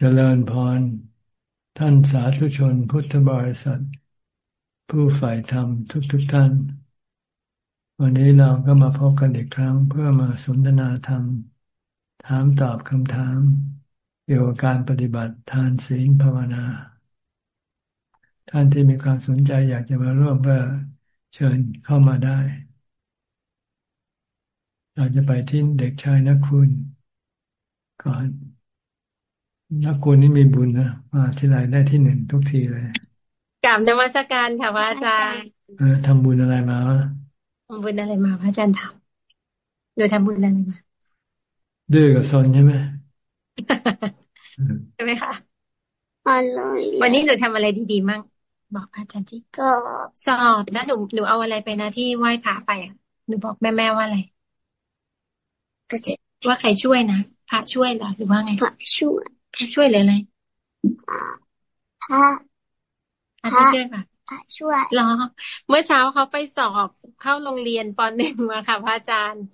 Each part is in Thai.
เจริญพร ท่านสาธุชนพุทธบริษัท ผู้ฝ่ายธรรมทุกๆทท่าน วันนี้เราก็มาพบกันอีกครั้งเพื่อมาสนทนาธรรม ถามตอบคำถามเกี่ยวกับการปฏิบัติทานศีลภาวนา ท่านที่มีความสนใจอยากจะมาร่วมก็เชิญเข้ามาได้ เราจะไปที่เด็กชายนักคุณก่อน นักกุลนี่มีบุญนะมาที่ไรได้ที่หนึ่งทุกทีเลยกลับนมัสการค่ะพระอาจารย์เออทำบุญอะไรมาวะทำบุญอะไรมาพระอาจารย์ทำโดยทำบุญอะไรมาดื้อกับซนใช่ไหมใช่ไหมคะวันนี้หนูทำอะไรดีๆมั่งบอกพระอาจารย์ที่ก็สอบแล้วหนูหนูเอาอะไรไปนะที่ไหว้พระไปอะหนูบอกแม่แม่ว่าอะไรก็จะว่าใครช่วยนะพระช่วยเหรอหรือว่าไงพระช่วย ช่วยเลยอะไรพระพระช่วยป่ะพระช่วยรอเมื่อเช้าเขาไปสอบเข้าโรงเรียนปหนึ่งมาค่ะพระอาจารย์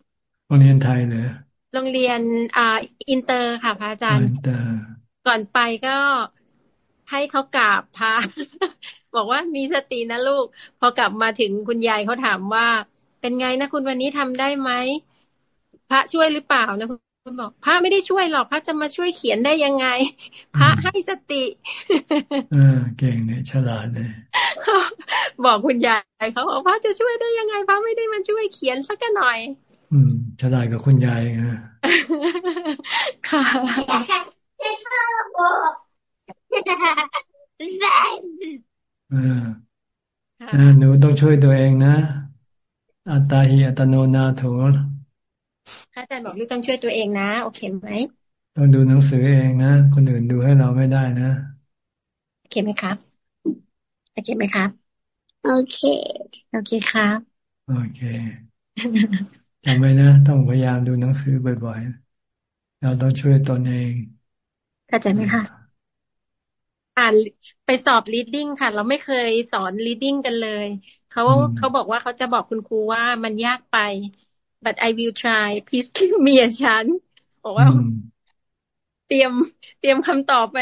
โรงเรียนไทยเลยโรงเรียนอ่าอินเตอร์ค่ะพระอาจารย์ ก่อนไปก็ให้เขากราบพระบอกว่ามีสตินะลูก พอกลับมาถึงคุณยายเขาถามว่า เป็นไงนะคุณวันนี้ทำได้ไหมพระช่วยหรือเปล่านะ คุณบอกพระไม่ได้ช่วยหรอกพระจะมาช่วยเขียนได้ยังไง พระให้สติเออเก่งเนี่ยฉลาดเลยบอกคุณยายเขาบอกพระจะช่วยได้ยังไง พระไม่ได้มาช่วยเขียนสักหน่อย อืมฉลาดกับคุณยายนะค่ะเออหนูต้องช่วยตัวเองนะ อัตตาหิอัตโนนาโถ อาจารย์บอกลูกต้องช่วยตัวเองนะ โอเคไหมต้องดูหนังสือเองนะ คนอื่นดูให้เราไม่ได้นะ โอเคไหมครับ โอเคไหมครับ โอเค โอเคครับ โอเคจำไว้นะ ต้องพยายามดูหนังสือบ่อยๆ เราต้องช่วยตนเอง เข้าใจไหมคะอ่านไปสอบ reading ค่ะ เราไม่เคยสอน reading กันเลย เขาเขาบอกว่าเขาจะบอกคุณครูว่ามันยากไป but I will try please give me a chance บอกว่าเตรียมเตรียมคำตอบไป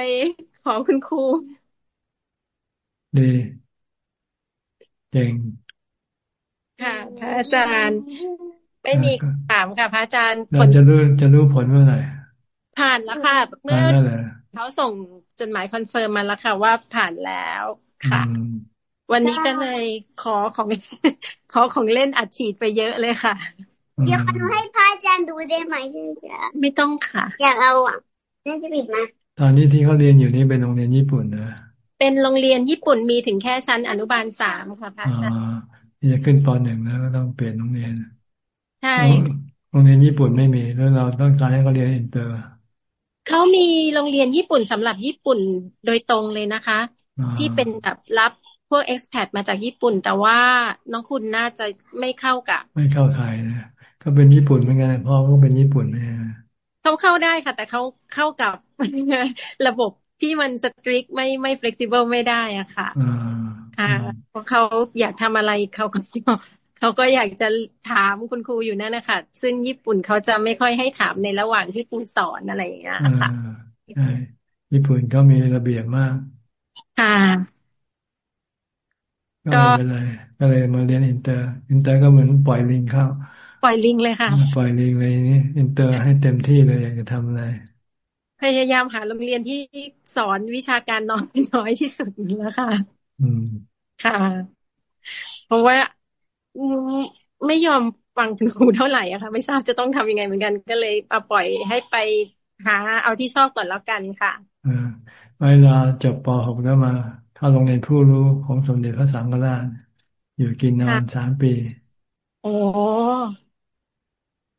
ขอคุณครูดีเก่งค่ะ พระอาจารย์ ไม่มีถามค่ะ พระอาจารย์เราจะรู้จะรู้ผลเมื่อไหร่ผ่านแล้วค่ะ เมื่อเขาส่งจดหมาย confirm มาแล้วค่ะว่าผ่านแล้วค่ะ วันนี้ก็เลยขอของขอของเล่นอัดฉีดไปเยอะเลยค่ะ เดี๋ยวหนูให้พระอาจารย์ดูได้ไหมจ๊ะไม่ต้องค่ะ อยากเอาอะน่าจะปิดมาตอนนี้ที่เขาเรียนอยู่นี่เป็นโรงเรียนญี่ปุ่นนะเป็นโรงเรียนญี่ปุ่นมีถึงแค่ชั้นอนุบาลสามค่ะพระอาจารย์จะขึ้นปหนึ่งแล้วก็ต้องเปลี่ยนโรงเรียนใช่โรงเรียนญี่ปุ่นไม่มีแล้วเราต้องการให้เขาเรียนอินเตอร์เขามีโรงเรียนญี่ปุ่นสำหรับญี่ปุ่นโดยตรงเลยนะคะ ที่เป็นแบบรับพวก expat มาจากญี่ปุ่น แต่ว่าน้องคุณน่าจะไม่เข้ากับ ไม่เข้าไทยนะ ก็เป็นญี่ปุ่นเหมือนกันพ่อก็เป็นญี่ปุ่นเนี่ยเขาเข้าได้ค่ะ แต่เขาเข้ากับระบบที่มัน strict ไม่ไม่ flexible ไม่ได้อะค่ะค่ะเพราะเขาอยากทำอะไรเขาก็เขาก็อยากจะถามคุณครูอยู่นั่นนะคะซึ่งญี่ปุ่นเขาจะไม่ค่อยให้ถามในระหว่างที่คุณสอนอะไรอย่างเงี้ยค่ะใช่ญี่ปุ่นก็มีระเบียบมากค่ะก็เลยก็เลยมาเรียนอินเตอร์ อินเตอร์ก็เหมือนปล่อยลิงเข้า ปล่อยลิงเลยค่ะ ปล่อยลิงเลยนี่อินเตอร์ให้เต็มที่เลยอยากจะทำอะไร พยายามหาโรงเรียนที่สอนวิชาการน้อยน้อยที่สุดแล้วค่ะ อืม ค่ะ เพราะว่าไม่ยอมฟังคุณครูเท่าไหร่อะค่ะ ไม่ทราบจะต้องทำยังไงเหมือนกัน ก็เลยเอาปล่อยให้ไปหาเอาที่ชอบก่อนแล้วกันค่ะอ่าเวลาจบป .6 แล้วมาเข้าโรงเรียนผู้รู้ของสมเด็จพระสังฆราช อยู่กินนอนสามปี โอ้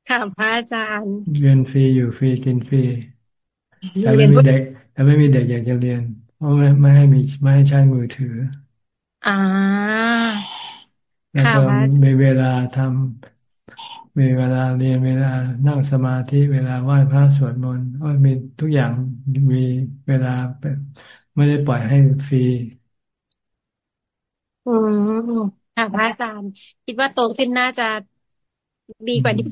ค่ะพระอาจารย์เรียนฟรีอยู่ฟรีกินฟรีแต่ไม่มีเด็กแต่ไม่มีเด็กอยากจะเรียน เพราะไม่ไม่ให้มีไม่ให้ใช้มือถือ อ่าแล้วก็มีเวลาทำมีเวลาเรียนเวลานั่งสมาธิเวลาไหว้พระสวดมนต์ก็มีทุกอย่างมีเวลาไม่ได้ปล่อยให้ฟรีอืมค่ะพระอาจารย์ คิดว่าโตขึ้นน่าจะดีกว่านี้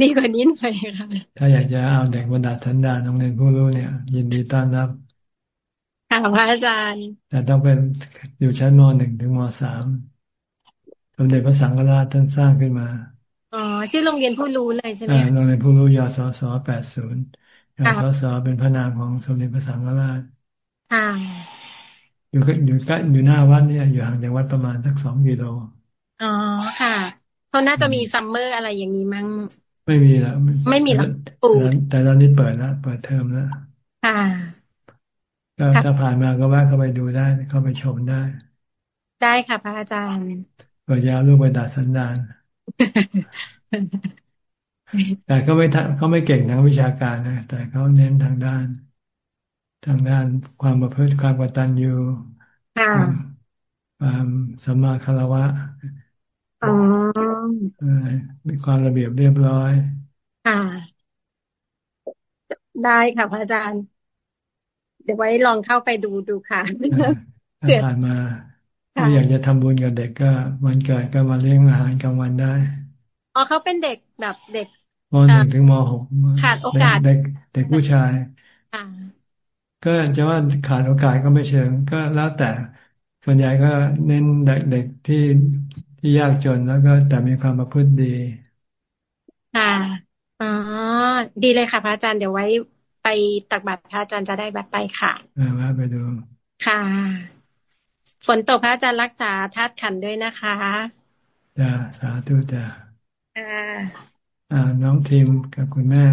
ดีกว่านี้หน่อยค่ะ ถ้าอยากจะเอาเด็กบรรดาสันดานโรงเรียนผู้รู้เนี่ย ยินดีต้อนรับค่ะพระอาจารย์ แต่ต้องเป็นอยู่ชั้นมหนึ่งถึงมสามสมเด็จพระสังฆราชท่านสร้างขึ้นมาอ๋อชื่อโรงเรียนผู้รู้เลยใช่ไหมโรงเรียนผู้รู้ยศสแปดศูนย์ยศสเป็นพระนามของสมเด็จพระสังฆราชค่ะอยู่อยู่ใกล้อยู่หน้าวัดเนี่ยอยู่ห่างจากวัดประมาณสักสองกิโลอ๋อค่ะเขาน่าจะมี summer อะไรอย่างนี้มั้ง ไม่มีแล้วไม่มีแล้วปูแต่ตอนนี้เปิดแล้วเปิดเทอมแล้วค่ะก็ถ้าผ่านมาก็แวะเข้าไปดูได้เข้าไปชมได้ ได้ค่ะพระอาจารย์เปิดยาลูกไปดัดสันดานแต่ก็ไม่เขาไม่เก่งทางวิชาการนะแต่เขาเน้นทางด้าน ทางด้านความประพฤติความกตัญญูความสมมาคารวะ มีความระเบียบเรียบร้อยค่ะได้ค่ะพระอาจารย์ เดี๋ยวไว้ลองเข้าไปดูดูค่ะถ้าผ่านมาถ้าอยากจะทำบุญกับเด็กก็ วันเกิดก็มาเลี้ยงอาหารกลางวันได้อ๋อเขาเป็นเด็กแบบเด็กมหนึ่งถึงมหกขาดโอกาสเด็กเด็กผู้ชายก็จะว่าขาดโอกาสก็ไม่เชิง ก็แล้วแต่ส่วนใหญ่ก็เน้นเด็กๆที่ ที่ยากจนแล้วก็แต่มีความประพฤติดี ค่ะอ๋อดีเลยค่ะ พระอาจารย์เดี๋ยวไว้ไปตักบาตรพระอาจารย์จะได้บัตรไปค่ะมาไปดู ค่ะ ฝนตกพระอาจารย์รักษาธาตุขันด้วยนะคะจ้าสาธุจ้าอ่าอ่าน้องทีมกับคุณแม่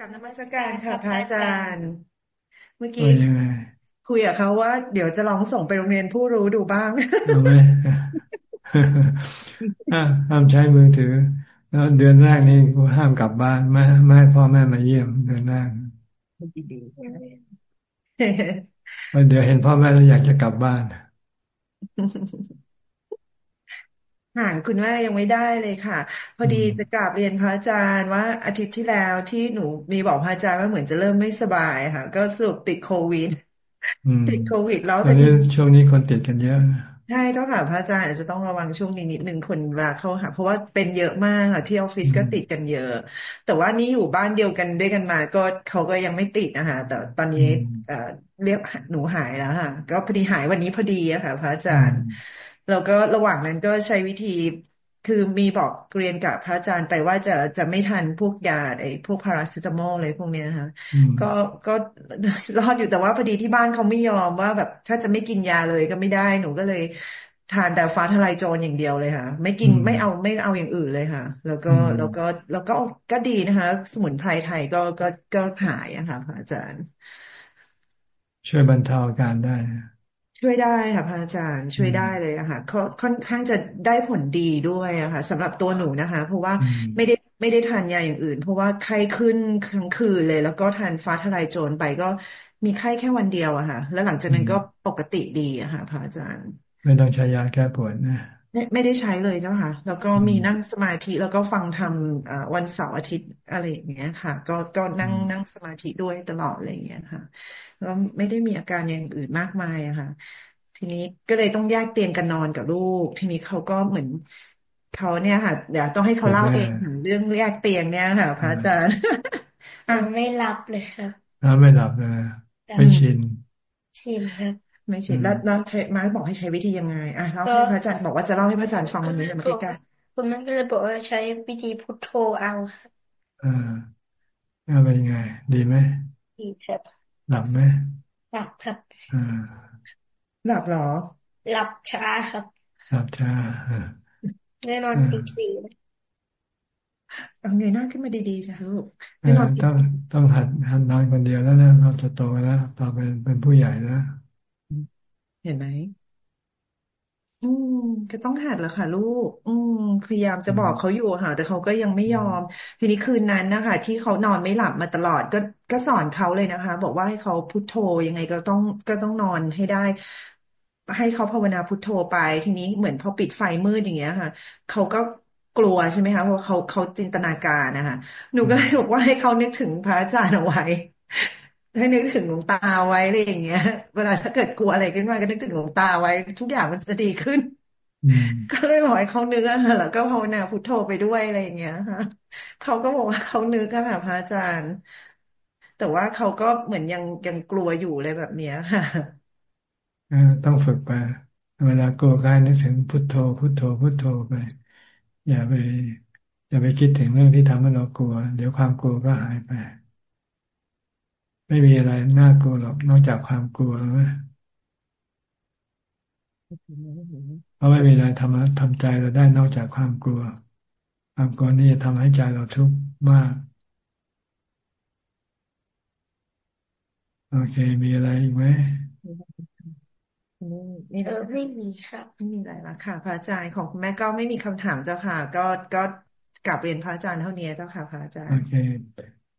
กับนมัสการค่ะพระอาจารย์ เมื่อกี้ คุยกับเขาว่า เดี๋ยวจะลองส่งไปโรงเรียนผู้รู้ดูบ้างรู้ไหมห้ามใช้มือถือ แล้วเดือนแรกนี่กูห้ามกลับบ้านไม่ไม่ให้พ่อแม่มาเยี่ยมเดือนแรกดีเดี๋ยวเห็นพ่อแม่แล้วอยากจะกลับบ้านห่างคุณแม่ยังไม่ได้เลยค่ะ พอดีจะกราบเรียนพระอาจารย์ว่าอาทิตย์ที่แล้วที่หนูมีบอกพระอาจารย์ว่าเหมือนจะเริ่มไม่สบายค่ะ ก็สรุปติดโควิด ติดโควิดแล้วตอนนี้ช่วงนี้คนติดกันเยอะใช่เจ้าค่ะพระอาจารย์อาจจะต้องระวังช่วงนี้นิดนึงคนเวลาเข้าหาเพราะว่าเป็นเยอะมากค่ะที่ออฟฟิศก็ติดกันเยอะ แต่ว่านี่อยู่บ้านเดียวกันด้วยกันมา ก็เขาก็ยังไม่ติดนะคะแต่ตอนนี้เรียกหนูหายแล้วค่ะ ก็พอดีหายวันนี้พอดีอะค่ะ พระอาจารย์แล้วก็ระหว่างนั้นก็ใช้วิธี คือมีบอกเรียนกับพระอาจารย์ไปว่าจะจะไม่ทันพวกยาไอ้พวกพาราซิตามอลอะไรพวกนี้นะคะก็ก็รอดอยู่แต่ว่าพอดีที่บ้านเขาไม่ยอมว่าแบบถ้าจะไม่กินยาเลยก็ไม่ได้หนูก็เลย ทานแต่ฟ้าทลายโจรอย่างเดียวเลยค่ะ ไม่กินไม่เอาไม่เอาอย่างอื่นเลยค่ะ แล้วก็แล้วก็แล้วก็ก็ดีนะคะ สมุนไพรไทยก็ก็ก็หายอะค่ะพระอาจารย์ ช่วยบรรเทาอาการได้ ช่วยได้ค่ะพระอาจารย์ช่วยได้เลยอะค่ะค่อนข้างจะได้ผลดีด้วยอะค่ะสำหรับตัวหนูนะคะ เพราะว่าไม่ได้ไม่ได้ทานยาอย่างอื่น เพราะว่าไข้ขึ้นทั้งคืนเลย แล้วก็ทานฟ้าทลายโจรไปก็มีไข้แค่วันเดียวอะค่ะ แล้วหลังจากนั้นก็ปกติดีอะค่ะพระอาจารย์ ไม่ต้องใช้ยาแก้ปวดนะ ไม่ได้ใช้เลยเจ้าค่ะ แล้วก็มีนั่งสมาธิแล้วก็ฟังทำวันเสาร์อาทิตย์อะไรอย่างเงี้ยค่ะ ก็ก็นั่งนั่งสมาธิด้วยตลอดอะไรอย่างเงี้ยค่ะแล้วไม่ได้มีอาการอย่างอื่นมากมายอะค่ะ ทีนี้ก็เลยต้องแยกเตียงกันนอนกับลูก ทีนี้เขาก็เหมือนเขาเนี่ยค่ะ เดี๋ยวต้องให้เขาเล่าเองเรื่องแยกเตียงเนี่ยค่ะ พระอาจารย์ไม่รับเลยค่ะไม่หลับเลยไม่ชินชินครับ ไม่ชินแล้วน้องใช้มาบอกให้ใช้วิธียังไงอะเล่าให้พระอาจารย์บอกว่าจะเล่าให้พระอาจารย์ฟังวันนี้จะมาใกล้ๆคุณแม่ก็เลยบอกว่าใช้วิธีพุทโธเอาค่ะอ่าเป็นยังไง ดีไหมดีครับหลับไหมหลับครับหลับหรอ หลับช้าครับหลับช้าแน่นอนตีสี่เอาเงยหน้าขึ้นมาดีๆจ้ะลูกแน่นอนต้องต้องหัดหัดนอนคนเดียวแล้วนะเราจะโตแล้วต่อไปเป็นผู้ใหญ่แล้ว เห็นไหม อืมก็ต้องหัดแล้วค่ะ ลูก อืมพยายามจะบอกเขาอยู่ค่ะ แต่เขาก็ยังไม่ยอม ทีนี้คืนนั้นนะคะที่เขานอนไม่หลับมาตลอดก็ก็สอนเขาเลยนะคะ บอกว่าให้เขาพุทโธยังไงก็ต้องก็ต้องนอนให้ได้ ให้เขาภาวนาพุทโธไป ทีนี้เหมือนพอปิดไฟมืดอย่างเงี้ยค่ะ เขาก็กลัวใช่ไหมคะเพราะเขาเขาจินตนาการนะคะหนูก็เลยบอกว่าให้เขานึกถึงพระอาจารย์เอาไว้ ให้นึกถึงหลวงตาไว้อะไรอย่างเงี้ย เวลาถ้าเกิดกลัวอะไรขึ้นมาก็นึกถึงหลวงตาไว้ ทุกอย่างมันจะดีขึ้น ก็เลยบอกให้เขานึกอะแล้วก็ภาวนาพุทโธไปด้วยอะไรอย่างเงี้ยค่ะเขาก็บอกว่าเขานึกค่ะพระอาจารย์ แต่ว่าเขาก็เหมือนยังยังกลัวอยู่เลยแบบเนี้ยค่ะต้องฝึกไป เวลากลัวกายนึกถึงพุทโธ พุทโธ พุทโธไป อย่าไปอย่าไปคิดถึงเรื่องที่ทำให้เรากลัว เดี๋ยวความกลัวก็หายไป ไม่มีอะไรน่ากลัวหรอกนอกจากความกลัวนะเพราะไม่มีอะไรทำทำใจเราได้นอกจากความกลัว ความกลัวนี่จะทำให้ใจเราทุกข์มาก โอเค มีอะไรอีกไหมไม่เออไม่มีค่ะไม่มีอะไรละค่ะ พระอาจารย์ของคุณแม่ก็ไม่มีคำถามเจ้าค่ะ ก็ก็กลับเรียนพระอาจารย์เท่านี้เจ้าค่ะพระอาจารย์โอเค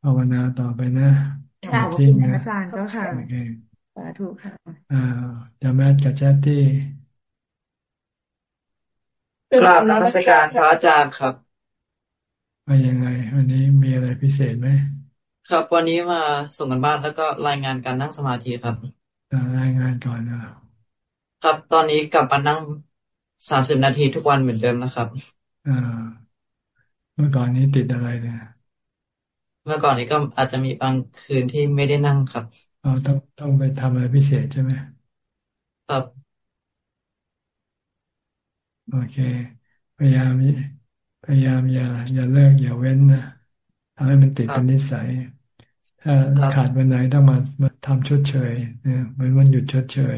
ภาวนาต่อไปนะขอบ คุณพระอาจารย์เจ้าค่ะโอเคสาธุค่ะอ่าจะแม่กับแจตี้กราบนมัสการพระอาจารย์ครับไปยังไง วันนี้มีอะไรพิเศษไหมครับวันนี้มาส่งกันบ้านแล้วก็รายงานการนั่งสมาธิครับรายงานก่อนนะครับตอนนี้กลับมานั่งสามสิบนาทีทุกวันเหมือนเดิมนะครับอ่าเมื่อก่อนนี้ติดอะไรเนี่ย เมื่อก่อนนี้ก็อาจจะมีบางคืนที่ไม่ได้นั่งครับอ๋อต้องต้องไปทำอะไรพิเศษใช่ไหมครับโอเค พยายามพยายามอย่า อย่าเลิกอย่าเว้นนะทำให้มันติดเป็นนิสัย ถ้าขาดวันไหนต้องมามาทำชดเชยเนี่ยเหมือนวันหยุดชดเชย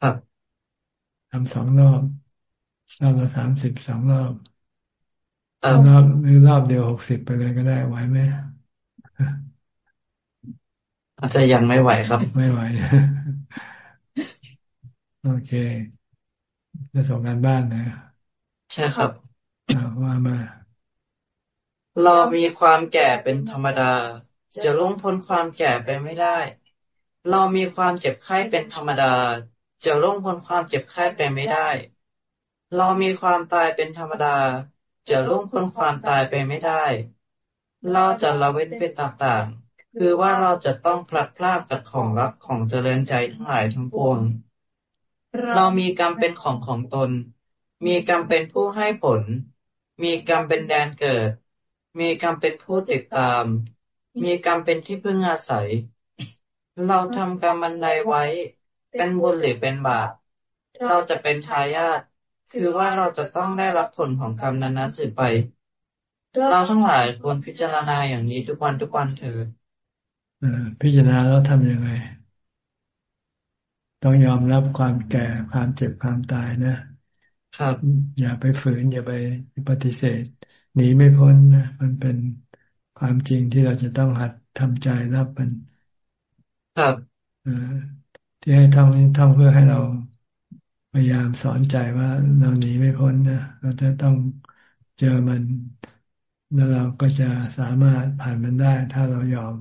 ครับทำสองรอบรอบละสามสิบสองรอบ รอบหรือรอบเดียวหกสิบไปเลยก็ได้ไหวไหมอาจจะยังไม่ไหวครับ ไม่ไหวโอเคจะส่งงานบ้านนะ ใช่ครับว่ามา เรามีความแก่เป็นธรรมดา จะล่วงพ้นความแก่ไปไม่ได้ เรามีความเจ็บไข้เป็นธรรมดา จะล่วงพ้นความเจ็บไข้ไปไม่ได้ เรามีความตายเป็นธรรมดา จะล่วงพ้นความตายไปไม่ได้ เราจะละเว้นเป็นต่างๆ คือว่าเราจะต้องพลัดพรากจากของรักของเจริญใจทั้งหลายทั้งปวง เรามีกรรมเป็นของของตน มีกรรมเป็นผู้ให้ผล มีกรรมเป็นแดนเกิด มีกรรมเป็นผู้ติดตาม มีกรรมเป็นที่พึ่งอาศัย เราทำกรรมมันใดไว้ เป็นบุญหรือเป็นบาป เราจะเป็นทายาท คือว่าเราจะต้องได้รับผลของกรรมนั้นๆสืบไป เราทั้งหลายควรพิจารณาอย่างนี้ทุกวันทุกวันเถิดพิจารณาแล้วทำยังไง ต้องยอมรับความแก่ความเจ็บความตายนะครับอย่าไปฝืน อย่าไปปฏิเสธหนีไม่พ้นนะมันเป็นความจริงที่เราจะต้องหัดทำใจรับมัน ครับที่ให้ทำนี้ทำเพื่อให้เรา พยายามสอนใจว่าเราหนีไม่พ้นนะเราจะต้องเจอมันแล้วเราก็จะสามารถผ่านมันได้ ถ้าเรายอม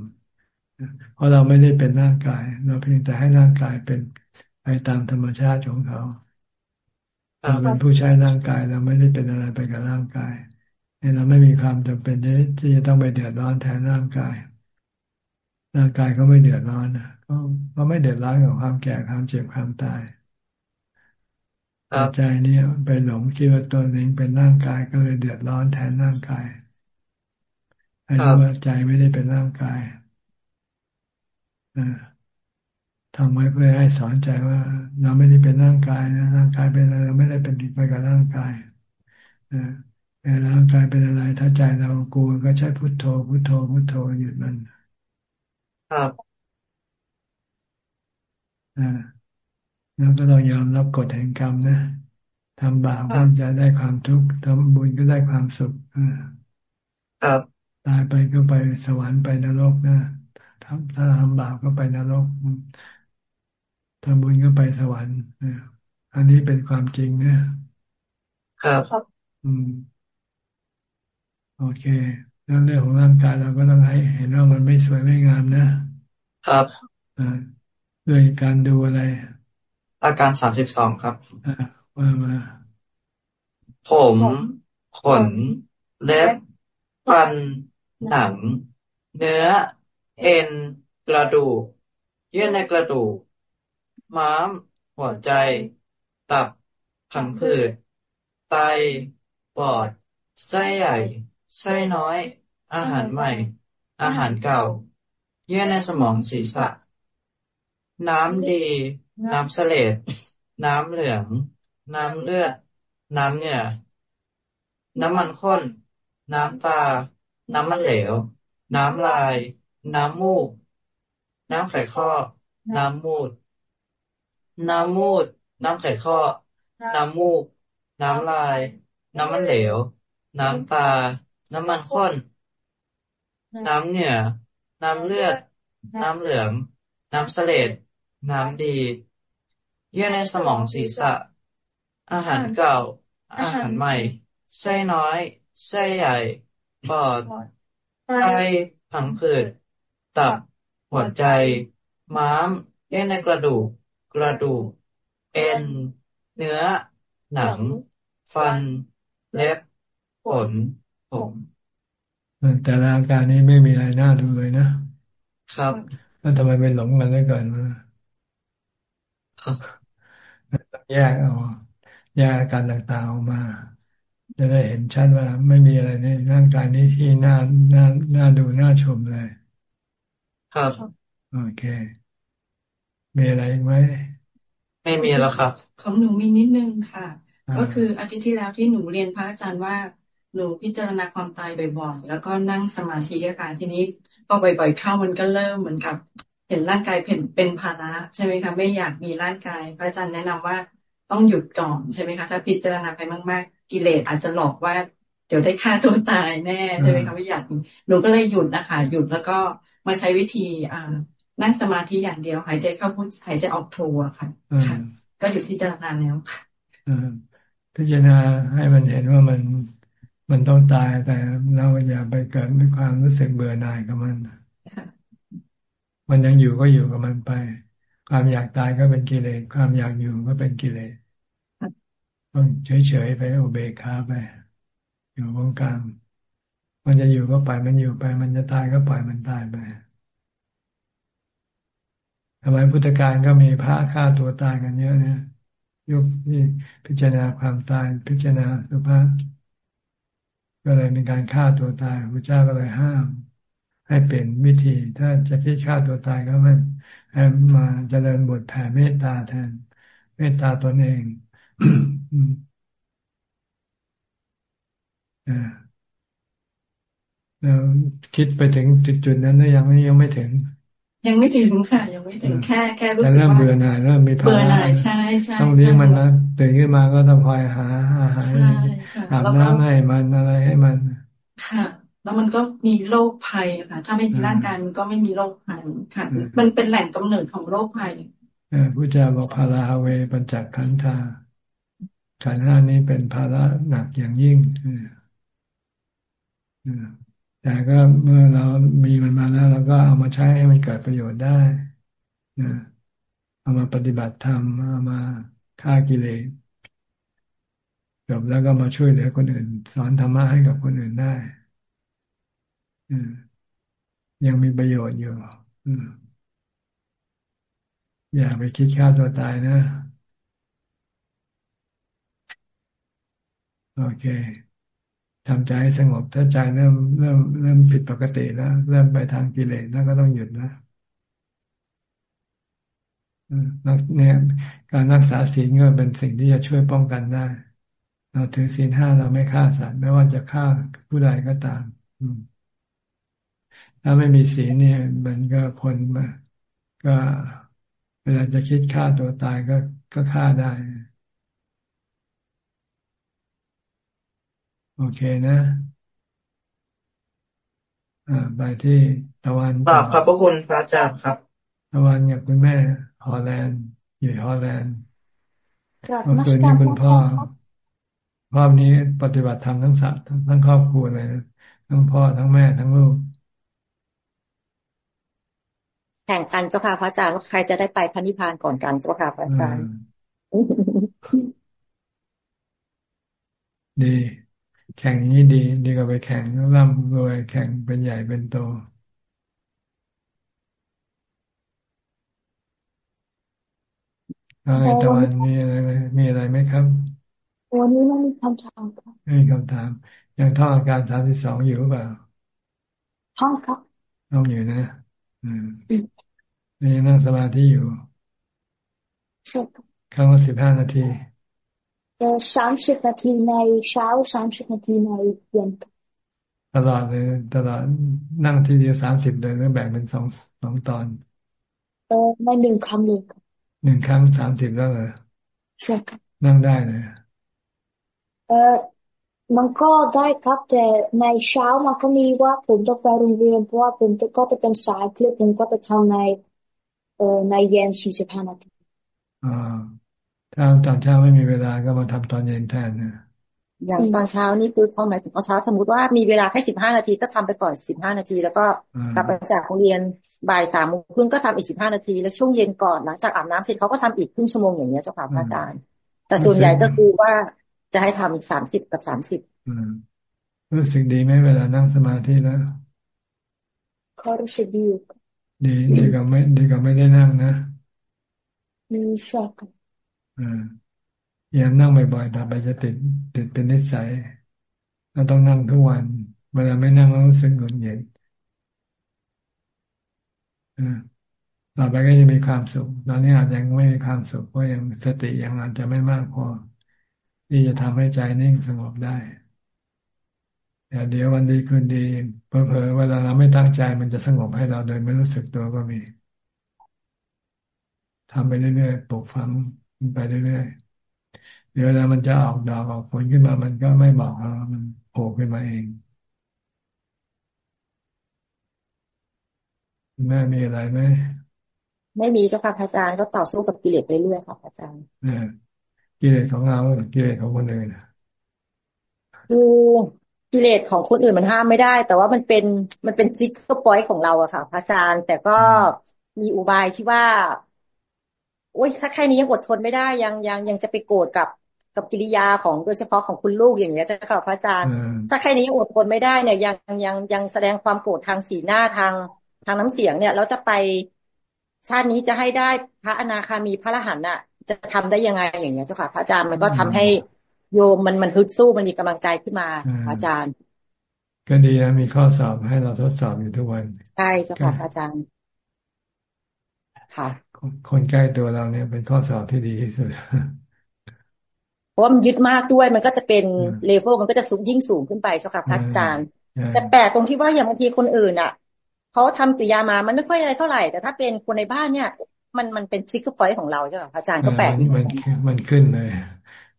เพราะเราไม่ได้เป็นร่างกาย เราเพียงแต่ให้ร่างกายเป็นไปตามธรรมชาติของเขาเราเป็นผู้ใช้ร่างกาย เราไม่ได้เป็นอะไรไปกับร่างกายเราไม่มีความจำเป็นที่จะต้องไปเดือดร้อนแทนร่างกาย ร่างกายก็ไม่เดือดร้อนนะก็ก็ไม่เดือดร้อนกับความแก่ความเจ็บความตาย ใจเนี่ยไปหลงคิดว่าตัวเองเป็นร่างกายก็เลยเดือดร้อนแทนร่างกายให้รู้ว่าใจไม่ได้เป็นร่างกายทำไว้เพื่อให้สอนใจว่า เราไม่ได้เป็นร่างกายนะร่างกายเป็นอะไรเราไม่ได้เป็นติดไปกับร่างกายแต่ร่างกายเป็นอะไร ถ้าใจเรากลัวก็ใช้พุทโธ พุทโธพุทโธหยุดมัน ครับอ่า แล้วก็ต้องยอมรับกฎแห่งกรรมนะทำบาปก็จะได้ความทุกข์ทำบุญก็ได้ความสุขอ่าครับตายไปก็ไปสวรรค์ไปนรกนะทำถ้าทำบาปก็ไปนรกทำบุญก็ไปสวรรค์อันนี้เป็นความจริงนะครับ อืม โอเคแล้วเรื่องของร่างกายเราก็ต้องให้เห็นว่ามันไม่สวยไม่งามนะครับอ่าด้วยการดูอะไร อาการสามสิบสองครับว่ามาผมขนเล็บฟันหนัง เนื้อ เอ็น กระดูก เยื่อในกระดูก ม้าม หัวใจ ตับผังผืด ไต ปอด ไส้ใหญ่ ไส้น้อย อาหารใหม่ อาหารเก่า เยื่อในสมองศีรษะ น้ำดี น้ำเสลดน้ำเหลือง น้ำเลือด น้ำเหงื่อน้ำมันข้น น้ำตา น้ำมันเหลว น้ำลาย น้ำมูก น้ำไข่ข้อ น้ำมูด น้ำมูด น้ำไข่ข้อ น้ำมูก น้ำลาย น้ำมันเหลว น้ำตา น้ำมันข้น น้ำเหงื่อน้ำเลือด น้ำเหลือง น้ำเสลด น้ำดี เยื่อในสมองศีรษะ อาหารเก่า อาหารใหม่ ไส้น้อย ไส้ใหญ่ ปอด ไต ผังผืด ตับ หัวใจ ม้าม เยื่อในกระดูก กระดูก เอ็น เนื้อ หนัง ฟัน เล็บ ขน ผมแต่ละอาการนี้ไม่มีอะไรน่าดูเลยนะ ครับ แล้วทำไมไปหลงกันเลยก่อนมา แยกเอาแยกอาการต่างๆออกมา จะได้เห็นชัดว่าไม่มีอะไรในร่างกายนี้ที่น่าน่าน่าดูน่าชมเลย ครับ โอเค มีอะไรไหมไม่มีแล้วครับ ของหนูมีนิดนึงค่ะ ก็คืออาทิตย์ที่แล้วที่หนูเรียนพระอาจารย์ว่าหนูพิจารณาความตายบ่อยๆ แล้วก็นั่งสมาธิค่ะทีนี้พอบ่อยๆเข้ามันก็เริ่มเหมือนกับ เห็นร่างกายเป็นเป็นภาระใช่ไหมคะ ไม่อยากมีร่างกาย พระอาจารย์แนะนำว่าต้องหยุดก่อนใช่ไหมคะถ้าพิจารณาไปมาก ๆ กิเลสอาจจะหลอกว่าเดี๋ยวได้ฆ่าตัวตายแน่ใช่ไหมคะไม่อยากหนูก็เลยหยุดนะคะหยุดแล้วก็มาใช้วิธีอ่านั่งสมาธิอย่างเดียว หายใจเข้าพุทหายใจออกโทค่ะค่ะ ก็หยุดพิจารณาแล้วค่ะพิจารณาให้มันเห็นว่ามันมันต้องตายแต่เราอย่าไปเกิดมีความรู้สึกเบื่อหน่ายกับมัน มันยังอยู่ก็อยู่กับมันไป ความอยากตายก็เป็นกิเลสความอยากอยู่ก็เป็นกิเลสต้องเฉยๆไปอุเบกขาไป อยู่วงกลางมันจะอยู่ก็ปล่อยมันอยู่ไป มันจะตายก็ปล่อยมันตายไปทำไมพุทธการก็มีพระฆ่าตัวตายกันเยอะเนี่ยยุคที่พิจารณาความตายพิจารณาสุภาพก็เลยมีการฆ่าตัวตายพระเจ้าก็เลยห้าม ให้เป็นวิธี ถ้าจะที่ฆ่าตัวตายก็ไม่ให้มาเจริญบทแผ่เมตตาแทน เมตตาตนเองแล้วคิดไปถึงจุดจุดนั้นหรือยังไม่ยังไม่ถึง ยังไม่ถึงค่ะ ยังไม่ถึงแค่แค่รู้สึกว่าเริ่มเบื่อหน่ายเริ่มมีภาระเบื่อหน่ายใช่ใช่ต้องเลี้ยงมันนะตื่นขึ้นมาก็ต้องคอยหาอาหารอาบน้ำให้มันอะไรให้มัน ค่ะ แล้วมันก็มีโรคภัยค่ะ ถ้าไม่มีร่างกายมันก็ไม่มีโรคภัยค่ะ มันเป็นแหล่งกำเนิดของโรคภัยพระเจ้าบอกพาราเวปัญจขันธาขันห้านี้เป็นภาระหนักอย่างยิ่งแต่ก็เมื่อเรามีมันมาแล้วเราก็เอามาใช้ให้มันเกิดประโยชน์ได้เอามาปฏิบัติธรรมเอามาฆ่ากิเลสจบแล้วก็มาช่วยเหลือคนอื่น สอนธรรมะให้กับคนอื่นได้ ยังมีประโยชน์อยู่อย่าไปคิดฆ่าตัวตายนะ โอเคทำใจให้สงบ ถ้าใจเริ่มเริ่มเริ่มผิดปกติแล้ว เริ่มไปทางกิเลสแล้วก็ต้องหยุดนะนักเนี่ยการรักษาศีลก็เป็นสิ่งที่จะช่วยป้องกันได้ เราถือศีลห้าเราไม่ฆ่าสัตว์ไม่ว่าจะฆ่าผู้ใดก็ตาม ถ้าไม่มีศีลเนี่ย มันก็คนมาก็เวลาจะคิดฆ่าตัวตายก็ก็ฆ่าได้ โอเคนะ อ่าไปที่ตะวันกราบขอบพระคุณพระอาจารย์ครับ ตะวันกับคุณแม่ ฮอลแลนด์ อยู่ฮอลแลนด์เมื่อคืนนี้คุณพ่อพ่อนี้ปฏิบัติธรรมทั้งสัตว์ทั้งครอบครัวเลยทั้งพ่อทั้งแม่ทั้งลูก แข่งกันเจ้าค่ะพระอาจารย์ว่าใครจะได้ไปพันิพานก่อนกันเจ้าค่ะพระอาจารย์ดี แข่งนี้ดี ดีกว่าไปแข่งร่ำรวยแข่งเป็นใหญ่เป็นโตอะไรตะวันมีอะไรมีอะไรไหมครับ วันนี้ไม่มีคำถามครับไม่มีคำถาม ยังท่องอาการสามสิบสองอยู่หรือเปล่าท่องครับท่องอยู่นะ อืม นี่นั่งสมาธิอยู่ใช่ครับครั้งละสิบห้านาทีเออสามสิบนาทีในเช้าสามสิบนาทีในเย็นตลอดเลยตลอดนั่งทีเดียวสามสิบเลยแล้วแบ่งเป็นสองสองตอนเออในหนึ่งครั้งเลยครับหนึ่งครั้งสามสิบแล้วเลยใช่ครับนั่งได้เลยเออมันก็ได้ครับแต่ในเช้ามันก็มีว่าผมต้องไปโรงเรียนเพราะว่าผมก็จะเป็นสายคลิปผมก็จะทำในเอ่อ ในเย็นสี่สิบห้านาทีอ่าถ้าตอนเช้าไม่มีเวลาก็มาทำตอนเย็นแทนนะอย่างตอนเช้านี่คือเขาหมายถึงตอนเช้าสมมติว่ามีเวลาแค่สิบห้านาทีก็ทำไปก่อนสิบห้านาที แล้วก็กลับมาจากโรงเรียนบ่ายสามโมงครึ่งก็ทำอีกสิบห้านาที แล้วช่วงเย็นก่อนหลังจากอาบน้ำเสร็จเขาก็ทำอีกครึ่งชั่วโมงอย่างเงี้ยเจ้าค่ะพระอาจารย์ แต่ส่วนใหญ่ก็คือว่าจะให้ทำอีกสามสิบกับสามสิบรู้สึกดีไหมเวลานั่งสมาธิแล้วก็รู้สึกดี ดีดีกว่าไม่ ดีกว่าไม่ได้นั่งนะมีสักอ่าอย่างนั่งบ่อยๆต่อไปจะติดติดเป็นนิสัยเราต้องนั่งทุกวัน เวลาไม่นั่งเรารู้สึกหงุดหงิดต่อไปก็จะมีความสุข ตอนนี้อาจจะยังไม่มีความสุขเพราะยังสติยังอาจจะไม่มากพอ ที่จะทำให้ใจนิ่งสงบได้แต่ เดี๋ยววันดีคืนดีเผลอๆเวลาเราไม่ตั้งใจมันจะสงบให้เราโดยไม่รู้สึกตัวก็มีทำไปเรื่อยๆปลูกฝังไปเรื่อยๆเดี๋ยวเวลามันจะออกดอกออกผลขึ้นมามันก็ไม่บอกเรามันโผล่ขึ้นมาเองแม่มีอะไรไหมไม่มีเจ้าค่ะพระอาจารย์ก็ต่อสู้กับกิเลสไปเรื่อยค่ะพระอาจารย์เนี่ยกิเลสของเรากิเลสของคนอื่นคือ กิเลสของคนอื่นมันห้ามไม่ได้ แต่ว่ามันเป็นมันเป็น trigger point ของเราอะค่ะพระอาจารย์ แต่ก็มีอุบายที่ว่าโอ้ยสักแค่นี้ยังอดทนไม่ได้ยังยังยังจะไปโกรธกับกับกิริยาของโดยเฉพาะของคุณลูกอย่างเงี้ยจะค่ะพระอาจารย์ ถ้าแค่นี้ยังอดทนไม่ได้เนี่ย ยังยังยังแสดงความโกรธทางสีหน้าทางทางน้ำเสียงเนี่ยเราจะไปชาตินี้จะให้ได้พระอนาคามีพระอรหันต์อะ จะทำได้ยังไงอย่างเงี้ยเจ้าค่ะพระอาจารย์มันก็ทำให้ โยมมันมันฮึดสู้มันมีกำลังใจขึ้นมาพระอาจารย์ ก็ดีนะมีข้อสอบให้เราทดสอบอยู่ทุกวันใช่เจ้าค่ะอาจารย์ ค่ะ คนใกล้ตัวเราเนี่ยเป็นข้อสอบที่ดีที่สุดเพราะว่ามันยึดมากด้วยมันก็จะเป็นเลเวลมันก็จะสูงยิ่งสูงขึ้นไปเจ้าค่ะพระอาจารย์ แต่แปลกตรงที่ว่าอย่างบางทีคนอื่นอะเขาทำกิริยามามันไม่ค่อยอะไรเท่าไหร่ แต่ถ้าเป็นคนในบ้านเนี่ย มันมันเป็น trigger point ของเราใช่ไหมอาจารย์ก็แปลกมันมันขึ้นเลย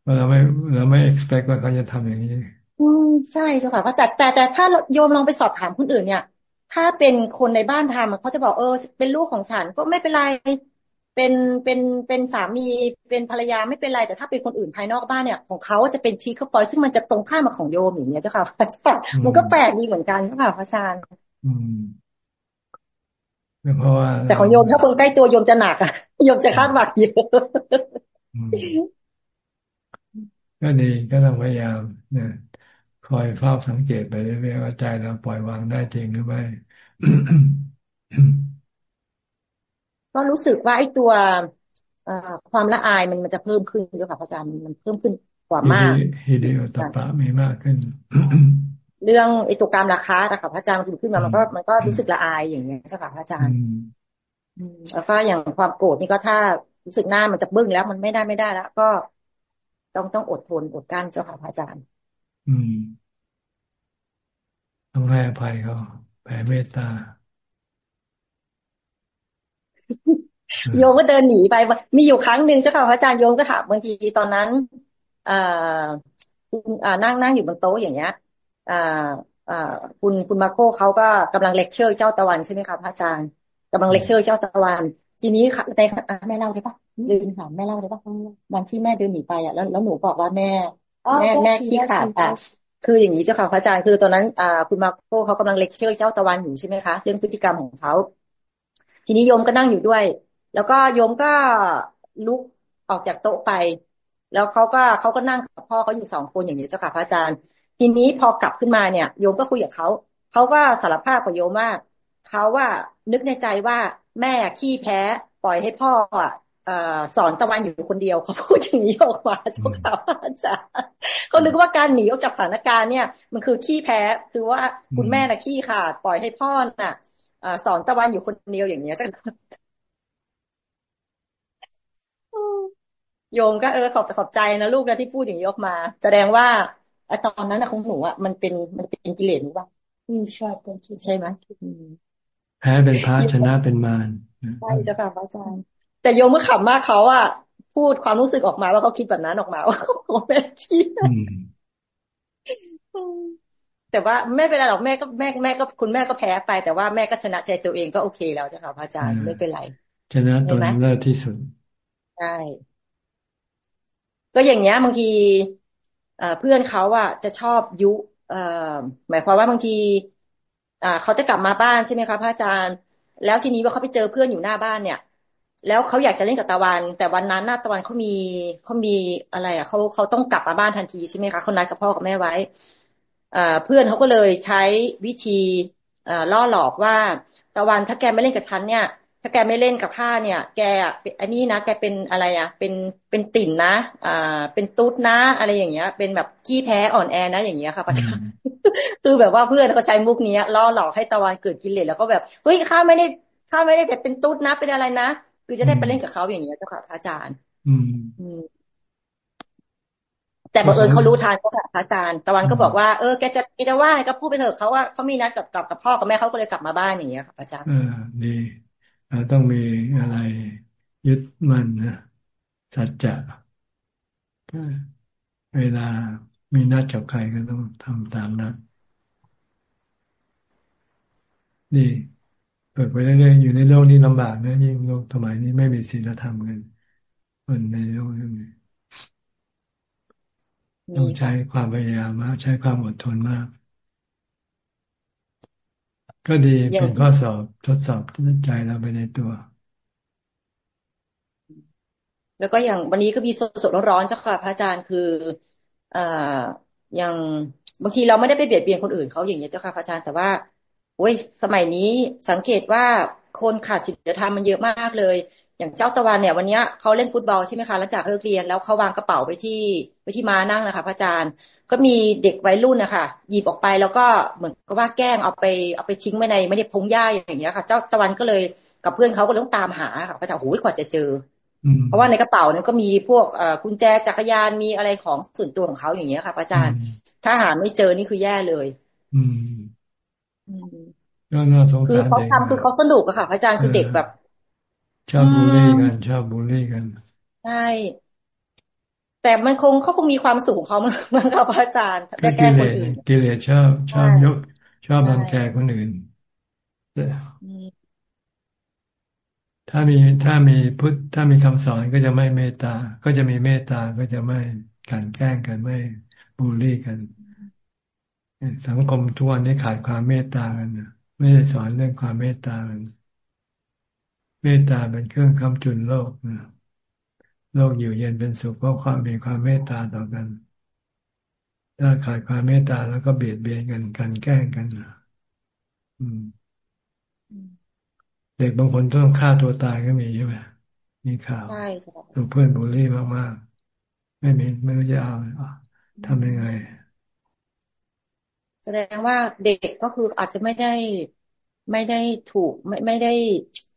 เราไม่เราไม่ expect ว่าเขาจะทำอย่างนี้ อืมใช่เจ้าค่ะแต่แต่แต่ถ้าโยมลองไปสอบถามคนอื่นเนี่ย ถ้าเป็นคนในบ้านทำเขาจะบอกเออ เป็นลูกของฉันก็ไม่เป็นไรเป็นเป็นเป็นสามีเป็นภรรยาไม่เป็นไร แต่ถ้าเป็นคนอื่นภายนอกบ้านเนี่ย ของเขาจะเป็นทีเขาปล่อยซึ่งมันจะตรงข้ามมาของโยมอย่างเงี้ยเจ้าค่ะพระอาจารย์มันก็แปลกดีเหมือนกันเจ้าค่ะพระอาจารย์อืมเพราะว่าแต่ของโยมถ้าคนใกล้ตัวโยมจะหนักอะโยมจะคาดหวังเยอะ ก็ดีก็ต้องพยายามเนี่ยคอยเฝ้าสังเกตไปเรื่อยๆว่าใจเราปล่อยวางได้จริงหรือไม่ก็รู้สึกว่าไอ้ตัวความละอายมันมันจะเพิ่มขึ้นด้วยค่ะพระอาจารย์มันเพิ่มขึ้นกว่ามากฮิเดโอตปะมีมากขึ้น เรื่องไอ้ตัวกรรมราคาอะค่ะพระอาจารย์มันขึ้นมามันก็มันก็รู้สึกละอายอย่างเงี้ยใช่ค่ะพระอาจารย์แล้วก็อย่างความโกรธนี่ก็ถ้ารู้สึกหน้ามันจะบึ้งแล้วมันไม่ได้ไม่ได้แล้วก็ ต้องต้องอดทนอดกั้นเจ้าค่ะพระอาจารย์ อืม ต้องให้อภัยเขาแผ่เมตตาโยมก็เดินหนีไป มีอยู่ครั้งหนึ่งเจ้าค่ะพระอาจารย์โยมก็ถามบางทีตอนนั้นอ่าคุณอ่านั่งนั่งอยู่บนโต๊ะอย่างเงี้ยอ่าอ่าคุณคุณมาโคเขาก็กำลังเลคเชอร์เจ้าตะวันใช่ไหมคะพระอาจารย์กำลังเลคเชอร์เจ้าตะวัน ทีนี้ในแม่เล่าได้ปะ ลืมถามแม่เล่าได้ปะวันที่แม่เดินหนีไปอะแล้วแล้วหนูบอกว่าแม่ แม่แม่ขี้ขลาดอะคืออย่างนี้เจ้าค่ะพระอาจารย์คือตอนนั้นอ่าคุณมาโคเขากำลังเลคเชอร์เจ้าตะวันอยู่ใช่ไหมคะเรื่องพฤติกรรมของเขาทีนี้โยมก็นั่งอยู่ด้วย แล้วก็โยมก็ลุกออกจากโต๊ะไป แล้วเขาก็เขาก็นั่งกับพ่อเขาอยู่สองคนอย่างนี้เจ้าค่ะพระอาจารย์ ทีนี้พอกลับขึ้นมาเนี่ยโยมก็คุยกับเขาเขาก็สารภาพกับโยมว่าเขาว่านึกในใจว่าแม่ขี้แพ้ปล่อยให้พ่อ สอนตะวันอยู่คนเดียวเขาพูดอย่างนี้ออกมาเจ้าค่ะอาจารย์เขานึกว่าการหนีออกจากสถานการณ์เนี่ย มันคือขี้แพ้คือว่าคุณแม่น่ะขี้ขาดปล่อยให้พ่อน่ะสอนตะวันอยู่คนเดียวอย่างเนี้ยจ้ะโยมก็เออขอบขอบใจนะลูกนะที่พูดอย่างนี้ออกมา แสดงว่าตอนนั้นนะของหนูอะมันเป็นมันเป็นกิเลสหรือเปล่าอืมใช่เป็นใช่ไหมแพ้เป็นพระชนะเป็นมารใช่จะค่ะอาจารย์ แต่โยมเมื่อขำมากเขาอะพูดความรู้สึกออกมาว่าเขาคิดแบบนั้นออกมาว่าเขาแม่คิดแต่ว่าไม่เป็นไรหรอกแม่ก็แม่แม่ก็คุณแม่ก็แพ้ไป แต่ว่าแม่ก็ชนะใจตัวเองก็โอเคแล้วจ้ะค่ะพระอาจารย์ไม่เป็นไรชนะตนเลิศที่สุดใช่ก็อย่างเงี้ยบางทีเพื่อนเขาอะจะชอบยุหมายความว่าบางทีเขาจะกลับมาบ้านใช่ไหมคะพระอาจารย์ แล้วทีนี้ว่าเขาไปเจอเพื่อนอยู่หน้าบ้านเนี่ย แล้วเขาอยากจะเล่นกับตะวัน แต่วันนั้นหน้าตะวันเขามีเขามีอะไรอะเขาเขาต้องกลับมาบ้านทันทีใช่ไหมคะเขานัดกับพ่อกับแม่ไว้เพื่อนเขาก็เลยใช้วิธีล่อหลอกว่าตะวันถ้าแกไม่เล่นกับฉันเนี่ย ถ้าแกไม่เล่นกับข้าเนี่ย แกอันนี้นะแกเป็นอะไรอะ เป็นเป็นติ่นนะ อ่า เป็นตุ๊ดนะ อะไรอย่างเงี้ย เป็นแบบขี้แพ้อ่อนแอนะอย่างเงี้ยค่ะประจารคือแบบว่าเพื่อนเขาใช้มุกนี้ล่อหลอกให้ตะวันเกิดกิเลสแล้วก็แบบเฮ้ยข้าไม่ได้ข้าไม่ได้แบบเป็นตุ๊ดนะ เป็นอะไรนะ คือจะได้ไปเล่นกับเขาอย่างเงี้ยเจ้าค่ะอาจารย์ อืมแต่บังเอิญเขารู้ทันก็ค่ะอาจารย์ ตะวันก็บอกว่า เออแกจะแกจะว่าอะไรก็พูดไปเถอะเขาว่าเขามีนัดกับกับกับพ่อกับแม่เขาก็เลยกลับมาบ้านอย่างเงี้ยค่ะอาจารย์เออดีต้องมีอะไรยึดมั่นนะสัจจะเวลามีนัดกับใครก็ต้องทำตามนัดดี เปิดไปเรื่อยๆอยู่ในโลกนี้ลำบากนะยิ่งโลกสมัยนี้ไม่มีศีลธรรมกันคนในโลกนี้ต้องใช้ความพยายามมากใช้ความอดทนมาก ก็ดีเป็นข้อสอบทดสอบใจเราไปในตัว แล้วก็อย่างวันนี้ก็มีสดสดร้อนๆเจ้าค่ะพระอาจารย์คืออ่าอย่างบางทีเราไม่ได้ไปเบียดเบียนคนอื่นเขาอย่างนี้เจ้าค่ะพระอาจารย์แต่ว่า โอ้ยสมัยนี้สังเกตว่าคนขาดศีลธรรมมันเยอะมากเลย อย่างเจ้าตะวันเนี่ยวันนี้เขาเล่นฟุตบอลใช่ไหมคะหลังจากเลิกเรียนแล้วเขาวางกระเป๋าไปที่ไปที่มานั่งนะคะพระอาจารย์ก็มีเด็กวัยรุ่นนะคะหยิบออกไปแล้วก็เหมือนกับว่าแกล้งเอาไปเอาไปทิ้งไว้ในไม่ได้พงหญ้าอย่างเงี้ยค่ะ เจ้าตะวันก็เลยกับเพื่อนเขาก็ต้องตามหาค่ะพระอาจารย์โอ้ยกว่าจะเจอเพราะว่าในกระเป๋านั้นก็มีพวกกุญแจจักรยานมีอะไรของส่วนตัวของเขาอย่างเงี้ยค่ะอาจารย์ ถ้าหาไม่เจอนี่คือแย่เลย อืมก็ น่าสงสารคือเขาทำคือเขาสนุกอะค่ะอาจารย์คือเด็กแบบ ชอบบูลลี่กันชอบบูลลี่กันใช่แต่มันคงเขาคงมีความสุขของเขามันมันค่ะอาจารย์ได้แก้คนอื่นกิเลสชอบชอบยก ชอบรังแกคนอื่นถ้ามีถ้ามีพุทธถ้ามีคำสอนก็จะไม่เมตตา ก็จะมีเมตตาก็จะไม่กันแกล้งกันไม่บูลลี่กัน สังคมทุกวันนี้ขาดความเมตตากัน ไม่ได้สอนเรื่องความเมตตากันเมตตาเป็นเครื่องคำจุนโลกโลกอยู่เย็นเป็นสุขเพราะความมีความเมตตาต่อกัน ถ้าขาดความเมตตาแล้วก็เบียดเบียนกันกันแกล้งกันอืมเด็กบางคนต้องฆ่าตัวตายก็มีใช่ไหมมีข่าวถูกเพื่อนบูลลี่มากๆ ไม่มีไม่รู้จะเอาทำยังไง แสดงว่าเด็กก็คืออาจจะไม่ได้ไม่ได้ถูกไม่ไม่ได้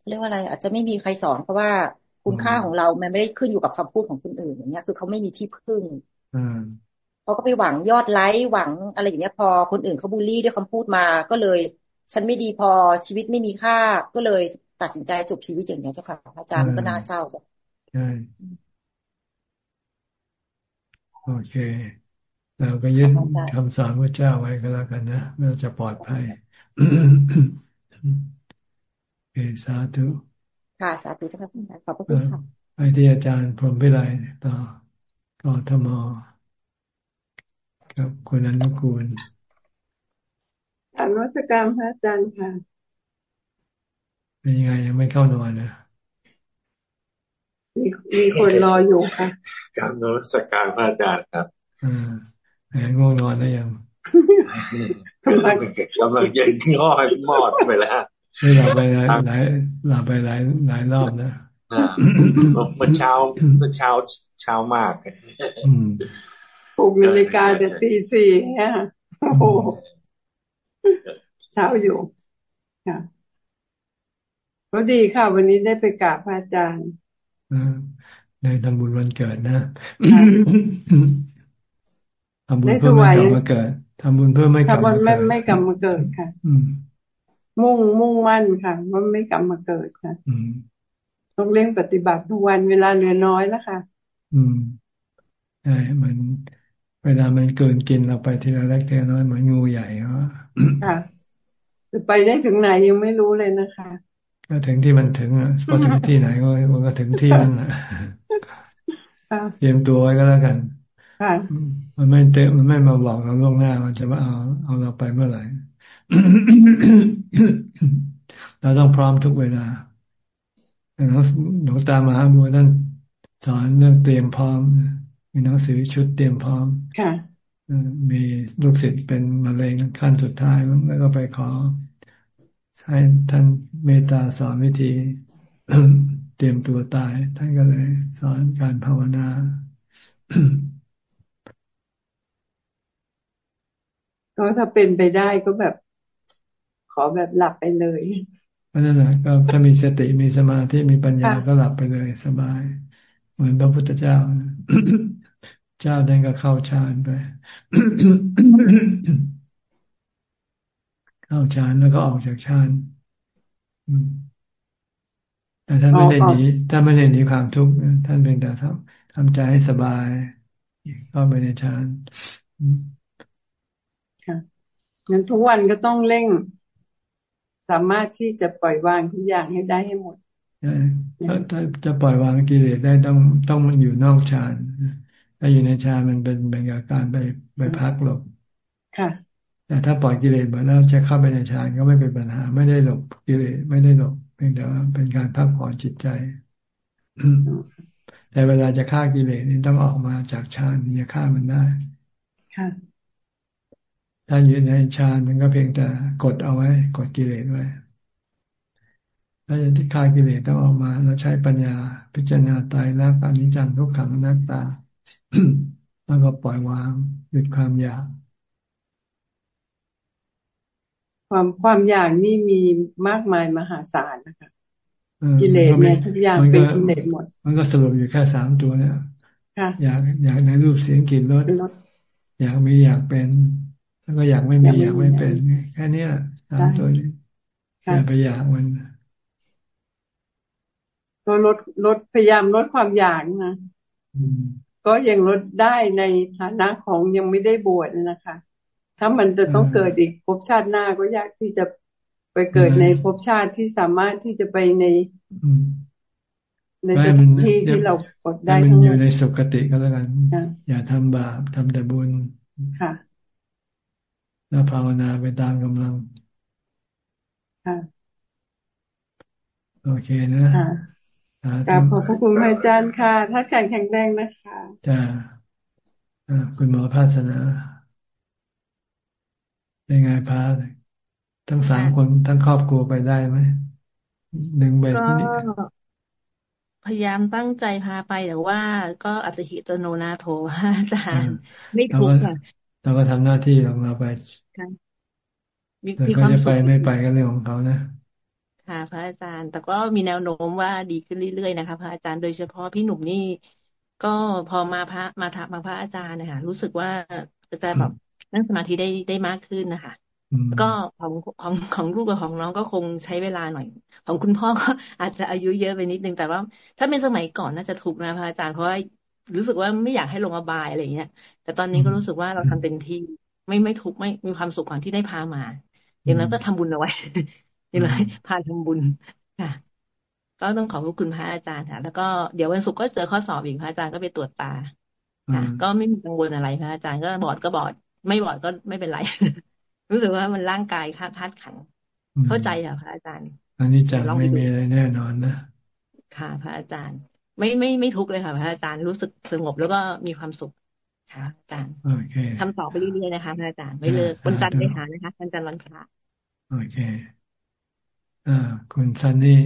เรียกว่าอะไร อาจจะไม่มีใครสอนเพราะว่าคุณค่าของเรา มันไม่ได้ขึ้นอยู่กับคำพูดของคนอื่นอย่างเงี้ย คือเขาไม่มีที่พึ่งเขาก็ไปหวังยอดไลค์หวังอะไรอย่างเงี้ยพอคนอื่นเขาบูลลี่ด้วยคำพูดมา ก็เลย ฉันไม่ดีพอชีวิตไม่มีค่า ก็เลยตัดสินใจจบชีวิตอย่างนี้เจ้าค่ะอาจารย์ก็น่าเศร้าจ้ะใช่โอเค เราก็ยึดคำสอนพระเจ้าไว้ก็แล้วกันนะเราจะปลอดภัยโอเคสาธุค่ะสาธุเจ้าค่ะขอบพระคุณค่ะไปที่อาจารย์พรหมวิไลต่อกทมกับคุณอนุกูลถามรัชการพระอาจารย์ค่ะ เป็นยังไงยังไม่เข้านอนนะมีมีคนรออยู่ค่ะการนรัชการพระอาจารย์ครับอ่า แหมง่วงนอนได้ยังกำลังกำลังเย็นง่อยมอดไปแล้วไม่หลับไปหลายหลายหลับไปหลายหลายรอบนะเมื่อเช้าเมื่อเช้าเช้ามากปลุกนาฬิกาแต่ตีสี่ฮะโอ้โหเช้าอยู่ค่ะก็ดีค่ะ วันนี้ได้ไปกราบพระอาจารย์ในทำบุญวันเกิดนะ ทำบุญเพื่อไม่กลับมาเกิดทำบุญเพื่อไม่กลับมาเกิดไม่ไม่กลับมาเกิดค่ะมุ่งมุ่งมั่นค่ะว่าไม่กลับมาเกิดค่ะต้องเร่งปฏิบัติทุกวันเวลาเหลือน้อยแล้วค่ะ อืมใช่มันเวลามันเกินกินเราไปทีละเล็กทีละน้อยเหมือนงูใหญ่เนาะค่ะจะไปได้ถึงไหนยังไม่รู้เลยนะคะก็ถึงที่มันถึงอะพอถึงที่ไหนก็มันก็ถึงที่นั่นแหละเตรียมตัวไว้ก็แล้วกัน มันไม่เตมันไม่มาบอกเราล่วงหน้ามันจะมาเอาเอาเราไปเมื่อไหร่เราต้องพร้อมทุกเวลาหลวงตามหาบัวท่านสอนเรื่องเตรียมพร้อม มีหนังสือชุดเตรียมพร้อมค่ะมีลูกศิษย์เป็นมะเร็งขั้นสุดท้ายแล้วก็ไปขอให้ท่านเมตตาสอนวิธีเตรียมตัวตาย ท่านก็เลย สอนการภาวนา ก็ถ้าเป็นไปได้ก็แบบ ขอแบบหลับไปเลยนั่นแหละก็ถ้ามีสติมีสมาธิมีปัญญาก็หลับไปเลยสบาย เหมือนพระพุทธเจ้า เจ้าได้ก็เข้าฌานไป เข้าฌานแล้วก็ออกจากฌานแต่ท่านไม่ได้หนีท่านไม่ได้หนีความทุกข์ท่านเพียงแต่ทำทำใจให้สบายเข้าไปในฌานค่ะ งั้นทุกวันก็ต้องเร่ง สามารถที่จะปล่อยวางทุกอย่างให้ได้ให้หมดถ้าจะปล่อยวางกิเลสได้ต้องต้องมันอยู่นอกฌานถ้าอยู่ในฌานมันเป็นเป็นการไปไปพักหลบค่ะ แต่ถ้าปล่อยกิเลสหมดแล้วจะเข้าไปในฌานก็ไม่เป็นปัญหา ไม่ได้หลบกิเลสไม่ได้หลบเพียงแต่ว่าเป็นการพักผ่อนจิตใจแต่เวลาจะฆ่ากิเลสนี่ต้องออกมาจากฌานนี่จะฆ่ามันได้ ค่ะ ถ้าอยู่ในฌานมันก็เพียงแต่กดเอาไว้ กดกิเลสไว้ถ้าจะที่ฆ่ากิเลสต้องออกมา แล้วใช้ปัญญาพิจารณาตายแล้วอนิจจังทุกขังนัตตาแล้วก็ปล่อยวางหยุดความอยาก ความความอยากนี่มีมากมายมหาศาลนะคะกิเลสเนี่ยทุกอย่างเป็นกิเลสหมด มันก็สรุปอยู่แค่สามตัวเนี่ยอยากอยากในรูปเสียงกลิ่นรสอยากมีอยากเป็น แล้วก็อยากไม่มีอยากไม่เป็นแค่นี้แหละสามตัวนี้อย่าไปอยากมันก็ลดลดพยายามลดความอยากนะก็ยังลดได้ในฐานะของยังไม่ได้บวชนะคะ ถ้ามันจะต้องเกิดอีกภพชาติหน้าก็ยากที่จะไปเกิดในภพชาติที่สามารถที่จะไปในในที่ที่เรากดได้ทั้งหมดอยู่ในสุคติก็แล้วกัน อย่าทำบาปทำแต่บุญค่ะ แล้วภาวนาไปตามกำลังค่ะโอเคนะกราบขอบพระคุณอาจารย์ค่ะ ถ้าแข็งแข็งแรงนะคะจ้าคุณหมอภาสนาเป็นไงพาทั้งสามคนทั้งครอบครัวไปได้ไหมหนึ่งไปก็พยายามตั้งใจพาไปแต่ว่าก็อัตหิตโนนาโถอาจารย์ ไม่ถูกค่ะ เราก็ทำหน้าที่ของเราไปแต่ก็จะไปไม่ไปก็เรื่องของเขานะค่ะพระอาจารย์แต่ก็มีแนวโน้มว่าดีขึ้นเรื่อยๆนะคะพระอาจารย์โดยเฉพาะพี่หนุ่มนี่ก็พอมาพระมาถามมาพระอาจารย์นะคะรู้สึกว่าจะแบบนั่งสมาธิได้ได้มากขึ้นนะคะก็ของของของลูกกับของน้องก็คงใช้เวลาหน่อย ของคุณพ่อก็อาจจะอายุเยอะไปนิดนึงแต่ว่า ถ้าเป็นสมัยก่อนน่าจะถูกนะพระอาจารย์เพราะว่า รู้สึกว่าไม่อยากให้ลงอบายอะไรเงี้ย แต่ตอนนี้ก็รู้สึกว่าเราทำเต็มที่ไม่ไม่ทุกไม่มีความสุขก่อนที่ได้พามา อย่างนั้นก็ทำบุญเอาไว้อย่างไรพาทำบุญค่ะ ก็ต้องขอบคุณพระอาจารย์ค่ะ แล้วก็เดี๋ยววันศุกร์ก็เจอข้อสอบอีกพระอาจารย์ก็ไปตรวจตาค่ะก็ไม่มีกังวลอะไรพระอาจารย์ก็บอดก็บอด ไม่บอดก็ไม่เป็นไร รู้สึกว่ามันร่างกายคาดคาดขังเข้าใจค่ะพระอาจารย์ อันนี้จะไม่มีอะไรแน่นอนนะค่ะ พระอาจารย์ ไม่ไม่ไม่ทุกเลยค่ะพระอาจารย์รู้สึกสงบแล้วก็มีความสุขค่ะอาจารย์โอเคทำต่อไปเรื่อยๆนะคะพระอาจารย์ไม่เลิกวันจันทร์ไปหานะคะวันจันทร์วันพระโอเคอ่าคุณซันนี่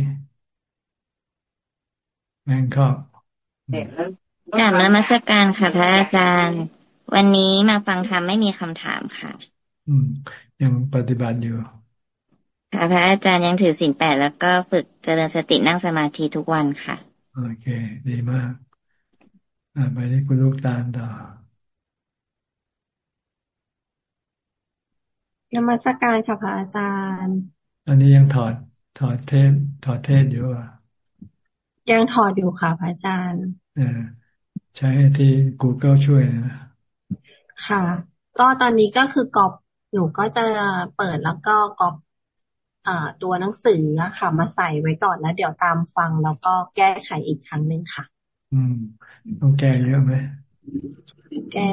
งคอกกลับนมัสการค่ะพระอาจารย์ วันนี้มาฟังธรรมไม่มีคำถามค่ะ อืม ยังปฏิบัติอยู่ค่ะพระอาจารย์ยังถือศีลแปดแล้วก็ฝึกเจริญสตินั่งสมาธิทุกวันค่ะ โอเค ดีมากไปที่คุณลูกตาลต่อนมัสการค่ะพระอาจารย์ อันนี้ยังถอดถอดเทปถอดเทปอยู่อะ ยังถอดอยู่ค่ะพระอาจารย์เออใช้ที่ Google ช่วยนะค่ะ ก็ตอนนี้ก็คือกรอบหนูก็จะเปิดแล้วก็กรอบอ่า ตัวหนังสือค่ะมาใส่ไว้ก่อนแล้วเดี๋ยวตามฟังแล้วก็แก้ไขอีกครั้งหนึ่งค่ะ อืมต้องแก้เยอะไหมแก้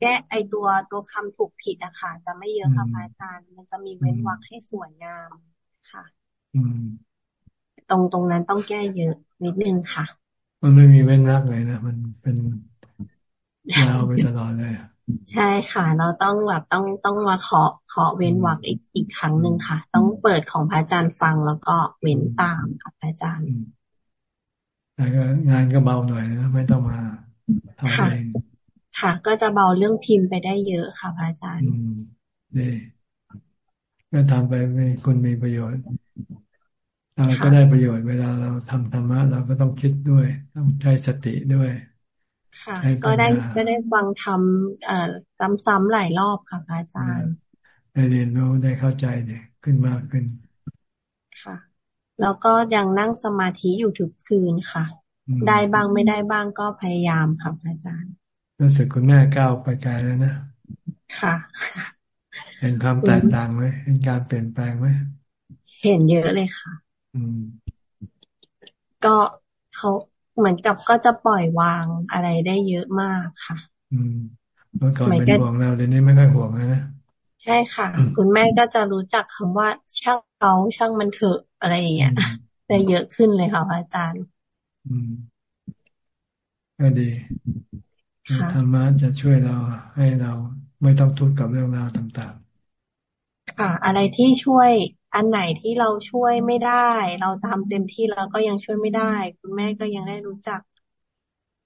แก้ไอตัวตัวคำถูกผิดอะค่ะ จะไม่เยอะค่ะพระอาจารย์มันจะมีเว้นวรรคให้สวยงามค่ะ อืม ตรงตรงนั้นต้องแก้เยอะนิดนึงค่ะ มันไม่มีเว้นวรรคเลยนะมันเป็นยาวไปตลอดเลย ใช่ค่ะ เราต้องแบบต้องต้องมาขอขอเว้นวรรคอีกอีกครั้งหนึ่งค่ะ ต้องเปิดของพระอาจารย์ฟังแล้วก็เว้นตามค่ะพระอาจารย์แต่ก็งานก็เบาหน่อยนะไม่ต้องมาทำเองค่ะ ก็จะเบาเรื่องพิมพ์ไปได้เยอะค่ะพระอาจารย์ดีก็ทำไปมีคุณมีประโยชน์เราก็ได้ประโยชน์เวลาเราทำธรรมะเราก็ต้องคิดด้วย ต้องใช้สติด้วย ค่ะ ก็ได้ก็ได้ฟังทำเอ่อซ้ำๆหลายรอบค่ะอาจารย์ได้เรียนรู้ได้เข้าใจเนี่ยขึ้นมากขึ้น ค่ะ แล้วก็ยังนั่งสมาธิอยู่ทุกคืนค่ะ ได้บ้างไม่ได้บ้างก็พยายามค่ะอาจารย์รู้สึกคุณแม่ก้าวไปไกลแล้วนะค่ะเห็นความแตกต่างไหมเห็นการเปลี่ยนแปลงไหมเห็นเยอะเลยค่ะ อืม ก็เขา เหมือนกับก็จะปล่อยวางอะไรได้เยอะมากค่ะ อืมเมื่อก่อนเป็นห่วงเราเดี๋ยวนี้ไม่ค่อยห่วงนะใช่ค่ะ คุณแม่ก็จะรู้จักคำว่าช่างเขาช่างมันเถอะอะไรอย่างเงี้ยจะเยอะขึ้นเลยค่ะอาจารย์ อืมก็ดีธรรมะจะช่วยเราให้เราไม่ต้องทุกข์กับเรื่องราวต่าง ๆ ค่ะ อะไรที่ช่วย อันไหนที่เราช่วยไม่ได้ เราทำเต็มที่เราก็ยังช่วยไม่ได้ คุณแม่ก็ยังได้รู้จัก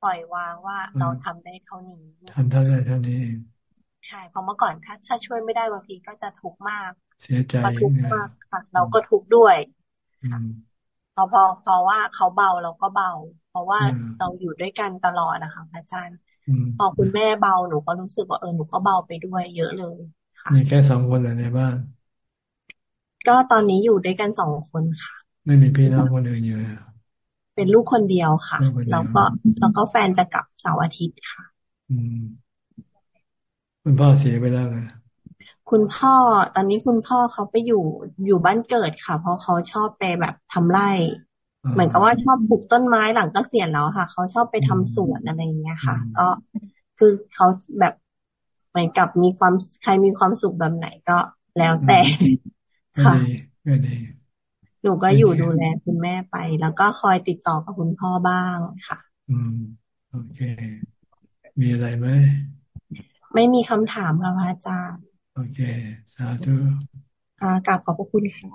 ปล่อยวางว่าเราทำได้เท่านี้ทำเท่าได้เท่านี้ใช่เพราะเมื่อก่อนถ้าถ้าช่วยไม่ได้บางทีก็จะทุกข์มาก เสียใจทุกข์มากค่ะ เราก็ทุกข์ด้วยพอพอเพราะว่าเขาเบาเราก็เบา เพราะว่าเราอยู่ด้วยกันตลอดนะคะอาจารย์พอคุณแม่เบาหนูก็รู้สึกว่าเออหนูก็เบาไปด้วย เยอะเลยค่ะมีแค่สองคนในบ้าน ก็ตอนนี้อยู่ด้วยกันสองคนค่ะ ไม่มีพี่น้องคนอื่นอยู่เป็นลูกคนเดียวค่ะ แล้วก็แล้วก็แฟนจะกลับเสาร์อาทิตย์ค่ะ อืมคุณพ่อเสียไปแล้วนะคุณพ่อตอนนี้คุณพ่อเขาไปอยู่อยู่บ้านเกิดค่ะ เพราะเขาชอบไปแบบทำไร่ เหมือนกับว่าชอบปลูกต้นไม้หลังก็เสียแล้วค่ะ เขาชอบไปทำสวนอะไรอย่างเงี้ยค่ะ ก็คือเขาแบบเหมือนกับมีความใครมีความสุขแบบไหนก็แล้วแต่ ค่ะก็ดีหนูก็อยู่ดูแลคุณแม่ไป แล้วก็คอยติดต่อกับคุณพ่อบ้างค่ะ อืม โอเค มีอะไรไหมไม่มีคำถามค่ะพระอาจารย์ โอเค สาธุค่ะกลับขอบพระคุณค่ะ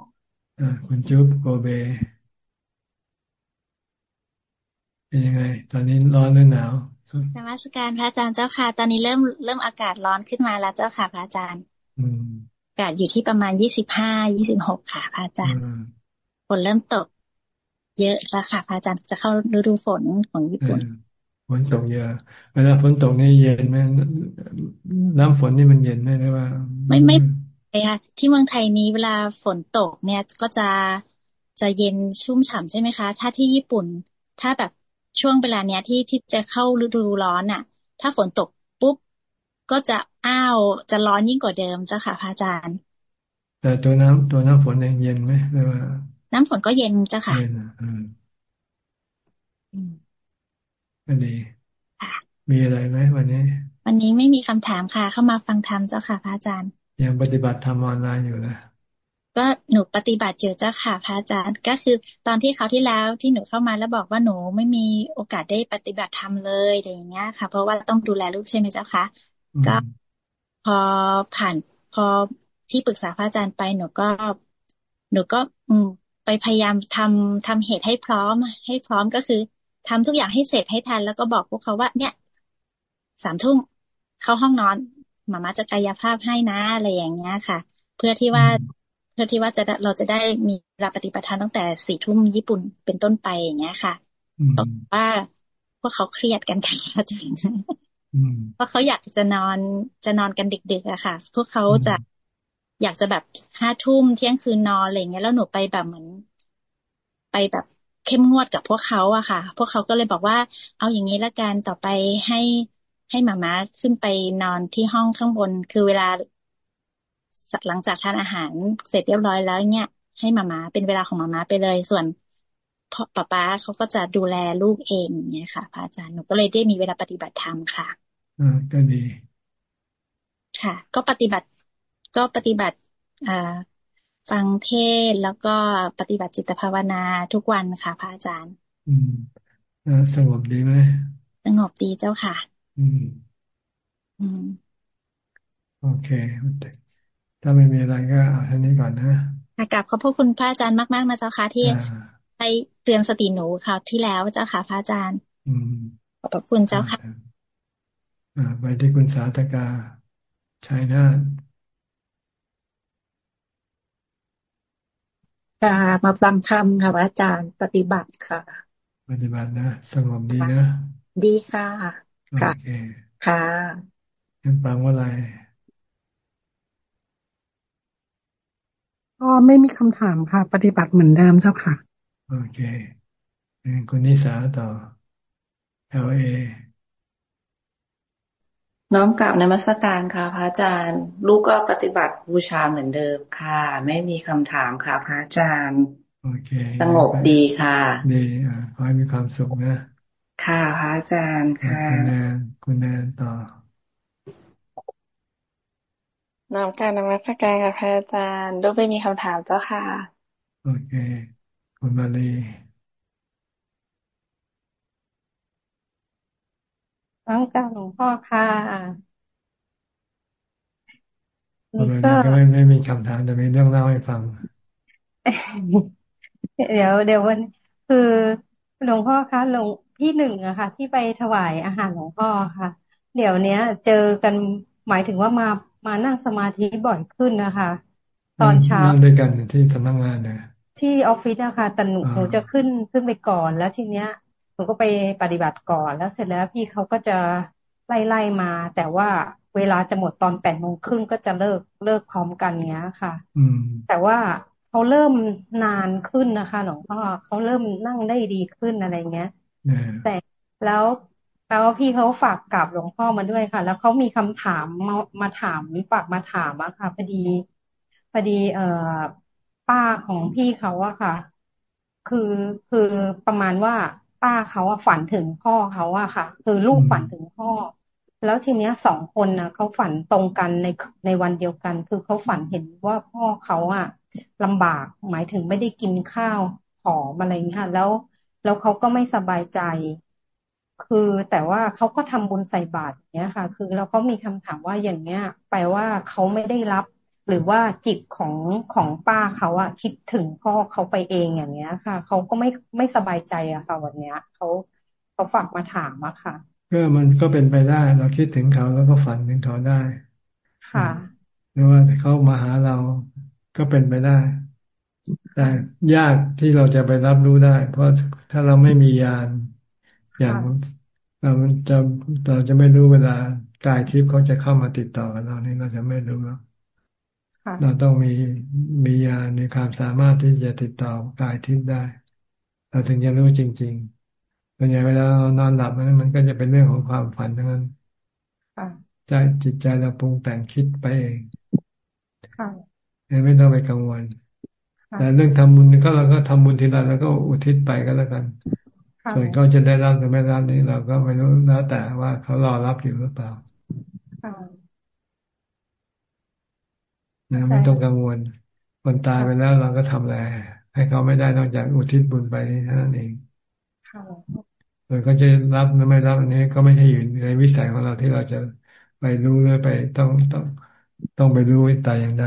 อ่าคุณจุ๊บโกเบ เป็นยังไง ตอนนี้ร้อนหรือหนาวนมัสการพระอาจารย์เจ้าค่ะ ตอนนี้เริ่มเริ่มอากาศร้อนขึ้นมาแล้วเจ้าค่ะพระอาจารย์ อืมอา กาศอยู่ที่ประมาณยี่สิบห้ายี่สิบหกค่ะพระอาจารย์ฝนเริ่มตก เยอะแล้วค่ะพระอาจารย์จะเข้าฤดูฝนของญี่ปุ่นฝนตกเยอะเวลาฝนตกนี่เย็นไหมน้ำฝนนี่มันเย็นไหมหรือว่า ไม่ไม่ค่ะที่เมืองไทยนี้เวลาฝนตกเนี่ยก็จะจะเย็นชุ่มฉ่ำใช่ไหมคะ ถ้าที่ญี่ปุ่น ถ้าแบบช่วงเวลาเนี้ยที่ที่จะเข้าฤดูร้อนอะ ถ้าฝนตกปุ๊บ ก็จะอ้าวจะร้อนยิ่งกว่าเดิมเจ้าค่ะพระอาจารย์ แต่ตัวน้ำตัวน้ำฝนเองเย็นไหมหรือว่า น้ำฝนก็เย็นเจ้าค่ะเย็นอ่าอันนี้มีอะไรไหมวันนี้ วันนี้ไม่มีคำถามค่ะ เข้ามาฟังธรรมเจ้าค่ะพระอาจารย์ ยังปฏิบัติธรรมออนไลน์อยู่นะก็หนูปฏิบัติเจอเจ้าค่ะพระอาจารย์ ก็คือตอนที่เขาที่แล้วที่หนูเข้ามาแล้วบอกว่าหนูไม่มีโอกาสได้ปฏิบัติธรรมเลยอะไรอย่างเงี้ยค่ะ เพราะว่าต้องดูแลลูกใช่ไหมเจ้าคะ ก็พอผ่านพอที่ปรึกษาพระอาจารย์ไปหนูก็ หนูก็ อืม ไปพยายามทำทำเหตุให้พร้อม ให้พร้อมก็คือทำทุกอย่างให้เสร็จให้ทัน แล้วก็บอกพวกเขาว่า เนี่ยสามทุ่มเข้าห้องนอนมาม่าจะกายภาพให้นะอะไรอย่างเงี้ยค่ะ เพื่อที่ว่าเพื่อที่ว่าจะเราจะได้มีรับปฏิปทานตั้งแต่สี่ทุ่มญี่ปุ่นเป็นต้นไปอย่างเงี้ยค่ะตกว่าพวกเขาเครียดกันค่ะอาจารย์ เพราะเขาอยากจะนอนจะนอนกันดึกๆอะค่ะ พวกเขาจะอยากจะแบบห้าทุ่มเที่ยงคืนนอนอะไรเงี้ยแล้วหนูไปแบบเหมือน ไปแบบเข้มงวดกับพวกเขาอะค่ะ พวกเขาก็เลยบอกว่า เอาอย่างนี้ละกันต่อไปให้ให้หมาม้าขึ้นไปนอนที่ห้องข้างบน คือเวลาหลังจากทานอาหารเสร็จเรียบร้อยแล้วเนี่ย ให้หมาม้าเป็นเวลาของหมาม้าไปเลย ส่วนพ่อป้าป้าเขาก็จะดูแลลูกเองเนี่ยค่ะพระอาจารย์หนูก็เลยได้มีเวลาปฏิบัติธรรมค่ะ อ่าก็ดี ค่ะ ก็ปฏิบัติ ก็ปฏิบัติอ่าฟังเทศแล้วก็ปฏิบัติจิตภาวนาทุกวันค่ะพระอาจารย์ อืมสงบดีไหมสงบดีเจ้าค่ะ อืม อืม โอเค ถ้าไม่มีอะไรก็เอาท่านี้ก่อนนะกลับขอบพระคุณพระอาจารย์มากๆนะเจ้าค่ะที่ให้เตือนสติหนูค่ะที่แล้วเจ้าค่ะพระอาจารย์ อืมขอบพระคุณเจ้าค่ะอ่า ไปที่คุณสาธกาชัยนาทกามาฟังธรรมค่ะอาจารย์ปฏิบัติค่ะ ปฏิบัตินะสงบดีนะ ดีค่ะ ค่ะค่ะยังฟังว่าอะไรก็ไม่มีคำถามค่ะ ปฏิบัติเหมือนเดิมเจ้าค่ะ โอเคคุณนิสาต่อ L A น้อมกลับในมัสการค่ะพระอาจารย์ ลูกก็ปฏิบัติบูชาเหมือนเดิมค่ะ ไม่มีคำถามค่ะพระอาจารย์โอเคสงบดีค่ะดีอ่าขอให้มีความสุขนะ ค่ะพระอาจารย์ค่ะ คุณแนนคุณแนนต่อน้อมการนมัสการค่ะพระอาจารย์ลูกไม่มีคำถามเจ้าค่ะ โอเค คุณมาลี น้องการหลวงพ่อค่ะนี่ก็ไม่ไม่มีคำถามแต่มีเรื่องเล่าให้ฟัง เดี๋ยว เดี๋ยววัน คือหลวงพ่อคะหลวงที่หนึ่งอะค่ะ ที่ไปถวายอาหารหลวงพ่อค่ะ เดี๋ยวเนี้ย เจอกันหมายถึงว่ามามานั่งสมาธิบ่อยขึ้นนะคะ ตอนเช้านั่งด้วยกันที่สำนักงานเนี่ยที่ออฟฟิศนะคะแต่หนูหนูจะขึ้นขึ้นไปก่อนแล้วทีเนี้ย หนูก็ไปปฏิบัติก่อนแล้วเสร็จแล้วพี่เขาก็จะไล่ไล่มา แต่ว่าเวลาจะหมดตอนแปดโมงครึ่งก็จะเลิกเลิกพร้อมกันเนี้ยค่ะ อืม แต่ว่าเขาเริ่มนานขึ้นนะคะหลวงพ่อเขาเริ่มนั่งได้ดีขึ้นอะไรเงี้ยแต่แล้วแล้วพี่เขาฝากกลับหลวงพ่อมาด้วยค่ะ แล้วเขามีคำถามมามาถามฝากมาถามอะค่ะพอดีพอดี เอ่อป้าของพี่เขาอะค่ะ คือคือประมาณว่า ป้าเขาอะฝันถึงพ่อเขาอะค่ะ คือลูกฝันถึงพ่อ แล้วทีเนี้ยสองคนนะเขาฝันตรงกันในในวันเดียวกัน คือเขาฝันเห็นว่าพ่อเขาอะลำบากหมายถึงไม่ได้กินข้าวผอมอะไรเงี้ยแล้ว แล้วเขาก็ไม่สบายใจ คือแต่ว่าเขาก็ทำบุญใส่บาตรเงี้ยค่ะ คือเราก็มีคำถามว่าอย่างเงี้ย แปลว่าเขาไม่ได้รับ หรือว่าจิตของของป้าเขาอะคิดถึงพ่อเขาไปเองอย่างเงี้ยค่ะเขาก็ไม่ไม่สบายใจอะค่ะวันเนี้ยเขาเขาฝากมาถามอะค่ะก็มันก็เป็นไปได้ เราคิดถึงเขาแล้วก็ฝันถึงเขาได้ ค่ะหรือว่าเขามาหาเราก็เป็นไปได้ แต่ยากที่เราจะไปรับรู้ได้ เพราะถ้าเราไม่มียานอย่างเราจะเราจะไม่รู้เวลากายทิพย์เขาจะเข้ามาติดต่อกับเรานี่เราจะไม่รู้แล้ว เราต้องมีมีญาณมีความสามารถที่จะติดต่อกายทิพย์ได้ เราถึงจะรู้จริงๆส่วนใหญ่เวลาเรานอนหลับมันมันก็จะเป็นเรื่องของความฝันทั้งนั้นใจจิตใจเราปรุงแต่งคิดไปเองไม่ต้องไปกังวลแต่เรื่องทำบุญก็เราก็ทำบุญทีละแล้วก็อุทิศไปก็แล้วกันส่วนเขาจะได้รับหรือไม่รับนี้เราก็ไม่รู้แล้วแต่ว่าเขารอรับอยู่หรือเปล่า นะไม่ต้องกังวลคนตายไปแล้วเราก็ทำอะไรให้เขาไม่ได้นอกจากอุทิศบุญไปนี่เท่านั้นเองส่วนเขาจะรับหรือไม่รับอันนี้ก็ไม่ใช่อยู่ในวิสัยของเราที่เราจะไปรู้หรือไปต้องต้องต้องไปรู้แต่อย่างใด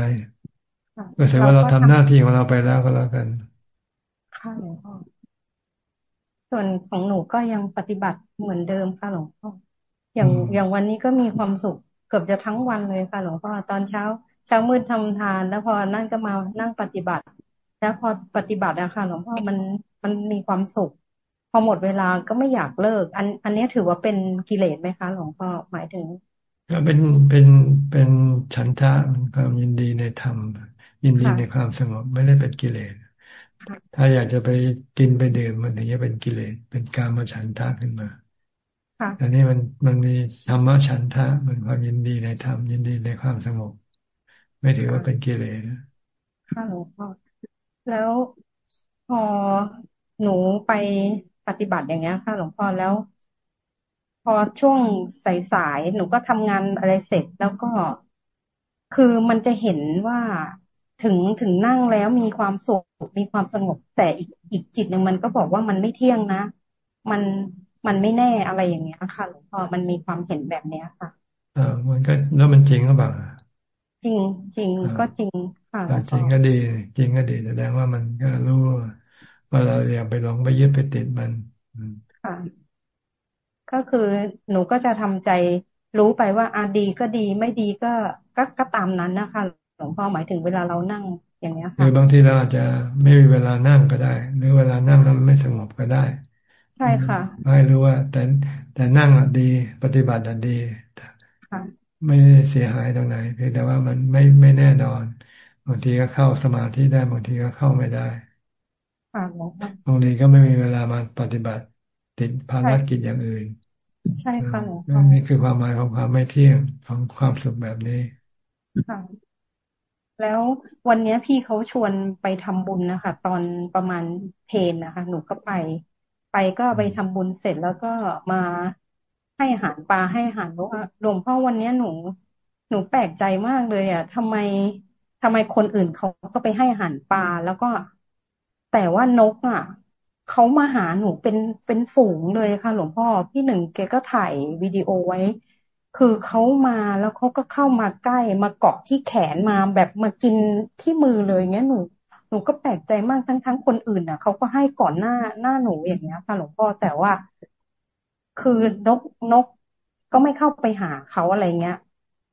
ก็แสดงว่าเราทำหน้าที่ของเราไปแล้วก็แล้วกันค่ะหลวงพ่อส่วนของหนูก็ยังปฏิบัติเหมือนเดิมค่ะหลวงพ่ออย่างอย่างวันนี้ก็มีความสุขเกือบจะทั้งวันเลยค่ะหลวงพ่อตอนเช้า เช้ามืดทำทานแล้วพอนั่นก็มานั่งปฏิบัติ แล้วพอปฏิบัติอะค่ะหลวงพ่อมันมันมีความสุข พอหมดเวลาก็ไม่อยากเลิก อันอันนี้ถือว่าเป็นกิเลสไหมคะหลวงพ่อหมายถึง ก็เป็นเป็นเป็นฉันทะความยินดีในธรรม ยินดีในความสงบไม่ได้เป็นกิเลสถ้าอยากจะไปกินไปดื่มมันถึงจะเป็นกิเลสเป็นการมาฉันทะขึ้นมาอันนี้มันมันมีธรรมะฉันทะมันความยินดีในธรรมยินดีในความสงบ ไม่ถือว่าเป็นกิเลสค่ะหลวงพ่อแล้วพอหนูไปปฏิบัติอย่างเงี้ย ค่ะหลวงพ่อแล้ว พอช่วงสายๆหนูก็ทำงานอะไรเสร็จแล้วก็คือมันจะเห็นว่าถึงถึงนั่งแล้วมีความสุขมีความสงบแต่อีกอีกจิตหนึ่งมันก็บอกว่ามันไม่เที่ยงนะ มันมันไม่แน่อะไรอย่างเงี้ยค่ะหลวงพ่อมันมีความเห็นแบบเนี้ยค่ะอ่ามันก็แล้วมันจริงหรือเปล่า จริงจริงก็จริงค่ะจริงก็ดี จริงก็ดีแสดงว่ามันก็รู้ว่าเราอย่าไปหลงไปยึดไปติดมันค่ะ ก็คือหนูก็จะทำใจรู้ไปว่าอาดีก็ดีไม่ดีก็ก็ก็ตามนั้นนะคะหลวงพ่อหมายถึงเวลาเรานั่งอย่างนี้ค่ะหรือบางทีเราอาจจะไม่มีเวลานั่งก็ได้ หรือเวลานั่งแล้วไม่สงบก็ได้ ใช่ค่ะให้รู้ว่า แต่แต่นั่งอะดี ปฏิบัติอะดี ไม่เสียหายตรงไหนเพียงแต่ว่ามันไม่ไม่แน่นอนบางทีก็เข้าสมาธิได้บางทีก็เข้าไม่ได้บางทีก็ไม่มีเวลามาปฏิบัติ ติดภารกิจอย่างอื่น ใช่ค่ะหลวงพ่อนี่คือความหมายของความไม่เที่ยงของความสุขแบบนี้ค่ะแล้ววันนี้พี่เขาชวนไปทำบุญนะคะ ตอนประมาณเพนนะคะ หนูก็ไป ไปก็ไปทำบุญเสร็จแล้วก็มา ให้อาหารปลาให้อาหารนกหลวงพ่อวันนี้หนู หนูแปลกใจมากเลยอะทำไมทำไมคนอื่นเขาก็ไปให้อาหารปลาแล้วก็ แต่ว่านกอะเขามาหาหนูเป็นเป็นฝูงเลยค่ะ หลวงพ่อพี่หนึ่งแกก็ถ่ายวิดีโอไว้ คือเขามาแล้วเขาก็เข้ามาใกล้มาเกาะที่แขนมาแบบมากินที่มือเลยเงี้ยหนูหนูก็แปลกใจมากทั้งทั้งคนอื่นอะเขาก็ให้ก่อนหน้าหน้าหนูอย่างเงี้ยค่ะหลวงพ่อแต่ว่า คือนกนกก็ไม่เข้าไปหาเขาอะไรเงี้ย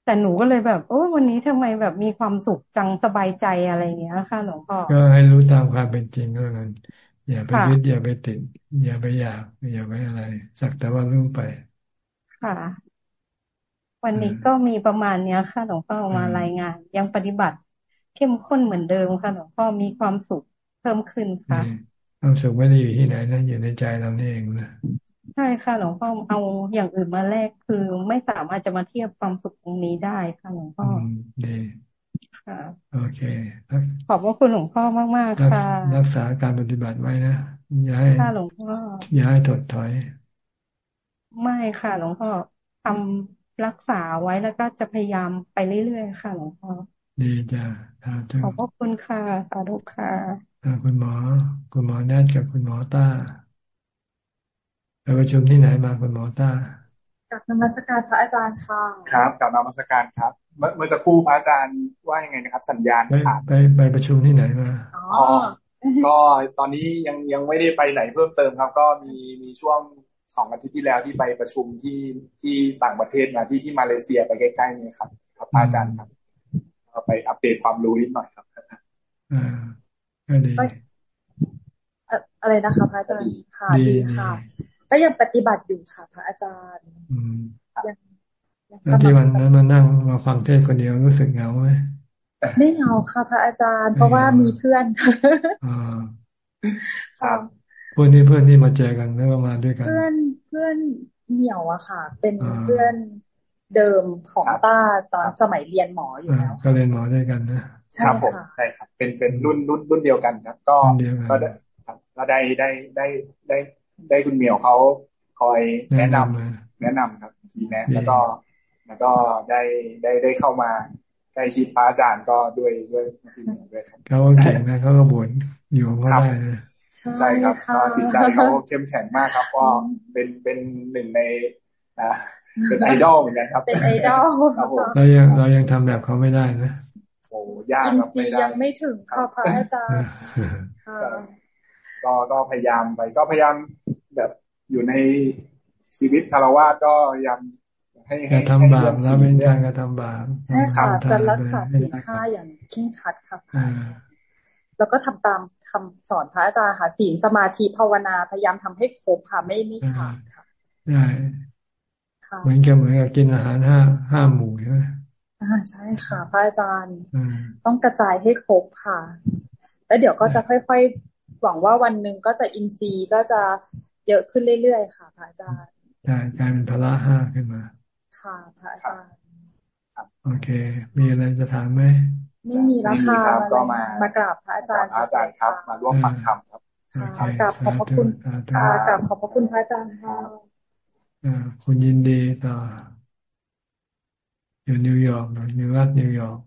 แต่หนูก็เลยแบบโอ้วันนี้ทำไมแบบมีความสุขจังสบายใจอะไรเงี้ยค่ะหลวงพ่อก็ให้รู้ตามความเป็นจริงก็แล้วกันอย่าไปยึดอย่าไปติด อย่าไปอยากอย่าไปอะไร สักแต่ว่ารู้ไป ค่ะ วันนี้ก็มีประมาณเนี้ยค่ะหลวงพ่อมารายงาน ยังปฏิบัติ เข้มข้นเหมือนเดิมค่ะหลวงพ่อมีความสุขเพิ่มขึ้นค่ะความสุขไม่ได้อยู่ที่ไหนนะอยู่ในใจเราเองนะ ใช่ค่ะหลวงพ่อเอาอย่างอื่นมาแลกคือไม่สามารถจะมาเทียบความสุขตรงนี้ได้ค่ะหลวงพ่อดีค่ะโอเคขอบพระคุณหลวงพ่อมากมากค่ะ รักษาการปฏิบัติไว้นะอย่าให้หลวงพ่ออย่าให้ถดถอย ไม่ค่ะหลวงพ่อทำรักษาไว้แล้วก็จะพยายามไปเรื่อยๆค่ะหลวงพ่อดีจ้ะขอบพระคุณค่ะสาธุค่ะคุณหมอ คุณหมอแนทกับคุณหมอต้า ไปประชุมที่ไหนมาคุณหมอต้ากับนมัสการพระอาจารย์ค่ะครับกับนมัสการครับ เมื่อเมื่อสักครู่พระอาจารย์ว่ายังไงนะครับ สัญญาณขาดไปไปประชุมที่ไหนมาอ๋อก็ตอนนี้ยังยังไม่ได้ไปไหนเพิ่มเติมครับ ก็มีมีช่วงสองอาทิตย์ที่แล้วที่ไปประชุมที่ที่ต่างประเทศมาที่ที่มาเลเซียไปใกล้ๆนี่ครับครับอาจารย์ครับไปอัปเดตความรู้นิดหน่อยครับอ่าดีอะไรนะคะพระอาจารย์ค่ะดีค่ะ ก็ยังปฏิบัติอยู่ค่ะพระอาจารย์ยังแล้วที่วันนั้นมานั่งมาฟังเทศคนเดียวรู้สึกเหงาไหมไม่เหงาค่ะพระอาจารย์ เพราะว่ามีเพื่อนอ่าครับเพื่อนที่เพื่อนที่มาเจอกันแล้วมาด้วยกัน เพื่อนเพื่อนเหนียวอะค่ะ เป็นเพื่อนเดิมของป้าตอนสมัยเรียนหมออยู่แล้วก็เรียนหมอด้วยกันนะครับผมใช่ครับ เป็นเป็นรุ่นรุ่นรุ่นเดียวกันครับ ก็ก็ได้ก็ได้ได้ได้ได้ ได้คุณเหมียวเขาคอยแนะนำแนะนำครับทีแนะแล้วก็แล้วก็ได้ได้ได้เข้ามาใกล้ชิดพระอาจารย์ก็ด้วยด้วยทีเหมียวด้วยครับเขาเก่งนะเขาก็บ่นอยู่ก็ได้นะใช่ครับจิตใจเขาเข้มแข็งมากครับก็เป็นเป็นหนึ่งในเป็นไอดอลเหมือนกันครับ เป็นไอดอลครับผมเรายังเรายังทำแบบเขาไม่ได้นะโอ้ยากครับไม่ได้ยังไม่ถึงค่ะพระอาจารย์ก็ก็พยายามไปก็พยายาม แบบอยู่ในชีวิตคารวะก็ยังให้ให้ทำบาปแล้วเป็นการกระทำบาปใช่ค่ะจะรักษาศีลห้าอย่างเคร่งคัดค่ะแล้วก็ทำตามคำสอนพระอาจารย์ค่ะศีลสมาธิภาวนาพยายามทำให้ครบค่ะไม่ไม่ขาดค่ะใช่เหมือนกับเหมือนกับกินอาหารห้าห้าหมู่ใช่ไหมอ่าใช่ค่ะ พระอาจารย์ต้องกระจายให้ครบค่ะ แล้วเดี๋ยวก็จะค่อยๆหวังว่าวันหนึ่งก็จะอินทรีย์ก็จะ เยอะขึ้นเรื่อยๆค่ะพระอาจารย์ใช่กลายเป็นพละห้าขึ้นมา ค่ะพระอาจารย์โอเค มีอะไรจะถามไหมไม่มีแล้วค่ะก็มามากราบพระอาจารย์อาจารย์ครับ มาร่วมฟังธรรมครับกราบขอบพระคุณค่ะกราบขอบพระคุณพระอาจารย์ค่ะคุณยินดีต่ออยู่นิวยอร์กนิวรัฐนิวยอร์ก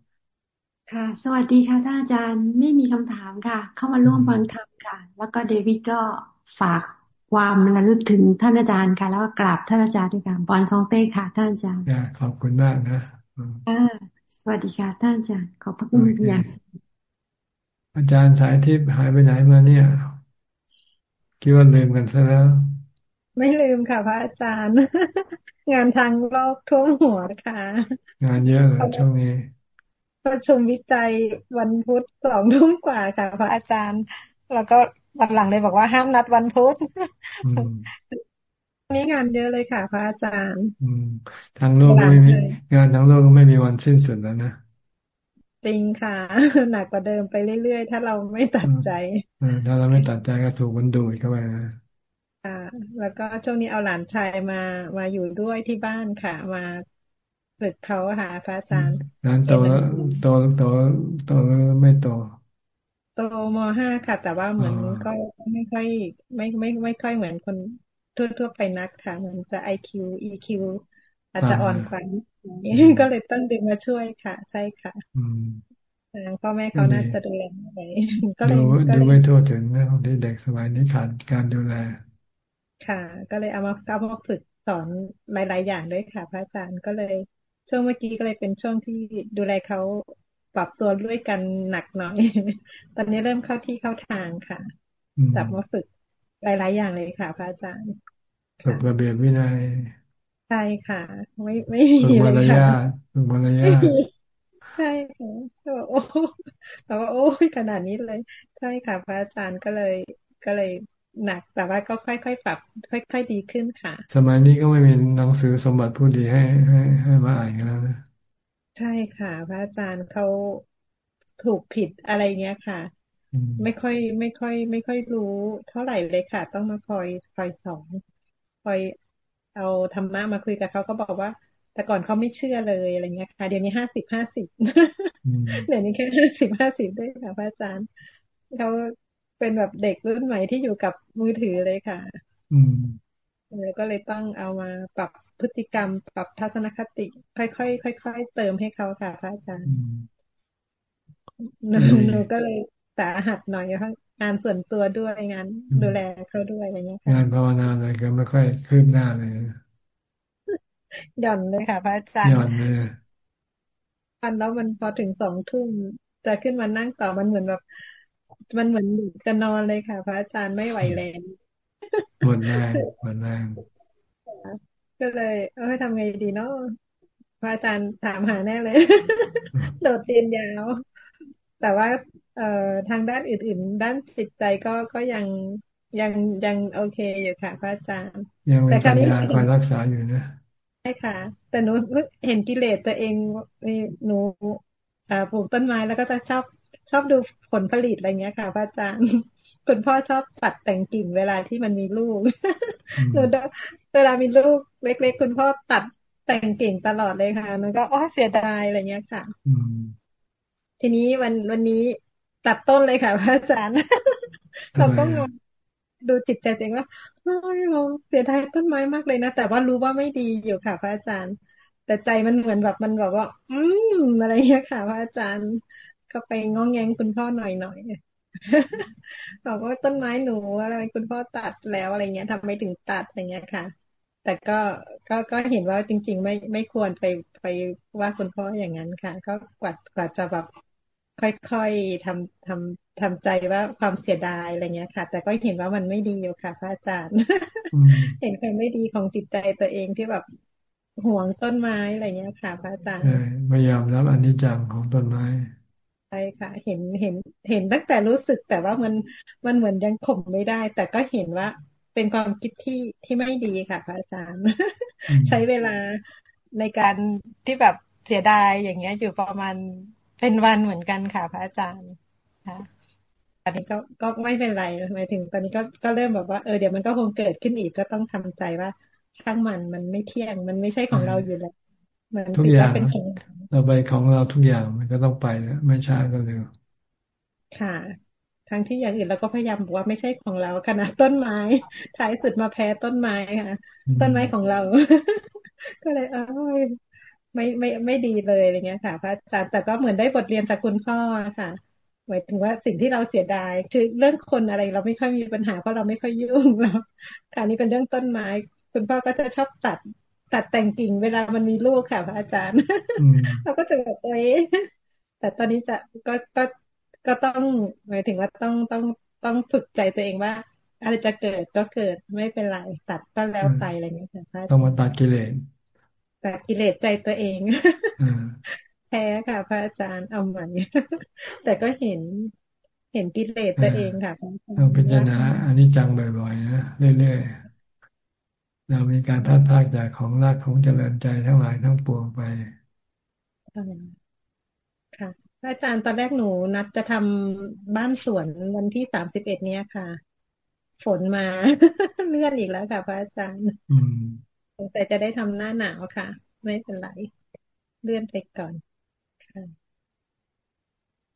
ค่ะ สวัสดีค่ะท่านอาจารย์ไม่มีคำถามค่ะ เข้ามาร่วมฟังธรรมค่ะ แล้วก็เดวิดก็ฝาก ความระลึกถึงท่านอาจารย์ค่ะ แล้วก็กราบท่านอาจารย์ด้วยค่ะบอลซองเต้ค่ะ ท่านอาจารย์ขอบคุณมากนะอ่าสวัสดีค่ะท่านอาจารย์ขอบพระคุณอย่างอาจารย์สายทิพย์หายไปไหนมาเนี่ยคิดว่าลืมกันซะแล้ว ไม่ลืมค่ะพระอาจารย์ งานทางโลกท่วมหัวค่ะ งานเยอะเลยช่วงนี้ประชุมวิจัยวันพุธสองทุ่มกว่าค่ะ พระอาจารย์ แล้วก็วัน หลังเลยบอกว่าห้ามนัดวันพุธนี่งานเยอะเลยค่ะ พระอาจารย์ทางโลกไม่มีงานทางโลกก็ไม่มีวันสิ้นสุดแล้วนะจริงค่ะ หนักกว่าเดิมไปเรื่อยๆ ถ้าเราไม่ตัดใจถ้าเราไม่ตัดใจก็ถูกมันดูดเข้าไปนะค่ะแล้วก็ช่วงนี้เอาหลานชายมามาอยู่ด้วยที่บ้านค่ะ มาฝึกเขาค่ะพระอาจารย์หลานโตแล้วโตโตโตไม่โต โตมห้าค่ะ แต่ว่าเหมือนก็ไม่ค่อยไม่ไม่ไม่ค่อยเหมือนคนทั่วๆไปนักค่ะมันจะไอคิวอีคิวอาจจะอ่อนกว่าก็เลยต้องดึงมาช่วยค่ะ ใช่ค่ะพ่อแม่เขาน่าจะดูแลไว้ก็เลยดูไม่ทั่วถึงนะที่เด็กสมัยนี้ขาดการดูแล ค่ะ ก็เลยเอามาเอามาฝึกสอนหลาย ๆ อย่างด้วยค่ะ พระอาจารย์ก็เลย ช่วงเมื่อกี้ก็เลยเป็นช่วงที่ดูแลเขา ปรับตัวด้วยกันหนักหน่อย ตอนนี้เริ่มเข้าที่เข้าทางค่ะจับมาฝึกหลาย ๆ อย่างเลยค่ะ พระอาจารย์ฝึกระเบียบวินัยใช่ค่ะ ไม่ไม่มีเลยค่ะฝึกมารยาทใช่ค่ะโอ้แต่ว่าโอ้ยขนาดนี้เลย ใช่ค่ะ พระอาจารย์ก็เลยก็เลยหนัก แต่ว่าก็ค่อยๆปรับ ค่อย ๆ ดีขึ้นค่ะ สมัยนี้ก็ไม่มีหนังสือสมบัติผู้ดีให้ให้ให้มาอ่านกันแล้วนะ ใช่ค่ะ พระอาจารย์เขาถูกผิดอะไรเงี้ยค่ะ ไม่ค่อยไม่ค่อย ไม่ค่อยรู้เท่าไหร่เลยค่ะ ต้องมาคอยคอยสอนคอยเอาธรรมะมาคุยกับเขาก็บอกว่า แต่ก่อนเขาไม่เชื่อเลยอะไรเงี้ยค่ะ เดี๋ยวนี้ห้าสิบห้าสิบเดี๋ยวนี้แค่ห้าสิบห้าสิบด้วยค่ะพระอาจารย์เขาเป็นแบบเด็กรุ่นใหม่ที่อยู่กับมือถือเลยค่ะ อืม แล้วก็เลยต้องเอามาปรับพฤติกรรม ปรับทัศนคติ ค่อยๆค่อยๆเติมให้เขาค่ะพระอาจารย์หนูหนูก็เลยสาหัสหน่อยค่ะงานส่วนตัวด้วยงานดูแลเขาด้วยอะไรเงี้ยงานภาวนาอะไรก็ไม่ค่อยคืบหน้าเลยหย่อนเลยค่ะ พระอาจารย์หย่อนเลยอันแล้วมันพอถึงสองทุ่มจะขึ้นมานั่งต่อมันเหมือนแบบ มันเหมือนจะนอนเลยค่ะ พระอาจารย์ไม่ไหวแรง หมดแรงหมดแรงก็เลย เออทำไงดีเนาะพระอาจารย์ถามหาแน่เลย โดดเรียนยาว แต่ว่า เอ่อทางด้านอื่น ๆ ด้านจิตใจก็ก็ยังยังยังโอเคอยู่ค่ะ พระอาจารย์ยังมีปัญญาคอยรักษาอยู่นะใช่ค่ะ แต่หนูเห็นกิเลสตัวเองหนูอ่าปลูกต้นไม้แล้วก็จะชอบชอบดูผลผลิตอะไรเงี้ยค่ะ พระอาจารย์ คุณพ่อชอบตัดแต่งกิ่งเวลาที่มันมีลูกหนูเวลามีลูกเล็ก ๆ คุณพ่อตัดแต่งกิ่งตลอดเลยค่ะมันก็อ๋อเสียดายอะไรเงี้ยค่ะทีนี้วันวันนี้ตัดต้นเลยค่ะพระอาจารย์เราก็งงดูจิตใจเองว่าเราเสียดายต้นไม้มากเลยนะแต่ว่ารู้ว่าไม่ดีอยู่ค่ะ พระอาจารย์ แต่ใจมันเหมือนแบบมันแบบว่า อืมอะไรเงี้ยค่ะ พระอาจารย์ก็ไปงองแงงคุณพ่อหน่อยหน่อย บอกว่าต้นไม้หนูอะไรคุณพ่อตัดแล้วอะไรเงี้ยทำไมถึงตัดอะไรเงี้ยค่ะ แต่ก็ก็ก็เห็นว่าจริง ๆ ไม่ไม่ควรไปไปว่าคุณพ่ออย่างนั้นค่ะ ก็กว่ากว่าจะแบบค่อยๆทำทำทำใจว่าความเสียดายอะไรเงี้ยค่ะ แต่ก็เห็นว่ามันไม่ดีอยู่ค่ะ พระอาจารย์ เห็นความไม่ดีของจิตใจตัวเองที่แบบห่วงต้นไม้อะไรเงี้ยค่ะ พระอาจารย์ไม่ยอมรับอนิจจังของต้นไม้ ใช่ค่ะ เห็นเห็นเห็นตั้งแต่รู้สึกแต่ว่ามันมันเหมือนยังข่มไม่ได้ แต่ก็เห็นว่าเป็นความคิดที่ที่ไม่ดีค่ะพระอาจารย์ ใช้เวลาในการที่แบบเสียดายอย่างเงี้ย อยู่ประมาณเป็นวันเหมือนกันค่ะ พระอาจารย์ค่ะอันนี้ก็ก็ไม่เป็นไรหมายถึง ตอนนี้ก็ก็เริ่มแบบว่าเออเดี๋ยวมันก็คงเกิดขึ้นอีกก็ต้องทำใจว่าช่างมันมันไม่เที่ยงมันไม่ใช่ของเราอยู่แล้ว มันทุกอย่างเป็นของเราไปของเราทุกอย่างมันก็ต้องไปแล้วไม่ช้าก็เร็วค่ะทั้งที่อย่างอื่นเราก็พยายามบอกว่าไม่ใช่ของเราขนาดต้นไม้ท้ายสุดมาแพ้ต้นไม้ค่ะ ต้นไม้ของเรา ก็เลยเออไม่ไม่ไม่ดีเลยอะไรเงี้ยค่ะพระอาจารย์แต่ก็เหมือนได้บทเรียนจากคุณพ่อค่ะหมายถึงว่าสิ่งที่เราเสียดาย คือเรื่องคนอะไรเราไม่ค่อยมีปัญหาเพราะเราไม่ค่อยยุ่งแล้วคราวนี้เป็นเรื่องต้นไม้ คุณพ่อก็จะชอบตัด ตัดแต่งกิ่งเวลามันมีลูกค่ะพระอาจารย์เราก็จะแบบเอ้แต่ตอนนี้จะก็ก็ก็ต้องหมายถึงว่าต้องต้องต้องฝึกใจตัวเองว่า อะไรจะเกิดก็เกิดไม่เป็นไรตัดก็แล้วไปอะไรเงี้ยค่ะต้องมาตัดกิเลสตัดกิเลสใจตัวเองแพ้ค่ะพระอาจารย์เอาใหม่แต่ก็เห็นเห็นกิเลสตัวเองค่ะเราพิจารณาอันนี้จังบ่อยๆนะเรื่อยๆ เรามีการพัดพากจากของรักของเจริญใจทั้งหลายทั้งปวงไปค่ะอาจารย์ตอนแรกหนูนัดจะทำบ้านสวนวันที่สามสิบเอ็ดเนี้ยค่ะ ฝนมาเลื่อนอีกแล้วค่ะพระอาจารย์แต่จะได้ทำหน้าหนาวค่ะ ไม่เป็นไร เลื่อนไปก่อน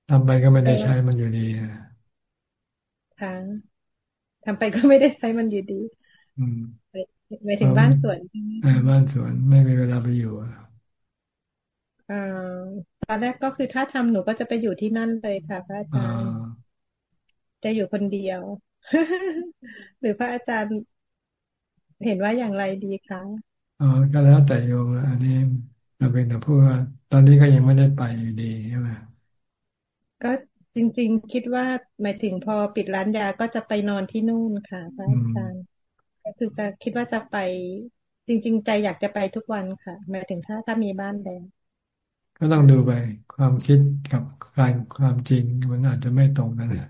ทำไปก็ไม่ได้ใช้มันอยู่ดีค่ะทำไปก็ไม่ได้ใช้มันอยู่ดี อืม ไปถึงบ้านสวนอ่าบ้านสวนไม่มีเวลาไปอยู่อ่าตอนแรกก็คือถ้าทำหนูก็จะไปอยู่ที่นั่นเลยค่ะพระอาจารย์จะอยู่คนเดียว หรือพระอาจารย์เห็นว่าอย่างไรดีคะอ๋อก็แล้วแต่โยมอันนี้เราเป็นแต่พูดว่าตอนนี้ก็ยังไม่ได้ไปอยู่ดีใช่ไหมก็จริง ๆ คิดว่าหมายถึงพอปิดร้านยาก็จะไปนอนที่นู่นค่ะพระอาจารย์ ก็คือจะคิดว่าจะไปจริง ๆ ใจอยากจะไปทุกวันค่ะหมายถึงถ้าถ้ามีบ้านแดงก็ต้องดูไปความคิดกับการความจริงมันอาจจะไม่ตรงกันเลย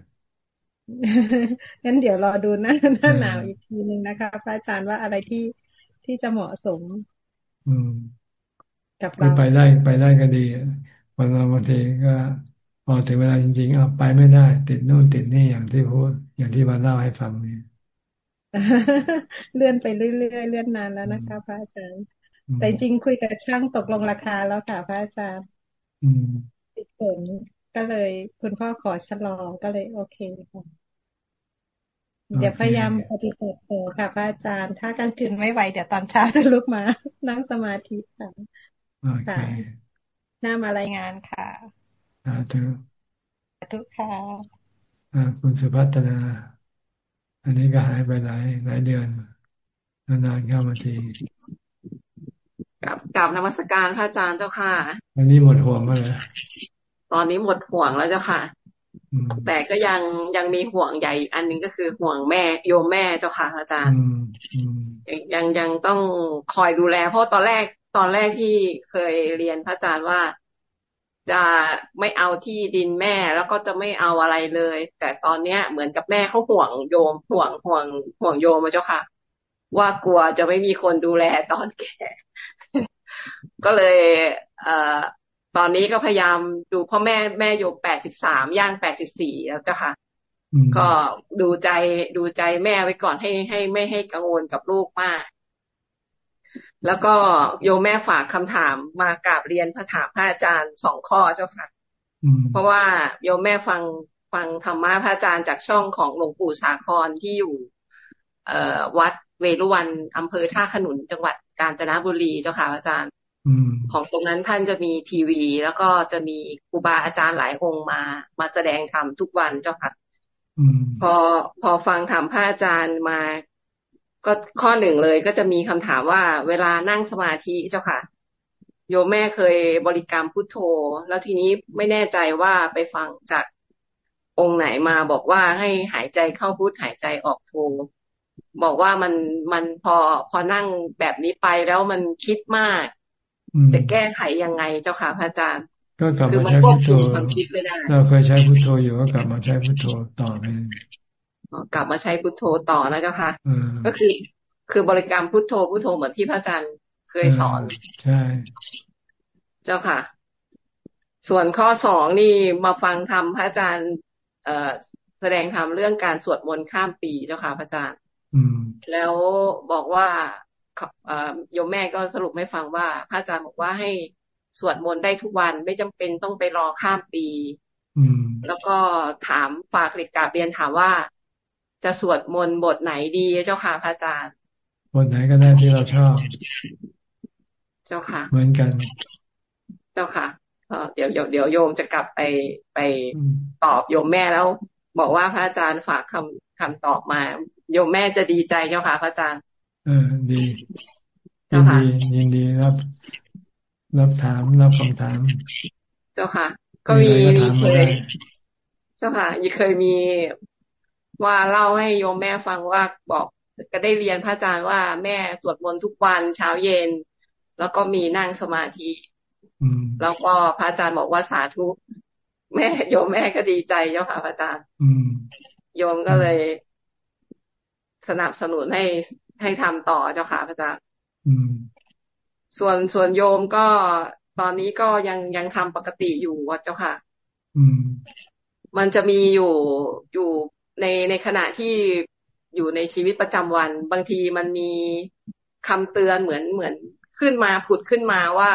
งั้นเดี๋ยวรอดูหน้าหน้าหนาวอีกทีหนึ่งนะคะพระอาจารย์ว่าอะไรที่ที่จะเหมาะสม อืมกับเราไปได้ไปได้ก็ดีวันเราบางทีก็พอถึงเวลาจริงๆเอาไปไม่ได้ ติดนู่นติดนี่อย่างที่พูดอย่างที่มาเล่าให้ฟังนี่ เลื่อนไปเรื่อยๆเลื่อนนานแล้วนะคะพระอาจารย์แต่จริงคุยกับช่างตกลงราคาแล้วค่ะพระอาจารย์ติดฝนก็เลย คุณพ่อขอชะลอก็เลยโอเคค่ะเดี๋ยวพยายามปฏิบัติต่อค่ะพระอาจารย์ ถ้ากลางคืนไม่ไหวเดี๋ยวตอนเช้าจะลุกมา นั่งสมาธิค่ะค่ะหน้ามารายงานค่ะสาธุสาธุค่ะคุณสุภัตนา อันนี้ก็หายไปหลายหลายเดือนนานๆเข้ามาทีกับกับนมัสการพระอาจารย์เจ้าค่ะอันนี้หมดห่วงแล้วตอนนี้หมดห่วงแล้วเจ้าค่ะ แต่ก็ยังยังมีห่วงใหญ่ อันนึงก็คือห่วงแม่โยมแม่เจ้าค่ะ อาจารย์ยังยังต้องคอยดูแล เพราะตอนแรกตอนแรกที่เคยเรียนพระอาจารย์ว่า จะไม่เอาที่ดินแม่แล้วก็จะไม่เอาอะไรเลย แต่ตอนเนี้ย เหมือนกับแม่เขาห่วงโยมห่วงห่วงห่วงโยมมาเจ้าค่ะ ว่ากลัวจะไม่มีคนดูแลตอนแก่ ก็เลย เอ่อตอนนี้ก็พยายามดูพ่อแม่แม่โยมแปดสิบสามย่างแปดสิบสี่แล้วจ้ะค่ะก็ดูใจดูใจแม่ไว้ก่อนให้ให้ไม่ให้กังวลกับลูกมาก แล้วก็โยมแม่ฝากคำถามมากราบเรียนพระถามพระอาจารย์สองข้อเจ้าค่ะ เพราะว่าโยมแม่ฟังฟังธรรมะพระอาจารย์จากช่องของหลวงปู่สาครที่อยู่ เอ่อวัดเวรุวันอำเภอท่าขนุนจังหวัดกาญจนบุรีเจ้าค่ะอาจารย์ของตรงนั้นท่านจะมีทีวี แล้วก็จะมีครูบาอาจารย์หลายองค์มามาแสดงธรรมทุกวันเจ้าค่ะพอพอฟังธรรมพระอาจารย์มา ก็ข้อหนึ่งเลยก็จะมีคำถามว่าเวลานั่งสมาธิเจ้าค่ะ โยมแม่เคยบริกรรมพุทโธ แล้วทีนี้ไม่แน่ใจว่าไปฟังจากองค์ไหนมาบอกว่าให้หายใจเข้าพุทหายใจออกโธบอกว่ามันมันพอพอนั่งแบบนี้ไปแล้วมันคิดมาก จะแก้ไขยังไงเจ้าค่ะพระอาจารย์ ก็กลับมาใช้พุทโธเราเคยใช้พุทโธอยู่ก็กลับมาใช้พุทโธต่อไป กลับมาใช้พุทโธต่อนะเจ้าค่ะ ก็คือ คือบริกรรมพุทโธพุทโธเหมือนที่พระอาจารย์เคยสอน ใช่ เจ้าค่ะ ส่วนข้อสองนี่มาฟังธรรมพระอาจารย์ เอ่อแสดงธรรมเรื่องการสวดมนต์ข้ามปีเจ้าค่ะพระอาจารย์แล้วบอกว่าโยมแม่ก็สรุปให้ฟังว่า พระอาจารย์บอกว่าให้สวดมนต์ได้ทุกวันไม่จำเป็นต้องไปรอข้ามปีแล้วก็ถามฝากเรียกกาบเรียนถามว่า จะสวดมนต์บทไหนดีเจ้าค่ะพระอาจารย์บทไหนก็ได้ที่เราชอบ เจ้าค่ะ เหมือนกัน เจ้าค่ะเดี๋ยวเดี๋ยวเดี๋ยวโยมจะกลับไปไปตอบโยมแม่แล้ว บอกว่าพระอาจารย์ฝากคำคำตอบมา โยมแม่จะดีใจเจ้าค่ะ พระอาจารย์ เออดียินดียินดีรับรับถามรับคำถาม เจ้าค่ะ ก็มีมีเคย เจ้าค่ะยังเคยมี ว่าเล่าให้โยมแม่ฟังว่าบอกก็ได้เรียนพระอาจารย์ว่าแม่สวดมนต์ทุกวันเช้าเย็น แล้วก็มีนั่งสมาธิแล้วก็พระอาจารย์บอกว่าสาธุแม่โยมแม่ก็ดีใจเจ้าค่ะพระอาจารย์โยมก็เลย สนับสนุนให้ให้ทำต่อเจ้าค่ะพระอาจารย์ส่วนส่วนโยมก็ตอนนี้ก็ยังยังทำปกติอยู่วัดเจ้าค่ะมันจะมีอยู่อยู่ ในในขณะที่อยู่ในชีวิตประจำวัน บางทีมันมีคำเตือนเหมือนเหมือนขึ้นมาผุดขึ้นมาว่า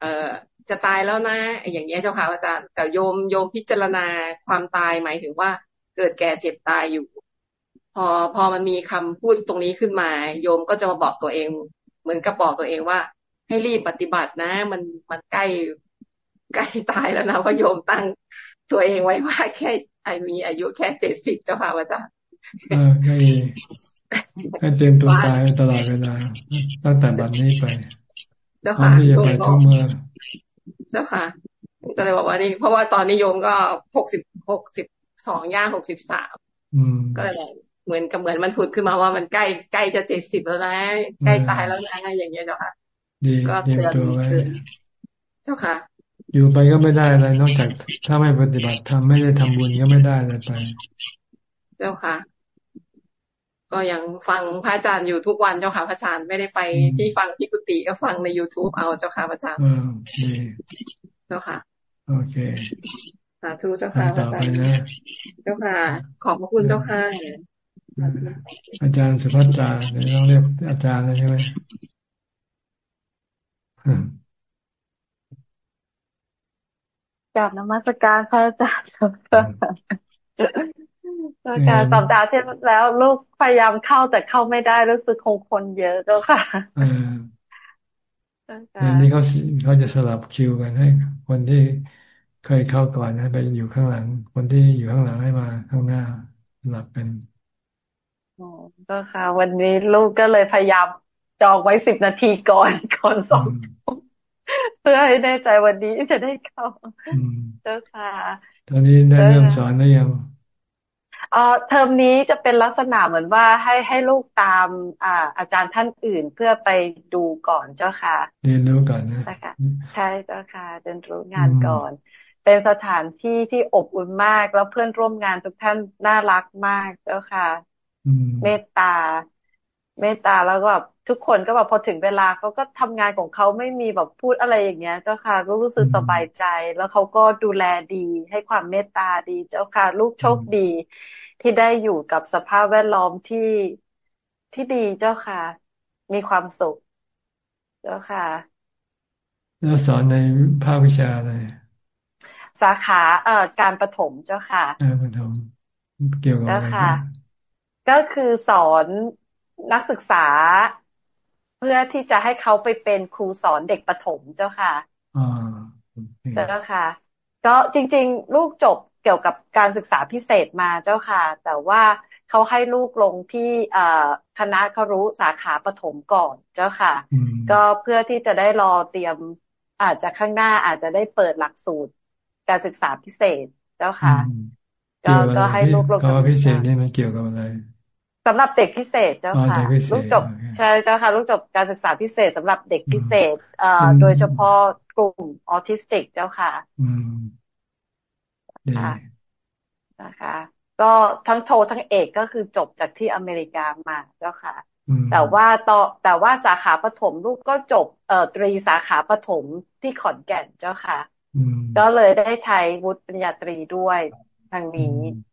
เออจะตายแล้วนะอย่างเงี้ยเจ้าค่ะอาจารย์ แต่โยมโยมพิจารณาความตายหมายถึงว่า เกิดแก่เจ็บตายอยู่ พอพอมันมีคำพูดตรงนี้ขึ้นมา โยมก็จะมาบอกตัวเอง เหมือนกับบอกตัวเองว่า ให้รีบปฏิบัตินะ มันมันใกล้ใกล้ตายแล้วนะเพราะโยมตั้งตัวเองไว้ว่าแค่ ไอมีอายุแค่เจ็ดสิบเจ้าค่ะอาจารย์เออให้ให้เตรียมตัวตายตลอดเวลาตั้งแต่บัดนี้ไปเจ้าค่ะที่จะไปทุกเมื่อเจ้าค่ะก็เลยบอกว่านี่เพราะว่าตอนนิยมก็หกสิบหกสิบสองย่างหกสิบสามก็เลยเหมือนกับเหมือนมันพูดขึ้นมาว่ามันใกล้ใกล้จะเจ็ดสิบแล้วนะใกล้ตายแล้วนะอย่างเงี้ยเจ้าค่ะ ก็เตือนเจ้าค่ะ อยู่ไปก็ไม่ได้อะไร นอกจากถ้าไม่ปฏิบัติทำไม่ได้ทำบุญก็ไม่ได้อะไรไป เจ้าค่ะ ก็ยังฟังพระอาจารย์อยู่ทุกวันเจ้าค่ะพระอาจารย์ไม่ได้ไปที่ฟังที่กุฏิก็ฟังใน youtube เอาเจ้าค่ะพระอาจารย์เจ้าค่ะ โอเคสาธุเจ้าค่ะพระอาจารย์เจ้าค่ะ ขอบพระคุณเจ้าค่ะ อาจารย์สุภัตราเดี๋ยวต้องเรียกอาจารย์เลยใช่ไหม กลับนมัสการพระอาจารย์การสัปดาห์ที่แล้ว ลูกพยายามเข้าแต่เข้าไม่ได้รู้สึกคงคนเยอะเจ้าค่ะอันนี้เขาเขาจะสลับคิวกันให้ คนที่เคยเข้าก่อนให้ไปอยู่ข้างหลัง คนที่อยู่ข้างหลังให้มาข้างหน้าสลับกันอ๋อก็ค่ะ วันนี้ลูกก็เลยพยายามจองไว้สิบนาทีก่อนก่อนสอง เพื่อให้แน่ใจวันนี้จะได้เข้าเจ้าค่ะตอนนี้ได้เริ่มสอนแล้วยังเอ่อเทอมนี้จะเป็นลักษณะเหมือนว่าให้ให้ลูกตามอ่าอาจารย์ท่านอื่นเพื่อไปดูก่อนเจ้าค่ะ เรียนรู้ก่อนนะใช่ค่ะใช่เจ้าค่ะเรียนรู้งานก่อน เป็นสถานที่ที่อบอุ่นมากแล้วเพื่อนร่วมงานทุกท่านน่ารักมากเจ้าค่ะเมตตา เมตตาแล้วก็แบบ ทุกคนก็แบบพอถึงเวลาเขาก็ทำงานของเขาไม่มีแบบพูดอะไรอย่างเงี้ย เจ้าค่ะรู้สึกสบายใจ แล้วเขาก็ดูแลดีให้ความเมตตาดี เจ้าค่ะลูกโชคดี ที่ได้อยู่กับสภาพแวดล้อมที่ที่ดีเจ้าค่ะ มีความสุข เจ้าค่ะ แล้วสอนในภาควิชาอะไร สาขาเอ่อการประถมเจ้าค่ะการประถมเกี่ยวกับอะไรก็คือสอนนักศึกษา เพื่อที่จะให้เขาไปเป็นครูสอนเด็กประถมเจ้าค่ะเจ้าค่ะ ก็จริง ๆ ลูกจบเกี่ยวกับการศึกษาพิเศษมาเจ้าค่ะ แต่ว่าเขาให้ลูกลงที่คณะครุสาขาประถมก่อนเจ้าค่ะ ก็เพื่อที่จะได้รอเตรียมอาจจะข้างหน้าอาจจะได้เปิดหลักสูตร การศึกษาพิเศษเจ้าค่ะ ก็ก็ให้ลูกลงก็พิเศษนี่มันเกี่ยวกับอะไร สำหรับเด็กพิเศษเจ้าค่ะลูกจบใช่เจ้าค่ะลูกจบการศึกษาพิเศษสำหรับเด็กพิเศษ เอ่อโดยเฉพาะกลุ่มออทิสติกเจ้าค่ะ อืมค่ะนะคะ ก็ทั้งโททั้งเอกก็คือจบจากที่อเมริกามาเจ้าค่ะ แต่ว่าต่อแต่ว่าสาขาปฐมลูกก็จบเอ่อตรีสาขาปฐมที่ขอนแก่นเจ้าค่ะก็เลยได้ใช้วุฒิปริญญาตรีด้วยทางนี้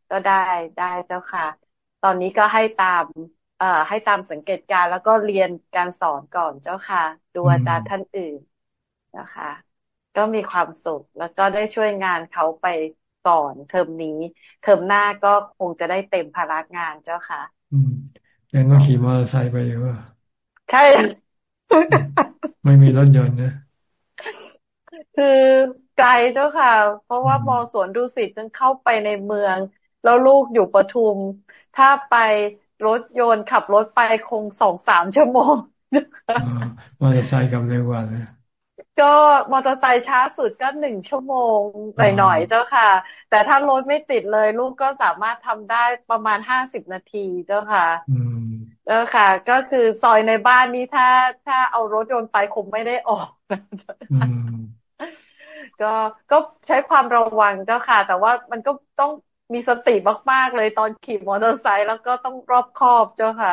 ก็ได้ได้เจ้าค่ะ ตอนนี้ก็ให้ตาม เอ่อ ให้ตามสังเกตการแล้วก็เรียนการสอนก่อนเจ้าค่ะ ดูอาจารย์ท่านอื่นนะคะ ก็มีความสุขแล้วก็ได้ช่วยงานเขาไปก่อนเทอมนี้ เทอมหน้าก็คงจะได้เต็มภาระงานเจ้าค่ะ อืมยังต้องขี่มอเตอร์ไซค์ไปอยู่ว่าใช่ ไม่มีรถยนต์นะ คือไกลเจ้าค่ะ เพราะว่ามอสวนดูสิตต้องเข้าไปในเมือง แล้วลูกอยู่ปทุม ถ้าไปรถยนต์ขับรถไปคงสองสามชั่วโมงมอเตอร์ไซค์กับเร็วกว่าเลยก็มอเตอร์ไซค์ช้าสุดก็หนึ่งชั่วโมงหน่อยๆเจ้าค่ะ แต่ถ้ารถไม่ติดเลย ลูกก็สามารถทำได้ประมาณห้าสิบนาทีเจ้าค่ะเจ้าค่ะ ก็คือซอยในบ้านนี้ถ้าถ้าเอารถยนต์ไปคงไม่ได้ออกก็ก็ใช้ความระวังเจ้าค่ะ แต่ว่ามันก็ต้อง มีสติมากๆเลยตอนขี่มอเตอร์ไซค์แล้วก็ต้องรอบคอบเจ้าค่ะ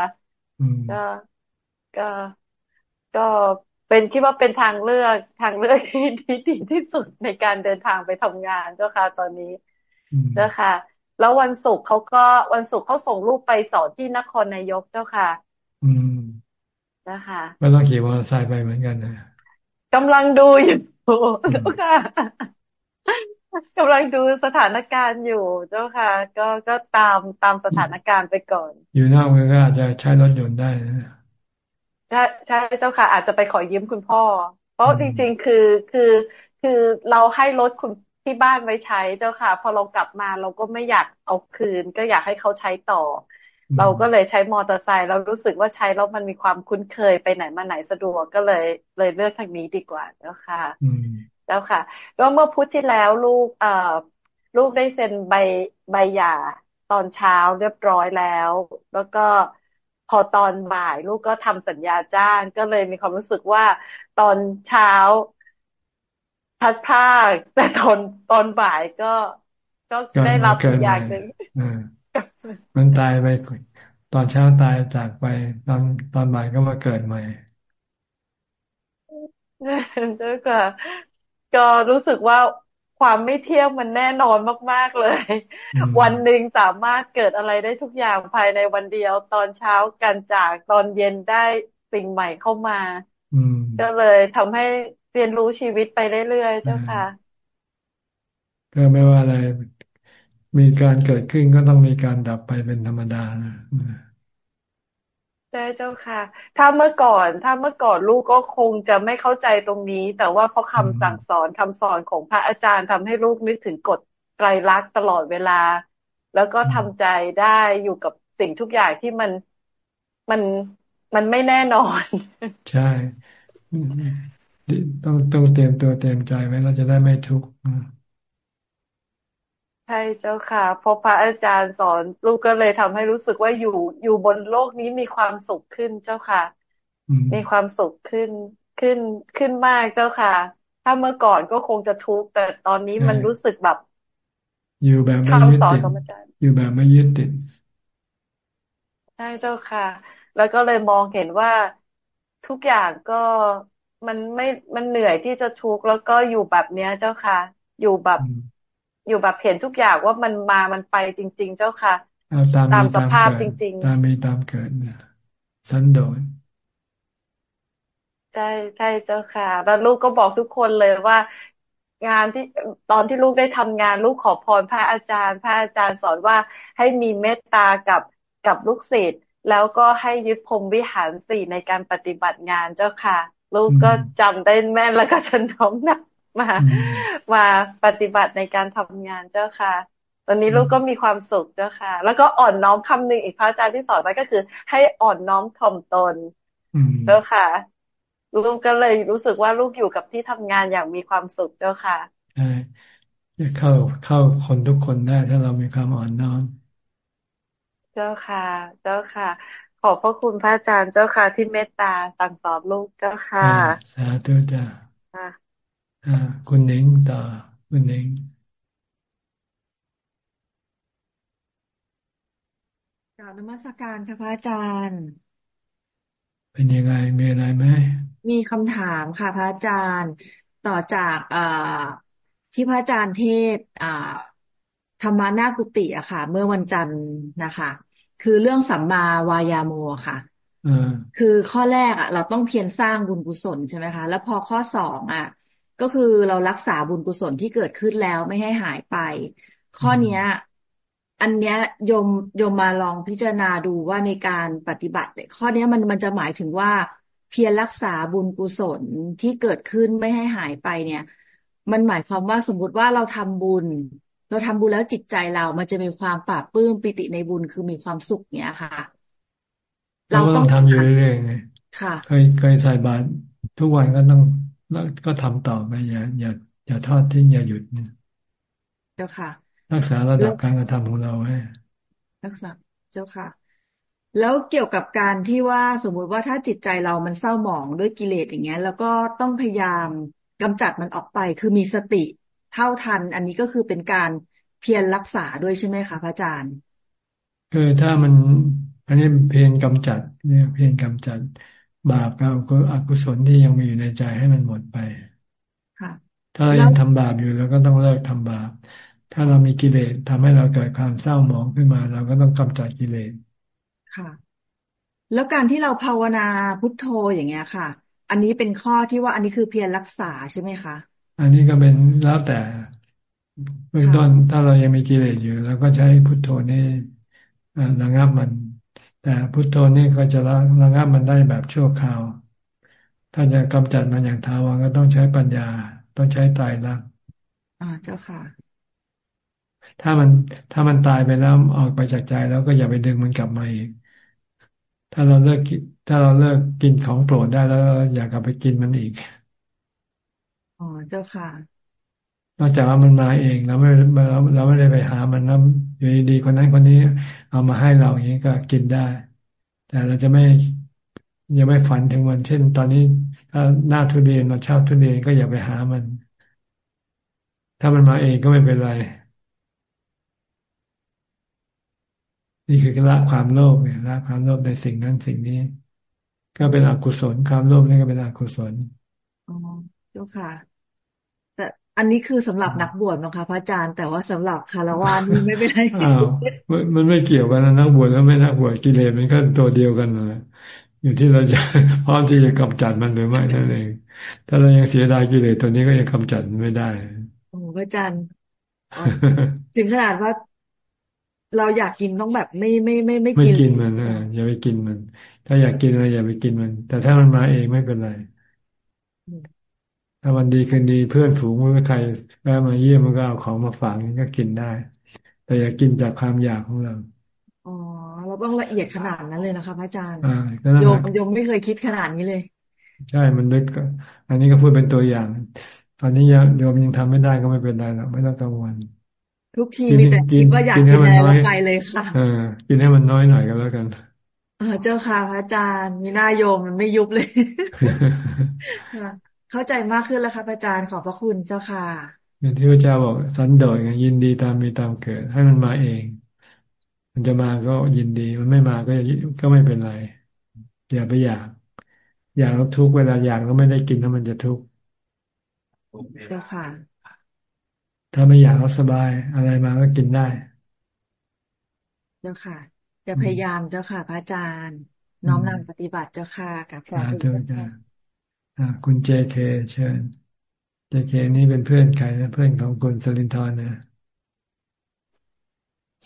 ก็ก็ ก็เป็นคิดว่าเป็นทางเลือกทางเลือกที่ดีที่ที่สุดในการเดินทางไปทำงานเจ้าค่ะ ตอนนี้เจ้าค่ะ แล้ววันศุกร์เขาก็วันศุกร์เขาส่งลูกไปสอนที่นครนายกเจ้าค่ะ อืมนะคะไม่ต้องขี่มอเตอร์ไซค์ไปเหมือนกันนะกำลังดูอยู่เจ้าค่ะ กำลังดูสถานการณ์อยู่เจ้าค่ะ ก็ก็ตามตามสถานการณ์ไปก่อน อยู่นอกเมืองก็อาจจะใช้รถยนต์ได้นะใช่ใช่เจ้าค่ะ อาจจะไปขอยืมคุณพ่อ เพราะจริง ๆ คือคือคือเราให้รถคุณที่บ้านไว้ใช้เจ้าค่ะ พอเรากลับมาเราก็ไม่อยากเอาคืน ก็อยากให้เขาใช้ต่อ เราก็เลยใช้มอเตอร์ไซค์เรารู้สึกว่าใช้แล้วมันมีความคุ้นเคยไปไหนมาไหนสะดวกก็เลยเลยเลือกทางนี้ดีกว่าเจ้าค่ะ เจ้าค่ะ ก็เมื่อพุธที่แล้วลูกเอ่อลูกได้เซ็นใบใบหย่าตอนเช้าเรียบร้อยแล้ว แล้วก็พอตอนบ่าย ลูกก็ทำสัญญาจ้าง ก็เลยมีความรู้สึกว่าตอนเช้าพัดผ้าแต่ตอนตอนบ่ายก็ก็ได้รับอย่างหนึ่งมันตายไปตอนเช้าตายจากไป ตอนตอนบ่ายก็มาเกิดใหม่เจ้าค่ะ ก็รู้สึกว่าความไม่เที่ยงมันแน่นอนมาก ๆเลย วันหนึ่งสามารถเกิดอะไรได้ทุกอย่างภายในวันเดียว ตอนเช้ากันจากตอนเย็นได้สิ่งใหม่เข้ามาก็เลยทำให้เรียนรู้ชีวิตไปเรื่อยๆเจ้าค่ะก็ไม่ว่าอะไร มีการเกิดขึ้นก็ต้องมีการดับไปเป็นธรรมดานะ ใช่เจ้าค่ะ ถ้าเมื่อก่อน ถ้าเมื่อก่อนลูกก็คงจะไม่เข้าใจตรงนี้ แต่ว่าเพราะคำสั่งสอนคำสอนของพระอาจารย์ทำให้ลูกนึกถึงกฎไตรลักษณ์ตลอดเวลา แล้วก็ทำใจได้อยู่กับสิ่งทุกอย่างที่มันมันมันไม่แน่นอน ใช่ ต้องต้องเตรียมตัวเตรียมใจไว้เราจะได้ไม่ทุกข์ ใช่เจ้าค่ะพอพระอาจารย์สอนลูกก็เลยทำให้รู้สึกว่าอยู่อยู่บนโลกนี้มีความสุขขึ้นเจ้าค่ะ มีความสุขขึ้นขึ้นขึ้นมากเจ้าค่ะ ถ้าเมื่อก่อนก็คงจะทุกข์แต่ตอนนี้มันรู้สึกแบบ อยู่แบบไม่ยึดติดอยู่แบบไม่ยึดติดใช่เจ้าค่ะ แล้วก็เลยมองเห็นว่าทุกอย่างก็มันไม่มันเหนื่อยที่จะทุกข์แล้วก็อยู่แบบเนี้ยเจ้าค่ะ อยู่แบบ อยู่แบบเห็นทุกอย่างว่ามันมามันไปจริง ๆ เจ้าค่ะตามตามสภาพจริง ๆ ตามมีตามเกิดเนี่ยสันโดษใช่ใช่เจ้าค่ะ แล้วลูกก็บอกทุกคนเลยว่างานที่ตอนที่ลูกได้ทำงาน ลูกขอพรพระอาจารย์ พระอาจารย์สอนว่าให้มีเมตตากับกับลูกศิษย์แล้วก็ให้ยึดพรมวิหารสี่ในการปฏิบัติงานเจ้าค่ะ ลูกก็จำได้แม่นแล้วก็ฉันน้อมนัก มา มาปฏิบัติในการทำงานเจ้าค่ะ ตอนนี้ลูกก็มีความสุขเจ้าค่ะ แล้วก็อ่อนน้อมคำหนึ่งอีกพระอาจารย์ที่สอนไว้ก็คือ ให้อ่อนน้อมถ่อมตนเจ้าค่ะ ลูกก็เลยรู้สึกว่าลูกอยู่กับที่ทำงานอย่างมีความสุขเจ้าค่ะใช่จะเข้าเข้าคนทุกคนได้ถ้าเรามีความอ่อนน้อม เจ้าค่ะ เจ้าค่ะขอบพระคุณพระอาจารย์เจ้าค่ะที่เมตตาสั่งสอนลูกเจ้าค่ะ สาธุจ้าอ่า คุณเน่งต่อ คุณเน่งกราบนมัสการค่ะพระอาจารย์ เป็นยังไง มีอะไรไหม มีคำถามค่ะพระอาจารย์ ต่อจากอ่าที่พระอาจารย์เทศอ่าธรรมานากุติอะค่ะ เมื่อวันจันทร์นะคะ คือเรื่องสัมมาวายาโมค่ะคือข้อแรกอะเราต้องเพียรสร้างบุญกุศลใช่ไหมคะ แล้วพอข้อสองอะ ก็คือเรารักษาบุญกุศลที่เกิดขึ้นแล้วไม่ให้หายไป ข้อเนี้ย อันเนี้ยโยมโยมมาลองพิจารณาดูว่าในการปฏิบัติข้อเนี้ยมันมันจะหมายถึงว่า เพียรรักษาบุญกุศลที่เกิดขึ้นไม่ให้หายไปเนี่ย มันหมายความว่าสมมุติว่าเราทำบุญ เราทำบุญแล้วจิตใจเรา มันจะมีความปราบปลื้มปิติในบุญคือมีความสุขเนี่ยค่ะ เราต้องทำอยู่เรื่อยๆไงค่ะ เคยเคยใส่บาตรทุกวันก็ต้อง ก็ทำต่อไปอย่าอย่าอย่าทอดทิ้งอย่าหยุดเนี่ยเจ้าค่ะ รักษาระดับการกระทำของเราให้รักษาเจ้าค่ะ แล้วเกี่ยวกับการที่ว่าสมมุติว่าถ้าจิตใจเรามันเศร้าหมองด้วยกิเลสอย่างเงี้ย แล้วก็ต้องพยายามกำจัดมันออกไป คือมีสติเท่าทัน อันนี้ก็คือเป็นการเพียรรักษาด้วยใช่ไหมคะพระอาจารย์ คือถ้ามันอันนี้เพียรกำจัดเนี่ยเพียรกำจัด บาปกับอกุศลที่ยังมีอยู่ในใจให้มันหมดไปถ้าเรายังทำบาปอยู่เราก็ต้องเลิกทำบาป ถ้าเรามีกิเลสทำให้เราเกิดความเศร้าหมองขึ้นมา เราก็ต้องกำจัดกิเลสค่ะ แล้วการที่เราภาวนาพุทโธอย่างเงี้ยค่ะ อันนี้เป็นข้อที่ว่าอันนี้คือเพียรรักษาใช่ไหมคะ อันนี้ก็เป็นแล้วแต่เบื้องต้นถ้าเรายังมีกิเลสอยู่เราก็ใช้พุทโธนี่ระงับมัน แต่พุทโธนี่ก็จะระงับมันได้แบบชั่วคราว ถ้าจะกำจัดมันอย่างทาวรก็ต้องใช้ปัญญา ต้องใช้ตายรักอ่าเจ้าค่ะ ถ้ามันถ้ามันตายไปแล้วออกไปจากใจแล้วก็อย่าไปดึงมันกลับมาอีก ถ้าเราเลิกถ้าเราเลิกกินของโปรดได้แล้ว อยากกลับไปกินมันอีกอ๋อเจ้าค่ะ นอกจากว่ามันมาเองเราไม่เราเราไม่ได้ไปหามันแล้ว อยู่ดีคนนั้นคนนี้เอามาให้เราอย่างนี้ก็กินได้ แต่เราจะไม่ยังไม่ฝันถึงวันเช่น ตอนนี้ถ้าหน้าทุเรียนเราชอบทุเรียนก็อย่าไปหามัน ถ้ามันมาเองก็ไม่เป็นไร นี่คือละความโลภเนี่ยละความโลภในสิ่งนั้นสิ่งนี้ ก็เป็นอกุศลความโลภนี่ก็เป็นอกุศลอ๋อเจ้าค่ะ อันนี้คือสำหรับนักบวชนะคะพระอาจารย์ แต่ว่าสำหรับคารวะนี่ไม่เป็นไรอ้าวมันไม่เกี่ยวกันนะนักบวชแล้วไม่นักบวชกิเลสมันก็ตัวเดียวกันเลยอยู่ที่เราจะพร้อมที่จะกำจัดมันหรือไม่นั่นเอง ถ้าเรายังเสียดายกิเลสตัวนี้ก็ยังกำจัดไม่ได้โอ้พระอาจารย์ถึงขนาดว่าเราอยากกินต้องแบบไม่ไม่ไม่ไม่กินไม่กินมันอ่าอย่าไปกินมัน ถ้าอยากกินอะไรอย่าไปกินมัน แต่ถ้ามันมาเองไม่เป็นไร ถ้าวันดีคืนดีเพื่อนฝูงเมื่อใครแวะมาเยี่ยมมันก็เอาของมาฝากก็กินได้ แต่อย่ากินจากความอยากของเราอ๋อเราต้องละเอียดขนาดนั้นเลยนะคะพระอาจารย์โยมโยมไม่เคยคิดขนาดนี้เลย ใช่มันลึกอันนี้ก็พูดเป็นตัวอย่าง ตอนนี้โยมยังทำไม่ได้ก็ไม่เป็นไรหรอกไม่ต้องกังวลทุกทีมีแต่คิดว่าอยากกินอะไรแล้วไปเลยค่ะเออกินให้มันน้อยหน่อยก็แล้วกันเออเจ้าค่ะพระอาจารย์มีหน้าโยมมันไม่ยุบเลย เข้าใจมากขึ้นแล้วค่ะพระอาจารย์ขอบพระคุณเจ้าค่ะอย่างที่พระเจ้าบอกสันโดษยินดีตามมีตามเกิด ให้มันมาเอง มันจะมาก็ยินดีมันไม่มาก็ก็ไม่เป็นไร อย่าไปอยาก อยากแล้วทุกเวลาอยากแล้วไม่ได้กินแล้วมันจะทุกข์เจ้าค่ะ ถ้าไม่อยากก็สบาย อะไรมาก็กินได้ เจ้าค่ะจะพยายามเจ้าค่ะ พระอาจารย์ น้อมนำปฏิบัติเจ้าค่ะกับสาธุเจ้าค่ะ คุณเจเคเชิญ เจเคนี่เป็นเพื่อนใครนะเพื่อนของคุณสลินทร์นะ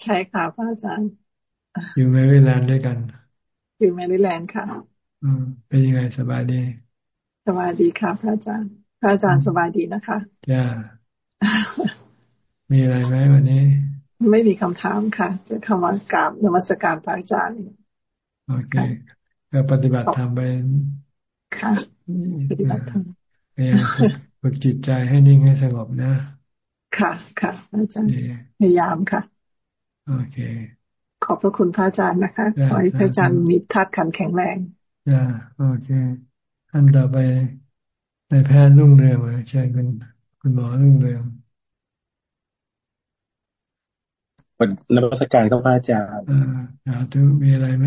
ใช่ค่ะพระอาจารย์อยู่แมริแลนด์ด้วยกัน อยู่แมริแลนด์ค่ะอืมเป็นยังไงสบายดี สบายดีค่ะพระอาจารย์ พระอาจารย์สบายดีนะคะจ้ามีอะไรไหมวันนี้ ไม่มีคำถามค่ะ จะเข้ามากราบนมัสการพระอาจารย์ โอเค ก็ปฏิบัติทำไปค่ะ ปฏิบัติธรรมพยายามฝึกจิตใจให้นิ่งให้สงบนะ ค่ะ ค่ะอาจารย์พยายามค่ะ โอเค ขอบพระคุณพระอาจารย์นะคะ ขอให้พระอาจารย์มีธาตุขันแข็งแรงจ้าโอเคอันต่อไปในแพทย์รุ่งเรืองเลยใช่คุณคุณหมอรุ่งเรืองวันนมัสการครับพระอาจารย์อ่าทุมีอะไรไหม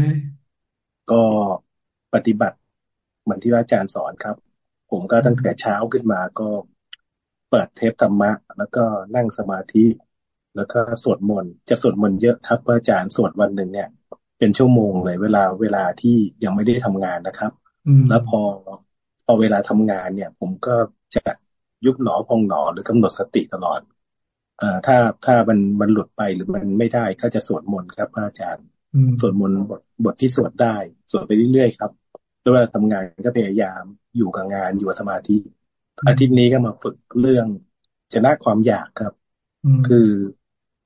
ก็ปฏิบัติ เหมือนที่พระอาจารย์สอนครับ ผมก็ตั้งแต่เช้าขึ้นมาก็เปิดเทปธรรมะ แล้วก็นั่งสมาธิ แล้วก็สวดมนต์จะสวดมนต์เยอะครับพระอาจารย์สวดวันหนึ่งเนี่ย เป็นชั่วโมงเลย เวลาเวลาที่ยังไม่ได้ทำงานนะครับแล้วพอพอเวลาทำงานเนี่ย ผมก็จะยุบหนอพองหนอหรือกำหนดสติตลอดอ่าถ้าถ้ามันมันหลุดไปหรือมันไม่ได้ก็จะสวดมนต์ครับพระอาจารย์สวดมนต์บทบทที่สวดได้ สวดไปเรื่อยๆครับ แล้วเวลาทำงานก็พยายามอยู่กับงานอยู่กับสมาธิ อาทิตย์นี้ก็มาฝึกเรื่องชนะความอยากครับ คือ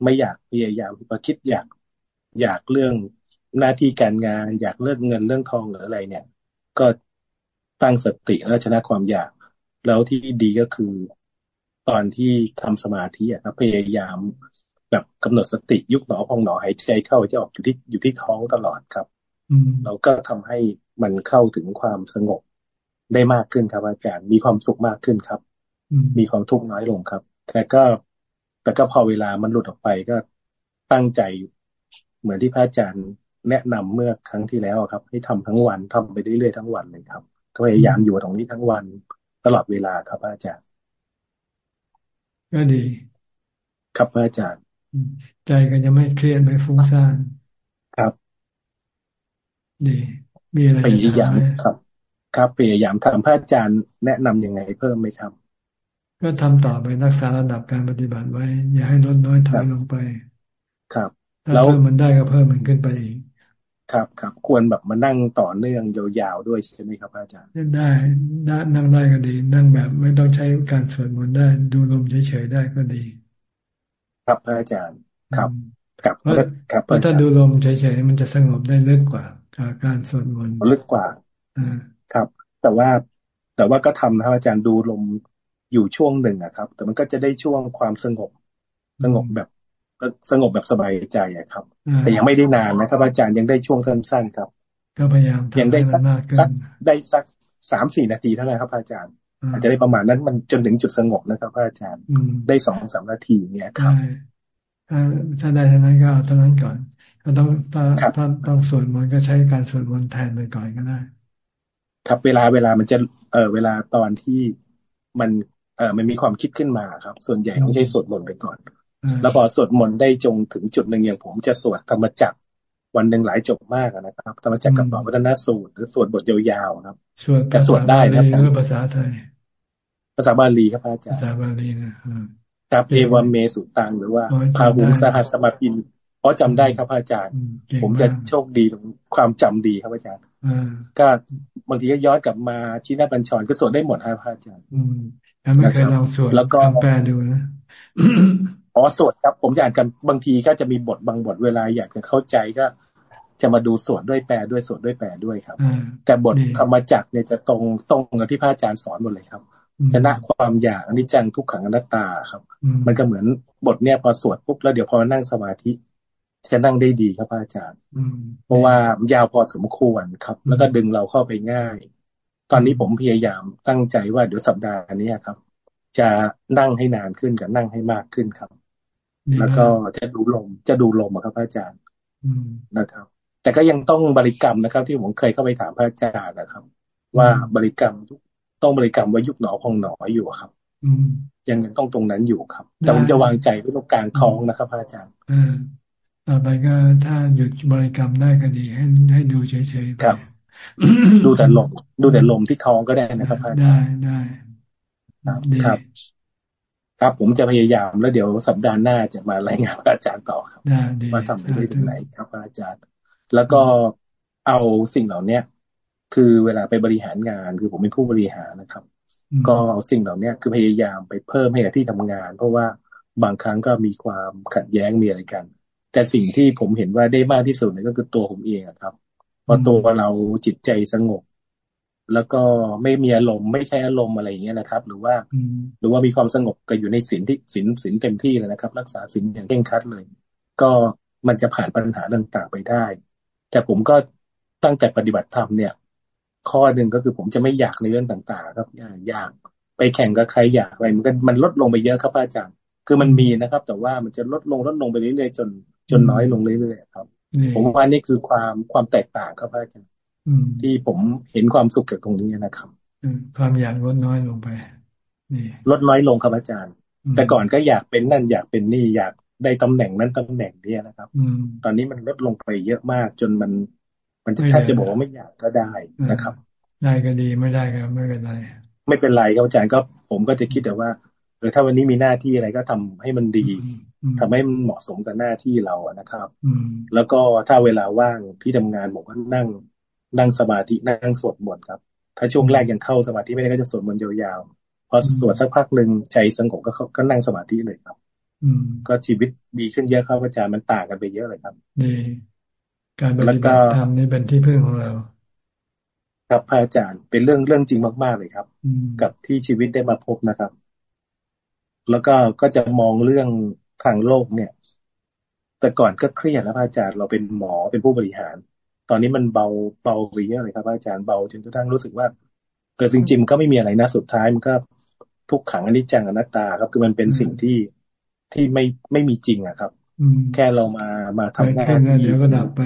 ไม่อยากพยายามมาคิดอยากอยากเรื่องหน้าที่การงาน อยากเรื่องเงินเรื่องทองหรืออะไรเนี่ย ก็ตั้งสติแล้วชนะความอยาก แล้วที่ดีก็คือตอนที่ทำสมาธิอะพยายามแบบกำหนดสติยุบหนอพองหนอหายใจเข้าจะออกอยู่ที่อยู่ที่ท้องตลอดครับ เราก็ทำให้มันเข้าถึงความสงบได้มากขึ้นครับอาจารย์มีความสุขมากขึ้นครับมีความทุกข์น้อยลงครับ แต่ก็แต่ก็พอเวลามันหลุดออกไปก็ตั้งใจเหมือนที่พระอาจารย์แนะนำเมื่อครั้งที่แล้วครับ ให้ทำทั้งวันทำไปเรื่อยๆทั้งวันเลยครับก็พยายามอยู่ตรงนี้ทั้งวันตลอดเวลาครับอาจารย์ก็ดี ครับอาจารย์ ใจก็จะไม่เครียดไม่ฟุ้งซ่านครับ ดีมีอะไรพยายามครับ ครับพยายามทำพระอาจารย์แนะนํำยังไงเพิ่มไหมครับ ก็ทำต่อไปรักษาระดับการปฏิบัติไว้ อย่าให้ลดน้อยถอยลงไป ครับ แล้วมันได้ก็เพิ่มมันขึ้นไปอีกครับครับควรแบบมานั่งต่อเนื่องยาวๆด้วยใช่ไหมครับอาจารย์ได้ได้นั่งได้ก็ดี นั่งแบบไม่ต้องใช้การสวดมนต์ได้ ดูลมเฉยๆได้ก็ดี ครับอาจารย์ครับกับเพราะถ้าดูลมเฉยๆมันจะสงบได้ลึกกว่า การสวดมนต์ลึกกว่าอ่าครับ แต่ว่าแต่ว่าก็ทำนะครับอาจารย์ดูลมอยู่ช่วงหนึ่งอะครับ แต่มันก็จะได้ช่วงความสงบ สงบแบบสงบแบบสบายใจอะครับ แต่ยังไม่ได้นานนะครับ อาจารย์ยังได้ช่วงสั้นๆครับ ก็พยายามยังได้สักได้สักสามสี่นาทีเท่านั้นครับ อาจารย์ อาจจะได้ประมาณนั้นมันจนถึงจุดสงบนะครับ อาจารย์ได้สองสามนาทีเนี่ยครับ ถ้าถ้าได้เท่านั้นก็เอาเท่านั้นก่อนก็ต้องถ้าถ้าต้องสวดมนต์ก็ใช้การสวดมนต์แทนไปก่อนก็ได้ ครับเวลาเวลามันจะเออเวลาตอนที่มันเออมันมีความคิดขึ้นมาครับ ส่วนใหญ่ต้องใช้สวดมนต์ไปก่อน แล้วพอสวดมนต์ได้จงถึงจุดหนึ่งอย่างผมจะสวดธรรมจักรวันหนึ่งหลายจบมากนะครับธรรมจักรกับต่อวัฒนสูตรหรือสวดบทยาวๆครับแต่สวดได้นะครับภาษาไทย ภาษาบาลีครับอาจารย์ภาษาบาลีนะ ครับเอวเมสุตังหรือว่าพาหุงสหัสมาปินเพราะจำได้ครับอาจารย์ ผมจะโชคดีตรงความจำดีครับอาจารย์ก็บางทีก็ย้อนกลับมาชี้หน้าบัญชรก็สวดได้หมดครับอาจารย์อืมไม่เคยลองสวดแล้วก็แปลดูนะอ๋อสวดครับ ผมจะอ่านกันบางทีก็จะมีบทบางบทเวลาอยากจะเข้าใจก็ จะมาดูสวดด้วยแปลด้วยสวดด้วยแปลด้วยครับ แต่บทธรรมจักเนี่ยจะตรงตรงกับที่พระอาจารย์สอนหมดเลยครับ ชนะความอยากอนิจจังทุกขังอนัตตาครับ มันก็เหมือนบทเนี่ยพอสวดปุ๊บแล้วเดี๋ยวพอนั่งสมาธิจะนั่งได้ดีครับพระอาจารย์เพราะว่ายาวพอสมควรครับ แล้วก็ดึงเราเข้าไปง่าย ตอนนี้ผมพยายามตั้งใจว่าเดี๋ยวสัปดาห์นี้ครับ จะนั่งให้นานขึ้นกับนั่งให้มากขึ้นครับ แล้วก็จะดูลมจะดูลมครับพระอาจารย์นะครับ แต่ก็ยังต้องบริกรรมนะครับ ที่ผมเคยเข้าไปถามพระอาจารย์นะครับ ว่าบริกรรม ต้องบริกรรมว่ายุบหนอพองหนออยู่ครับ อืยังยังต้องตรงนั้นอยู่ครับ แต่ผมจะวางใจไว้ตรงกลางท้องนะครับพระอาจารย์ต่อไปก็ถ้าหยุดบริกรรมได้ก็ดีให้ให้ดูเฉยๆครับ ดูแต่ลมดูแต่ลมที่ท้องก็ได้นะครับพระอาจารย์ได้ได้ครับครับผมจะพยายามแล้วเดี๋ยวสัปดาห์หน้าจะมารายงานอาจารย์ต่อครับว่าทำไปได้ถึงไหนครับอาจารย์ แล้วก็เอาสิ่งเหล่าเนี้ย คือเวลาไปบริหารงาน คือผมเป็นผู้บริหารนะครับ ก็เอาสิ่งเหล่าเนี้ยคือพยายามไปเพิ่มให้กับที่ทำงาน เพราะว่าบางครั้งก็มีความขัดแย้งมีอะไรกัน แต่สิ่งที่ผมเห็นว่าได้มากที่สุดเนี่ยก็คือตัวผมเองครับพอตัวเราจิตใจสงบ แล้วก็ไม่มีอารมณ์ไม่ใช่อารมณ์อะไรอย่างเงี้ยนะครับ หรือว่าหรือว่ามีความสงบก็อยู่ในศีลที่ศีลศีลเต็มที่เลยนะครับ รักษาศีลอย่างเคร่งครัดเลย ก็มันจะผ่านปัญหาต่างๆไปได้ แต่ผมก็ตั้งแต่ปฏิบัติธรรมเนี่ย ข้อหนึ่งก็คือผมจะไม่อยากในเรื่องต่างๆ ครับอยากไปแข่งกับใครอยากอะไรมันก็มันลดลงไปเยอะครับอาจารย์ คือมันมีนะครับ แต่ว่ามันจะลดลงลดลงไปเรื่อยๆจนจนน้อยลงเรื่อยๆครับ ผมว่านี่คือความความแตกต่างครับอาจารย์ที่ผมเห็นความสุขเกี่ยวตรงนี้นะครับความอยากลดน้อยลงไปลดน้อยลงครับอาจารย์ แต่ก่อนก็อยากเป็นนั่นอยากเป็นนี่อยากได้ตำแหน่งนั้นตำแหน่งนี้นะครับ ตอนนี้มันลดลงไปเยอะมากจนมัน มันแทบจะบอกว่าไม่อยากก็ได้นะครับ ได้ก็ดีไม่ได้ก็ไม่เป็นไร ไม่เป็นไรครับอาจารย์ก็ผมก็จะคิดแต่ว่าเออถ้าวันนี้มีหน้าที่อะไรก็ทำให้มันดีทำให้มันเหมาะสมกับหน้าที่เราอะนะครับ แล้วก็ถ้าเวลาว่างที่ทำงานผมก็นั่งนั่งสมาธินั่งสวดมนต์ครับ ถ้าช่วงแรกยังเข้าสมาธิไม่ได้ก็จะสวดมนต์ยาวๆ พอสวดสักพักหนึ่งใจสงบก็ก็นั่งสมาธิเลยครับ อืมก็ชีวิตดีขึ้นเยอะครับอาจารย์มันต่างกันไปเยอะเลยครับดี การปฏิบัติธรรมนี่เป็นที่พึ่งของเรา ครับพระอาจารย์เป็นเรื่องเรื่องจริงมากๆเลยครับ กับที่ชีวิตได้มาพบนะครับ แล้วก็ก็จะมองเรื่องทางโลกเนี่ย แต่ก่อนก็เครียดนะพระอาจารย์เราเป็นหมอเป็นผู้บริหาร ตอนนี้มันเบาเบาไปเยอะเลยครับอาจารย์เบาจนกระทั่งรู้สึกว่าเกิดจริงๆก็ไม่มีอะไรนะสุดท้ายมันก็ทุกขังอนิจจังอนัตตา ครับ คือมันเป็นสิ่งที่ที่ไม่ไม่มีจริงอะครับ แค่เรามามาทำหน้าที่เดี๋ยวก็ดับไป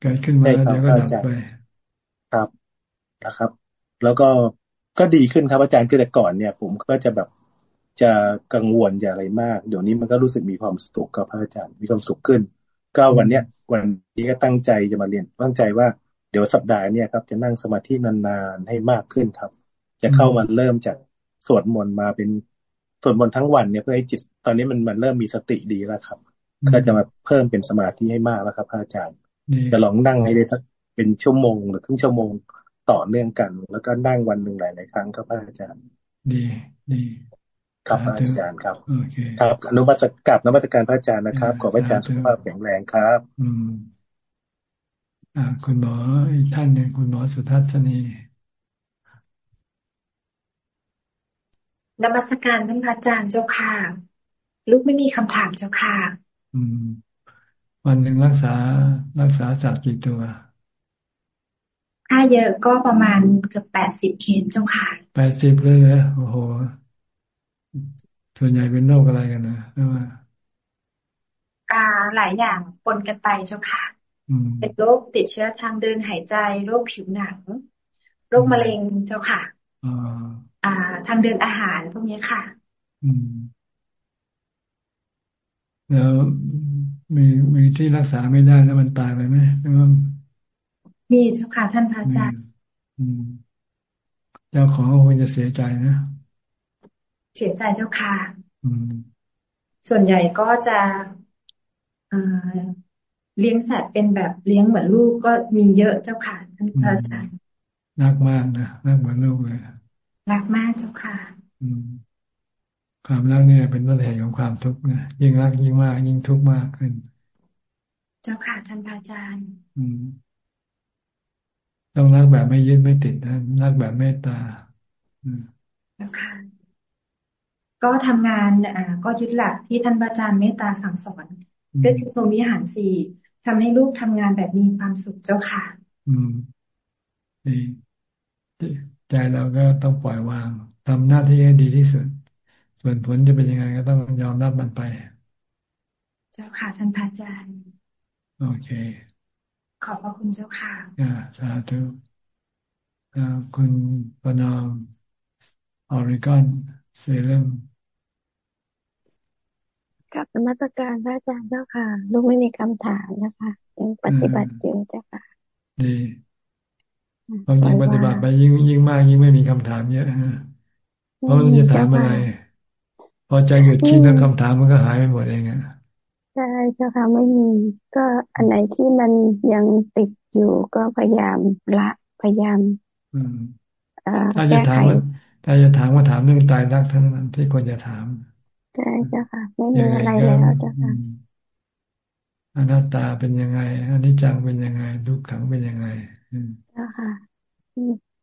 เกิดขึ้นมาเดี๋ยวก็ดับไป ครับนะครับ แล้วก็ก็ดีขึ้นครับอาจารย์คือแต่ก่อนเนี่ย ผมก็จะแบบจะกังวลจะอะไรมาก เดี๋ยวนี้มันก็รู้สึกมีความสุขกับพระอาจารย์มีความสุขขึ้น ก็วันเนี้ย วันนี้ก็ตั้งใจจะมาเรียนตั้งใจว่าเดี๋ยวสัปดาห์เนี้ยครับ จะนั่งสมาธินานๆให้มากขึ้นครับ จะเข้ามาเริ่มจากสวดมนต์มาเป็นสวดมนต์ทั้งวันเนี่ยเพื่อให้จิตตอนนี้มันมันเริ่มมีสติดีแล้วครับ ก็จะมาเพิ่มเป็นสมาธิให้มากแล้วครับอาจารย์จะลองนั่งให้ได้สักเป็นชั่วโมง หรือครึ่งชั่วโมงต่อเนื่องกัน แล้วก็นั่งวันหนึ่งหลายๆครั้งครับอาจารย์ ดีดีครับอาจารย์ครับครับอนุบัติกับนมัสการพระอาจารย์นะครับ ขอพระอาจารย์สุขภาพแข็งแรงครับ อืมอ่า คุณหมออีกท่านหนึ่งคุณหมอสุทัศนีนมัสการท่านพระอาจารย์เจ้าค่ะ ลูกไม่มีคำถามเจ้าค่ะอืม วันหนึ่งรักษารักษาสัตว์กี่ตัว ถ้าเยอะก็ประมาณเกือบแปดสิบเคสเจ้าค่ะแปดสิบเลยเหรอโอ้โหส่วนใหญ่เป็นโรคอะไรกันนะหรือว่าอ่าหลายอย่างปนกันไปเจ้าค่ะเป็นโรคติดเชื้อทางเดินหายใจโรคผิวหนัง โรคมะเร็งเจ้าค่ะอ่าทางเดินอาหารพวกนี้ค่ะ อืม แล้วมีมีที่รักษาไม่ได้แล้วมันตายไปไหมหรือว่ามีเจ้าค่ะท่านพระอาจารย์เจ้าของคงจะเสียใจนะ เสียใจเจ้าค่ะส่วนใหญ่ก็จะเลี้ยงสัตว์เป็นแบบเลี้ยงเหมือนลูกก็มีเยอะเจ้าค่ะท่านพระอาจารย์รักมากนะรักเหมือนลูกเลยรักมากเจ้าค่ะ ความรักเนี่ยเป็นต้นเหตุของความทุกข์นะยิ่งรักยิ่งมากยิ่งทุกข์มากขึ้น เจ้าค่ะท่านพระอาจารย์ต้องรักแบบไม่ยึดไม่ติดนะรักแบบเมตตาเจ้าค่ะ ก็ทำงานอ่าก็ยึดหลักที่ท่านอาจารย์เมตตาสั่งสอนก็คือพรหมิหารสี่ทำให้ลูกทำงานแบบมีความสุขเจ้าค่ะ อืมดีใจเราก็ต้องปล่อยวางทำหน้าที่ให้ดีที่สุด ส่วนผลจะเป็นยังไงก็ต้องยอมรับมันไป เจ้าค่ะท่านพระอาจารย์ โอเค ขอบพระคุณเจ้าค่ะอ่าสาธุอ่าคุณปนอมออริกอนเซเลมกับนมัสการพระอาจารย์เจ้าค่ะลูกไม่มีคำถามนะคะยังปฏิบัติอยู่เจ้าค่ะ ดีความจริงปฏิบัติไปยิ่งยิ่งมากยิ่งไม่มีคำถามเยอะฮะเพราะจะถามอะไรพ อใจหยุดคิดแล้วคำถามมันก็หายไปหมดเองอะใช่เจ้าค่ะไม่มีก็อันไหนที่มันยังติดอยู่ก็พยายามละพยายามถ้าจะถามว่าถ้าจะถามว่าถามเรื่องตายรักทั้งนั้นที่ควรจะถามใช่เจ้าค่ะ ไม่มีอะไรแล้วเจ้าค่ะอนัตตาเป็นยังไงอนิจจังเป็นยังไงทุกขังเป็นยังไงเจ้าค่ะ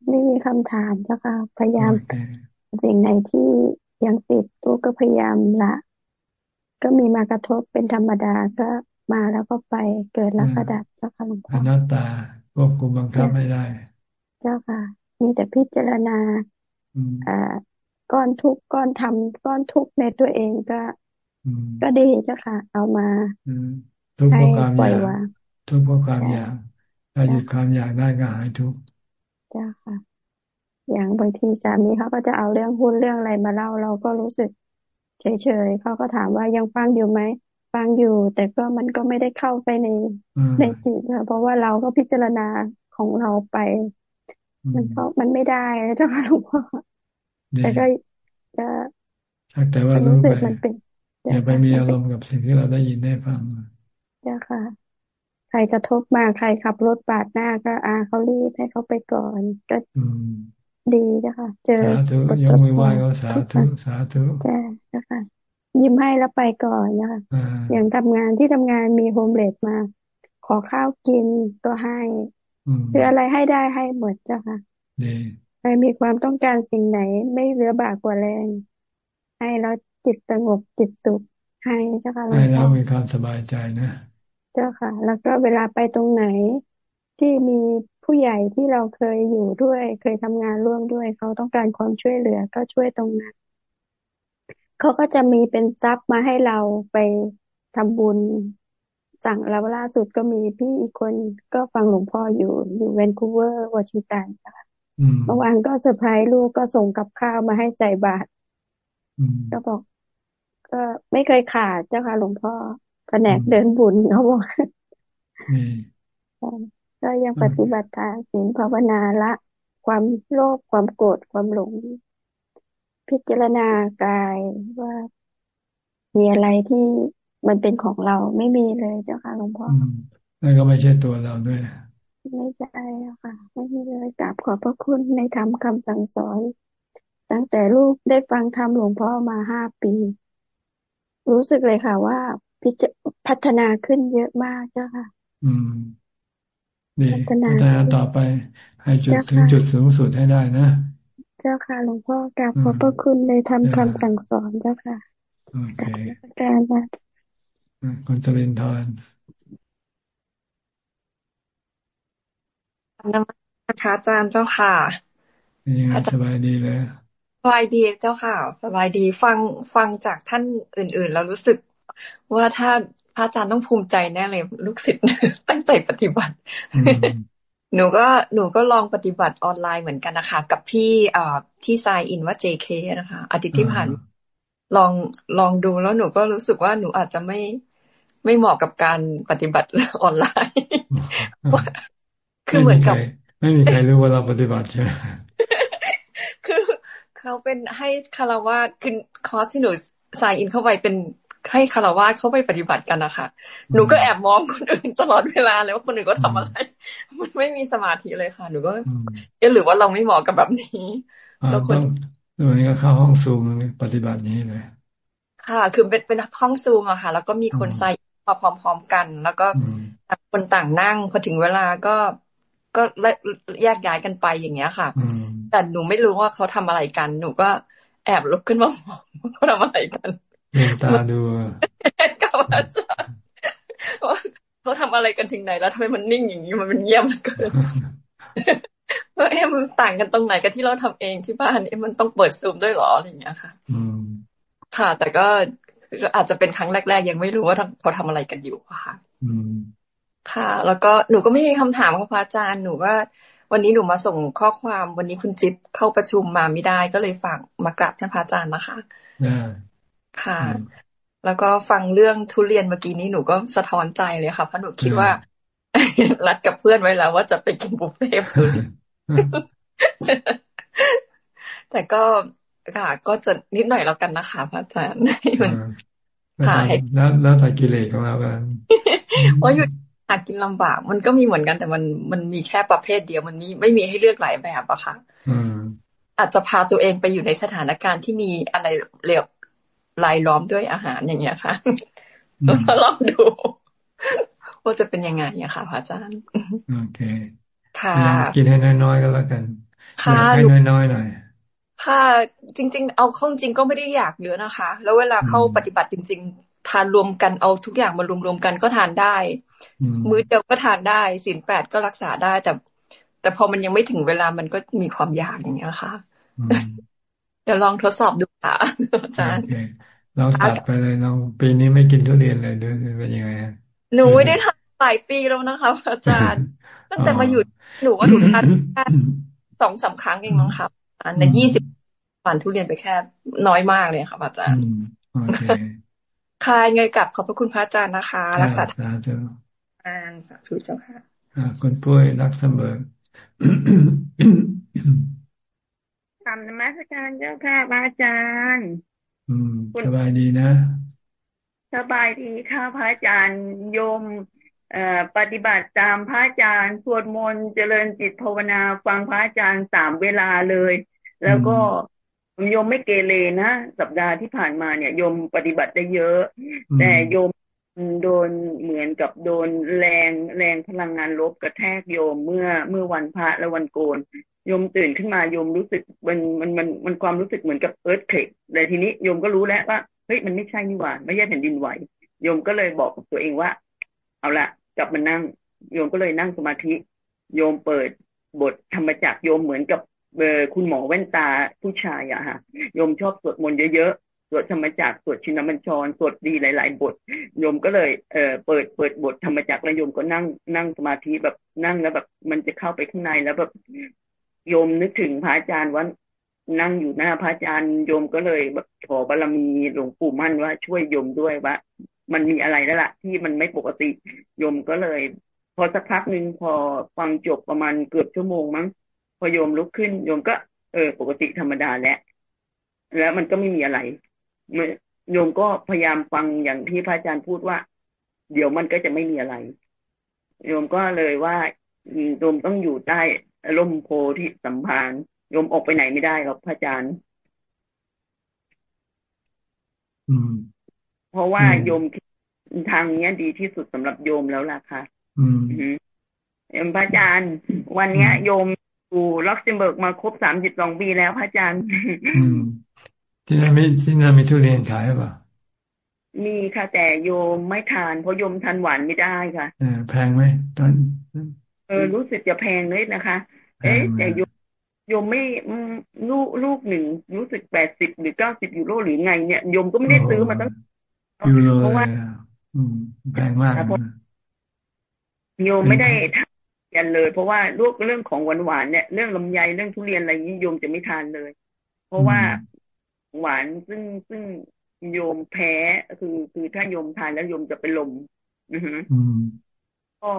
ไม่มีคำถามเจ้าค่ะ พยายามสิ่งไหนที่ ยังติดลูกก็พยายามละ ก็มีมากระทบเป็นธรรมดาก็มาแล้วก็ไปเกิดแล้วก็ดับเจ้าค่ะหลวงพ่ออนัตตาควบคุมบังคับไม่ได้ เจ้าค่ะ มีแต่พิจารณาอ่าก้อนทุกก้อนทำก้อนทุกในตัวเองก็ก็ดีเจ้าค่ะ เอามาทุกเพราะความอยากทุกเพราะความอยากถ้าหยุดความอยากได้ก็หายทุกเจ้าค่ะ อย่างบางทีสามีเขาก็จะเอาเรื่องหุ้นเรื่องอะไรมาเล่า เราก็รู้สึกเฉยๆเขาก็ถามว่ายังฟังอยู่ไหมฟังอยู่ แต่ก็มันก็ไม่ได้เข้าไปในในจิตเพราะว่าเราก็พิจารณาของเราไป มันก็มันไม่ได้เจ้าค่ะหลวงพ่อแต่ก็จะแต่ว่ารู้สึกมันเป็นอย่าไปมีอารมณ์กับสิ่งที่เราได้ยินได้ฟังจ้าค่ะ ใครกระทบมาใครขับรถปาดหน้าก็ อาเขารีบให้เขาไปก่อนก็ ดีจ้ะค่ะ เจอบททดสอบทุกคนสาธุจ้าค่ะ ยิ้มให้แล้วไปก่อนนะคะอย่างทำงานที่ทำงานมีโฮมเลดมา ขอข้าวกินก็ให้คืออะไรให้ได้ให้หมดจ้ะค่ะใครมีความต้องการสิ่งไหน ไม่เหลือบากกว่าแรง ให้แล้วจิตสงบจิตสุขให้เจ้าค่ะให้แล้วมีความสบายใจนะ เจ้าค่ะ แล้วก็เวลาไปตรงไหนที่มีผู้ ใหญ่ที่เราเคยอยู่ด้วย เคยทำงานร่วมด้วย เขาต้องการความช่วยเหลือก็ช่วยตรงนั้นเขาก็จะมีเป็นทรัพย์มาให้เราไปทำบุญ สั่งแล้วล่าสุดก็มีพี่อีกคนก็ฟังหลวงพ่ออยู่อยู่แวนคูเวอร์วอชิงตันค่ะเมื่อวานก็เซอร์ไพรส์ลูกก็ส่งกับข้าวมาให้ใส่บาตรก็บอก ก็ไม่เคยขาดเจ้าค่ะหลวงพ่อแผนกเดินบุญเขาบอก ก็ยังปฏิบัติทานศีลภาวนาละความโลภความโกรธความหลง พิจารณากายว่ามีอะไรที่มันเป็นของเราไม่มีเลยเจ้าค่ะหลวงพ่อแล้วก็ไม่ใช่ตัวเราด้วย ไม่ใช่ค่ะ ไม่มีเลยกราบขอบพระคุณในธรรมคาสั่งสอน ตั้งแต่ลูกได้ฟังธรรมหลวงพ่อมาห้าปี รู้สึกเลยค่ะว่าพิจพัฒนาขึ้นเยอะมากเจ้าค่ะ อืม ดีพัฒนาต่อไป ให้จุดถึงจุดสูงสุดให้ได้นะ เจ้าค่ะ หลวงพ่อกราบขอบพระคุณในทำคำสั่งสอนเจ้าค่ะโอเคการนะคุณจรินทร์นมัสการอาจารย์เจ้าค่ะยังไงสบายดีเลยสบายดีเจ้าค่ะ สบายดีฟังฟังจากท่านอื่น ๆ แล้วรู้สึกว่าถ้า พระอาจารย์ต้องภูมิใจแน่เลย ลูกศิษย์ตั้งใจปฏิบัติ หนูก็หนูก็ลองปฏิบัติออนไลน์เหมือนกันนะคะ กับที่อ่าที่ไซอินว่า JK นะคะอาทิตย์ที่ผ่านลองลองดูแล้วหนูก็รู้สึกว่าหนูอาจจะไม่ไม่เหมาะกับการปฏิบัติออนไลน์ คือเหมือนกับ ไม่มีใครรู้ว่าเราปฏิบัติใช่ไหมคือเขาเป็นให้คารวะคือคอร์สที่หนูไซอินเข้าไปเป็น ให้คารวะเขาไปปฏิบัติกันนะคะหนูก็แอบมองคนอื่นตลอดเวลาเลยว่าคนอื่นก็ทำอะไร มันไม่มีสมาธิเลยค่ะ หนูก็เอ๊หรือว่าเราไม่เหมาะกับแบบนี้เราควรหนูนี่ก็เข้าห้องซูมปฏิบัตินี้เลยค่ะ คือเป็นเป็นห้องซูมอะค่ะ แล้วก็มีคนใส่มาพร้อมๆกัน แล้วก็คนต่างนั่งพอถึงเวลาก็ก็แยกย้ายกันไปอย่างเงี้ยค่ะ แต่หนูไม่รู้ว่าเขาทำอะไรกัน หนูก็แอบลุกขึ้นมามองว่าเขาทำอะไรกัน เมตตาดูกับอาจารย์ว่าเขาทำอะไรกันถึงไหนแล้วทำไมมันนิ่งอย่างนี้มันเงียบเกินว่าเอ๊ะมันต่างกันตรงไหนกับที่เราทำเองที่บ้านเอ๊ะมันต้องเปิดซูมด้วยหรออะไรอย่างเงี้ยค่ะค่ะ แต่ก็อาจจะเป็นครั้งแรก ๆ ยังไม่รู้ว่าเขาทำอะไรกันอยู่ค่ะค่ะ แล้วก็หนูก็ไม่มีคำถามค่ะพระอาจารย์หนูว่าวันนี้หนูมาส่งข้อความวันนี้คุณจิ๊บเข้าประชุมมาไม่ได้ก็เลยฝากมากราบท่านพระอาจารย์นะคะ ค่ะ แล้วก็ฟังเรื่องทุเรียนเมื่อกี้นี้หนูก็สะท้อนใจเลยค่ะเพราะหนูคิดว่ารัดกับเพื่อนไว้แล้ว ว่าจะไปกินบุฟเฟ่ต์ทุเรียนแต่ก็ค่ะ ก็จะนิดหน่อยแล้วกันนะคะพระอาจารย์มันค่ะแล้วแล้วแต่กิเลสของเรากันว่าอยู่หากินลำบาก มันก็มีเหมือนกันแต่มันมันมีแค่ประเภทเดียว มันมีไม่มีให้เลือกหลายแบบอะค่ะอาจจะพาตัวเองไปอยู่ในสถานการณ์ที่มีอะไรเรียบ ลายล้อมด้วยอาหารอย่างเงี้ยค่ะเราลองดูว่าจะเป็นยังไงอะค่ะพระอาจารย์โอเค ค่ะ กินให้น้อยๆก็แล้วกันค่ะให้น้อยๆหน่อยค่ะจริง ๆ เอาเข้าจริงก็ไม่ได้อยากเยอะนะคะ แล้วเวลาเข้าปฏิบัติจริง ๆ ทานรวมกันเอาทุกอย่างมารวมๆกันก็ทานได้ มื้อเดียวก็ทานได้สินแปดก็รักษาได้แต่ แต่พอมันยังไม่ถึงเวลามันก็มีความอยากอย่างเงี้ยค่ะ เดี๋ยวลองทดสอบดูค่ะอาจารย์ลองตัดไปเลยลองปีนี้ไม่กินทุเรียนเลยด้วยเป็นยังไงหนูไม่ได้ทานหลายปีแล้วนะคะอาจารย์ตั้งแต่มาอยู่หนูว่าหนูทานแค่สองสาครั้งเองมั้งครับในยี่สิบวันทุเรียนไปแค่น้อยมากเลยค่ะอาจารย์ค่ะไงกลับขอบพระคุณพระอาจารย์นะคะ รักษาสาธุอ่าสาธุเจ้าค่ะคนป่วยรักเสมอ ทำนมัสการเจ้าค่ะพระอาจารย์ อืมสบายดีนะ สบายดีค่ะพระอาจารย์โยมปฏิบัติตามพระอาจารย์สวดมนต์เจริญจิตภาวนาฟังพระอาจารย์สามเวลาเลย แล้วก็โยมไม่เกเรนะ สัปดาห์ที่ผ่านมาเนี่ยโยมปฏิบัติได้เยอะ แต่โยมโดนเหมือนกับโดนแรงแรงพลังงานลบกระแทกโยมเมื่อเมื่อวันพระและวันโกน โยมตื่นขึ้นมาโยมรู้สึกมันมันมันมันความรู้สึกเหมือนกับเอิร์ธเคกแต่ทีนี้โยมก็รู้แล้วว่าเฮ้ยมันไม่ใช่นี่หว่าไม่ใช่แผ่นดินไหวโยมก็เลยบอกกับตัวเองว่า เอาละกลับมานั่ง โยมก็เลยนั่งสมาธิ โยมเปิดบทธรรมจักโยมเหมือนกับเออคุณหมอแว่นตาผู้ชายอะฮะโยมชอบสวดมนต์เยอะๆสวดธรรมจักสวดชินบัญชรสวดดีหลาย ๆ บท โยมก็เลยเออเปิดเปิดบทธรรมจักแล้วโยมก็นั่งนั่งสมาธิแบบนั่งแล้วแบบมันจะเข้าไปข้างในแล้วแบบ โยมนึกถึงพระอาจารย์ว่านั่งอยู่หน้าพระอาจารย์โยมก็เลยขอบารมีหลวงปู่มั่นว่าช่วยโยมด้วยว่า มันมีอะไรแล้วล่ะ ที่มันไม่ปกติโยมก็เลย พอสักพักหนึ่งพอฟังจบประมาณเกือบชั่วโมงมั้งพอโยมลุกขึ้นโยมก็เออ ปกติธรรมดาแล้วแล้วมันก็ไม่มีอะไรโยมก็พยายามฟังอย่างที่พระอาจารย์พูดว่า เดี๋ยวมันก็จะไม่มีอะไรโยมก็เลยว่าโยมต้องอยู่ใต้ ร่มโพธิสมภารโยมออกไปไหนไม่ได้หรอกพระอาจารย์เพราะว่าโยมทางนี้ดีที่สุดสำหรับโยมแล้วล่ะค่ะอืมพระอาจารย์ วันนี้โยมอยู่ลักเซมเบิร์กมาครบสามสิบสองปีแล้วพระอาจารย์ที่นั่นมีที่นั่นมีทุเรียนขายป่ะมีค่ะแต่โยมไม่ทานเพราะโยมทานหวานไม่ได้ค่ะเออแพงไหมตอน เออรู้สึกจะแพงเลยนะคะ เอ๊ะแต่โยมโยมไม่ลูกลูกหนึ่งรู้สึกแปดสิบหรือเก้าสิบยูโรหรือไง เนี่ยโยมก็ไม่ได้ซื้อมาตั้งเพราะว่าแพงมากโยมไม่ได้ทานกันเลย เพราะว่าลูกเรื่องของหวานหวานเนี่ยเรื่องลำไยเรื่องทุเรียนอะไรนี้โยมจะไม่ทานเลย เพราะว่าหวานซึ่งซึ่งโยมแพ้คือคือถ้าโยมทานแล้วโยมจะเป็นลมอือฮึก็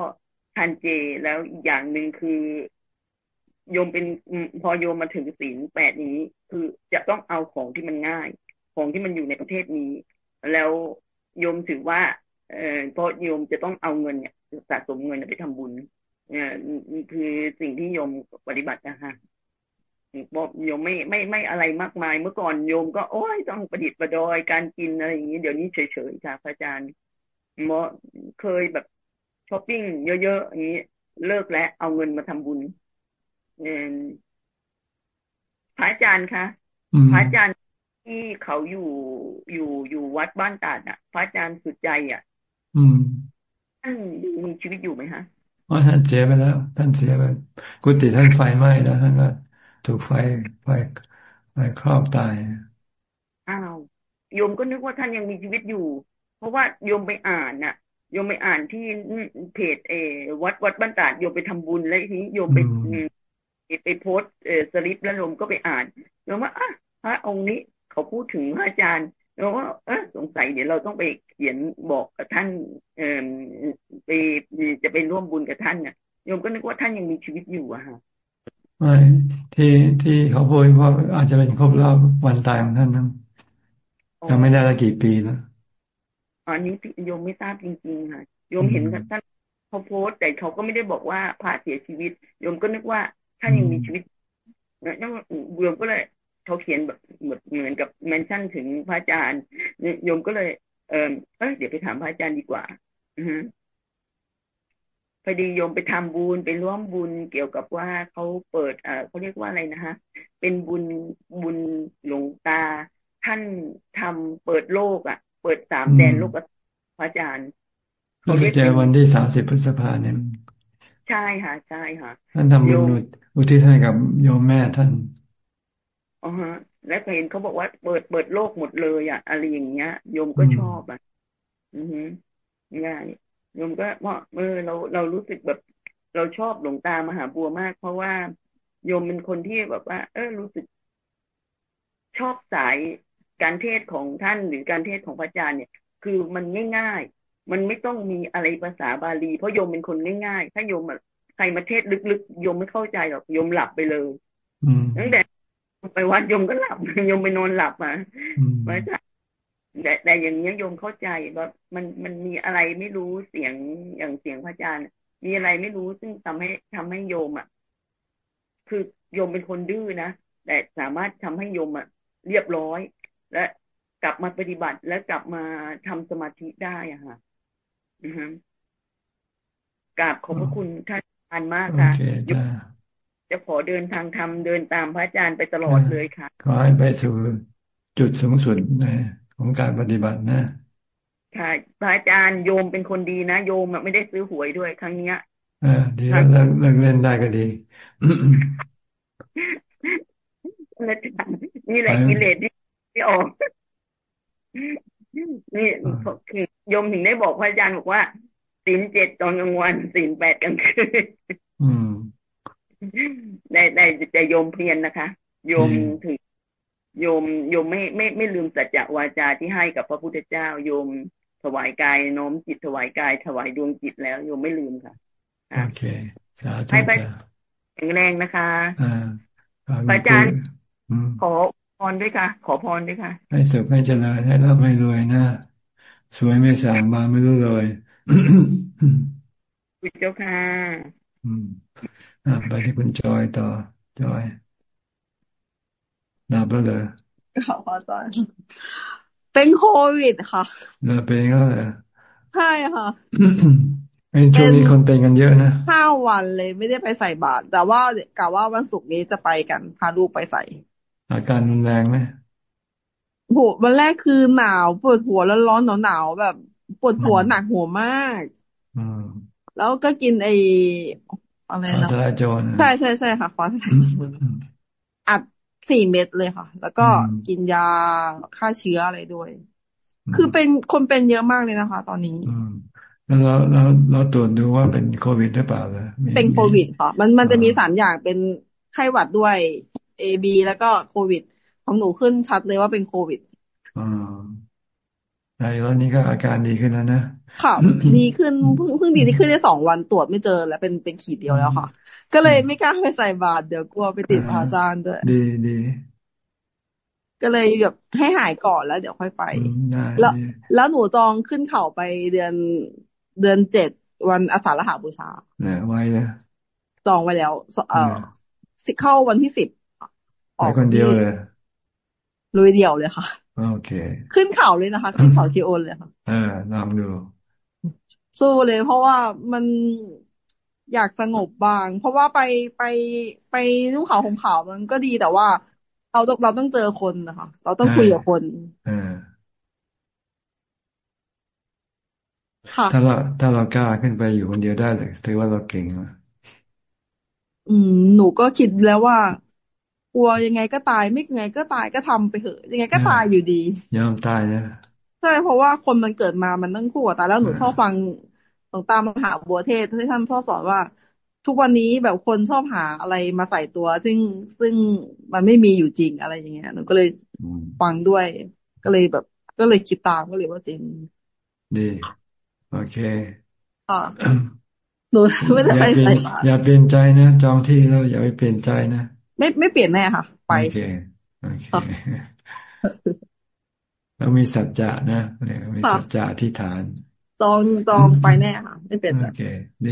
ทานเจแล้วอีกอย่างหนึ่งคือโยมเป็นพอโยมมาถึงศีลแปดนี้ คือจะต้องเอาของที่มันง่าย ของที่มันอยู่ในประเทศนี้ แล้วโยมถือว่า เออเพราะโยมจะต้องเอาเงินเนี่ยสะสมเงินไปทำบุญเนี่ยคือสิ่งที่โยมปฏิบัตินะคะบอกโยมไม่ไม่ไม่อะไรมากมาย เมื่อก่อนโยมก็โอ้ยต้องประดิษฐ์ประดอยการกินอะไรอย่างนี้เดี๋ยวนี้เฉยๆค่ะพระอาจารย์เมื่อเคยแบบ ช้อปปิ้งเยอะๆอย่างนี้ เลิกแล้วเอาเงินมาทำบุญพระอาจารย์คะพระอาจารย์ที่เขาอยู่อยู่อยู่วัดบ้านตาดอะ พระอาจารย์สุดใจอะ อืมท่านมีชีวิตอยู่ไหมคะอ๋อท่านเสียไปแล้ว ท่านเสียไปกุฏิท่านไฟไหม้แล้วท่านก็ถูกไฟไฟไฟครอบตายอ้าวโยมก็นึกว่าท่านยังมีชีวิตอยู่ เพราะว่าโยมไปอ่านน่ะ โยมไปอ่านที่เพจเอวัดวัดบ้านตาดโยมไปทำบุญแล้วทีนี้โยมไปไปโพสเออสลิปแล้วโยมก็ไปอ่านโยมว่าอะพระองค์นี้เขาพูดถึงพระอาจารย์เราว่าเออสงสัยเดี๋ยวเราต้องไปเขียนบอกกับท่าน เออไปจะไปร่วมบุญกับท่านเนี่ยโยมก็นึกว่าท่านยังมีชีวิตอยู่อะค่ะไม่ที่ที่เขาพูดเพราะอาจจะเป็นครบรอบวันตายของท่านนั้นยังไม่ได้ละกี่ปีแล้ว อันนี้โยมไม่ทราบจริงๆค่ะโยมเห็นท่านเขาโพสแต่เขาก็ไม่ได้บอกว่าพระเสียชีวิตโยมก็นึกว่าท่านยังมีชีวิตเนี่ยโยมก็เลยเขาเขียนแบบเหมือนเหมือนกับเมนชั่นถึงพระอาจารย์โยมก็เลย เออเอ้ยเดี๋ยวไปถามพระอาจารย์ดีกว่าอือพอดีโยมไปทำบุญไปร่วมบุญเกี่ยวกับว่าเขาเปิดเอ่อเขาเรียกว่าอะไรนะฮะ เป็นบุญบุญหลวงตาท่านทำเปิดโลกอะ เปิดสามแดนโลกพระอาจารย์เขาเจอวันที่สามสิบพฤษภาเนี่ยใช่ค่ะ ใช่ค่ะ ท่านทำบุญอุทิศให้กับโยมแม่ท่านอ๋อฮะ แล้วเห็นเขาบอกว่าเปิดเปิดโลกหมดเลยอะอะไรอย่างเงี้ยโยมก็ชอบอะ อือฮึง่ายโยมก็เพราะเออเราเรารู้สึกแบบเราชอบหลวงตามหาบัวมาก เพราะว่าโยมเป็นคนที่แบบว่า เออรู้สึกชอบสาย การเทศของท่านหรือการเทศของพระอาจารย์เนี่ย คือมันง่าย ๆ มันไม่ต้องมีอะไรภาษาบาลี เพราะโยมเป็นคนง่าย ๆ ถ้าโยมใครมาเทศลึกๆโยมไม่เข้าใจหรอกโยมหลับไปเลยตั้งแต่ไปวัดโยมก็หลับโยมไปนอนหลับอะพระอาจารย์แต่แต่อย่างนี้โยมเข้าใจว่ามันมันมีอะไรไม่รู้เสียงอย่างเสียงพระอาจารย์มีอะไรไม่รู้ซึ่งทำให้ทำให้โยมอะ คือโยมเป็นคนดื้อนะแต่สามารถทำให้โยมอะเรียบร้อย และกลับมาปฏิบัติและกลับมาทำสมาธิได้อะค่ะอือฮะกราบขอบพระคุณท่านอาจารย์มากค่ะจะขอเดินทางธรรมเดินตามพระอาจารย์ไปตลอดเลยค่ะ ขอให้ไปสู่จุดสูงสุดนะของการปฏิบัตินะค่ะพระอาจารย์โยมเป็นคนดีนะโยมไม่ได้ซื้อหวยด้วยครั้งเนี้ยอ่าดีแล้วเลิกเล่นได้ก็ดีนี่แหละกิเลสที่ ออกนี่โยมถึงได้บอกพระอาจารย์บอกว่าศีลเจ็ดตอนกลางวันศีลแปดกลางคืนได้ได้จะโยมเพียรนนะคะ โยมถึงโยมโยมไม่ไม่ไม่ลืมสัจจะวาจาที่ให้กับพระพุทธเจ้า โยมถวายกายน้อมจิตถวายกาย ถวายดวงจิตแล้ว โยมไม่ลืมค่ะโอเคสาธุให้ไปแข็งแรงนะคะพระอาจารย์ขอพ รด้วยค่ะ ขอพรด้วยค่ะ ให้สุขให้เจริญให้ร่ำให้รวยนะสวยไม่สางมาไม่รู้เลยคุณเจ้าค่ะ อืมอ่าไปที่คุณจอยต่อ จอยนับแล้วเลยค่ะอาจารย์เป็นโควิดค่ะนับเป็นก็เลยใช่ค่ะไอ้ช่วงนี้คนเป็นกันเยอะนะห้าวันเลยไม่ได้ไปใส่บาตรแต่ว่ากะว่าวันศุกร์นี้จะไปกันพาลูกไปใส่ อาการรุนแรงไหมโหวันแรกคือหนาวปวดหัวแล้วร้อนหนาวหนาวแบบ ปวดหัวหนักหัวมากแล้วก็กินไออะไรนะใช่ใช่ใช่ค่ะฟาสไทโจนอัดสี่เม็ดเลยค่ะ แล้วก็กินยาฆ่าเชื้ออะไรด้วย คือเป็นคนเป็นเยอะมากเลยนะคะ ตอนนี้แล้วเราเราเราตรวจดูว่าเป็นโควิดหรือเปล่าเลยเป็นโควิดค่ะมันมันจะมีสามอย่างเป็นไข้หวัดด้วย เอบีแล้วก็โควิด ของหนูขึ้นชัดเลยว่าเป็นโควิดอ่าใช่แล้วนี้ก็อาการดีขึ้นแล้วนะค่ะดีขึ้นเพิ่งเพิ่งดีที่ขึ้นได้สองวันตรวจไม่เจอแล้วเป็นเป็นขีดเดียวแล้วค่ะ ก็เลยไม่กล้าไปใส่บาตรเดี๋ยวกลัวไปติดอาจารย์ด้วยดีดีก็เลยแบบให้หายก่อนแล้วเดี๋ยวค่อยไป แล้วแล้วหนูจองขึ้นเขาไปเดือนเดือนเจ็ดวันอาสาฬหาบูชาเนี่ยไว้เลยจองไว้แล้ว เออสิเข้าวันที่สิบ ออกคนเดียวเลยลุยเดียวเลยค่ะ โอเค ขึ้นเขาเลยนะคะ ขึ้นเขาทีโอนเลยค่ะเออลองดู สู้เลย เพราะว่ามันอยากสงบบาง เพราะว่าไปไปไปนุ่งขาวห่มขาวมันก็ดีแต่ว่า เราต้องเราต้องเจอคนนะคะเราต้องคุยกับคนถ้าเราถ้าเรากล้าขึ้นไปอยู่คนเดียวได้เลยถือว่าเราเก่งอะอืม หนูก็คิดแล้วว่า กลัวยังไงก็ตายไม่ยังไงก็ตายก็ทำไปเถอะ ยังไงก็ตายอยู่ดียอมตายนะใช่เพราะว่าคนมันเกิดมามันต้องคู่กับตายแล้วหนูชอบฟังหลวงตามหาบัวเทศที่ท่านพ่อสอนว่า ทุกวันนี้แบบคนชอบหาอะไรมาใส่ตัว ซึ่งซึ่งมันไม่มีอยู่จริงอะไรอย่างเงี้ยหนูก็เลยฟังด้วย ก็เลยแบบ ก็เลยคิดตามก็เลยว่าจริง ดีโอเคอ่าหนูไม่ได้ไปใส่อย่าเปลี่ยนใจนะจองที่แล้วอย่าไปเปลี่ยนใจนะ ไม่ไม่เปลี่ยนแน่ค่ะ ไปโอเคโอเคเรามีสัจจะนะเนี่ยมีสัจจะที่ฐานตองตองไปแน่ค่ะ ไม่เป็นโอเคดี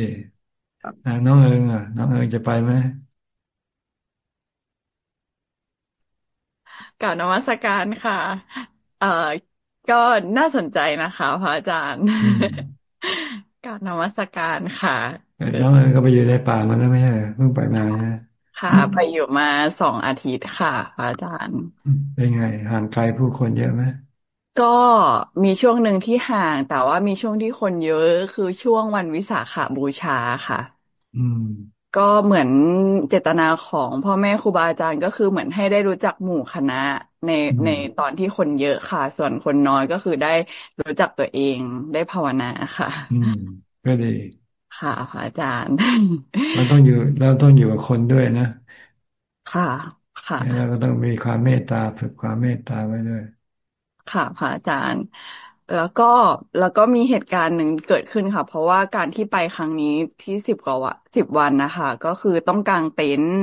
น้องเอิงอะ น้องเอิงจะไปไหมกล่าวนวัตการค่ะ เอ่อก็น่าสนใจนะคะพระอาจารย์กล่าวนวัตการค่ะน้องเอิญก็ไปอยู่ในป่ามันแล้วไม่ใช่เพิ่งไปมาใช่ ค่ะ ไปอยู่มาสองอาทิตย์ค่ะอาจารย์ เป็นไง ห่างไกลผู้คนเยอะไหมก็มีช่วงหนึ่งที่ห่าง แต่ว่ามีช่วงที่คนเยอะคือช่วงวันวิสาขบูชาค่ะ อืม ก็เหมือนเจตนาของพ่อแม่ครูบาอาจารย์ก็คือเหมือนให้ได้รู้จักหมู่คณะในในตอนที่คนเยอะค่ะ ส่วนคนน้อยก็คือได้รู้จักตัวเองได้ภาวนาค่ะ อืมก็ดี ค่ะพระอาจารย์ มันต้องอยู่เราต้องอยู่กับคนด้วยนะ ค่ะ ค่ะเราก็ต้องมีความเมตตาฝึกความเมตตาไว้ด้วย ค่ะพระอาจารย์ แล้วก็แล้วก็มีเหตุการณ์หนึ่งเกิดขึ้นค่ะ เพราะว่าการที่ไปครั้งนี้ที่สิบกว่าวันสิบวันนะคะ ก็คือต้องกางเต็นท์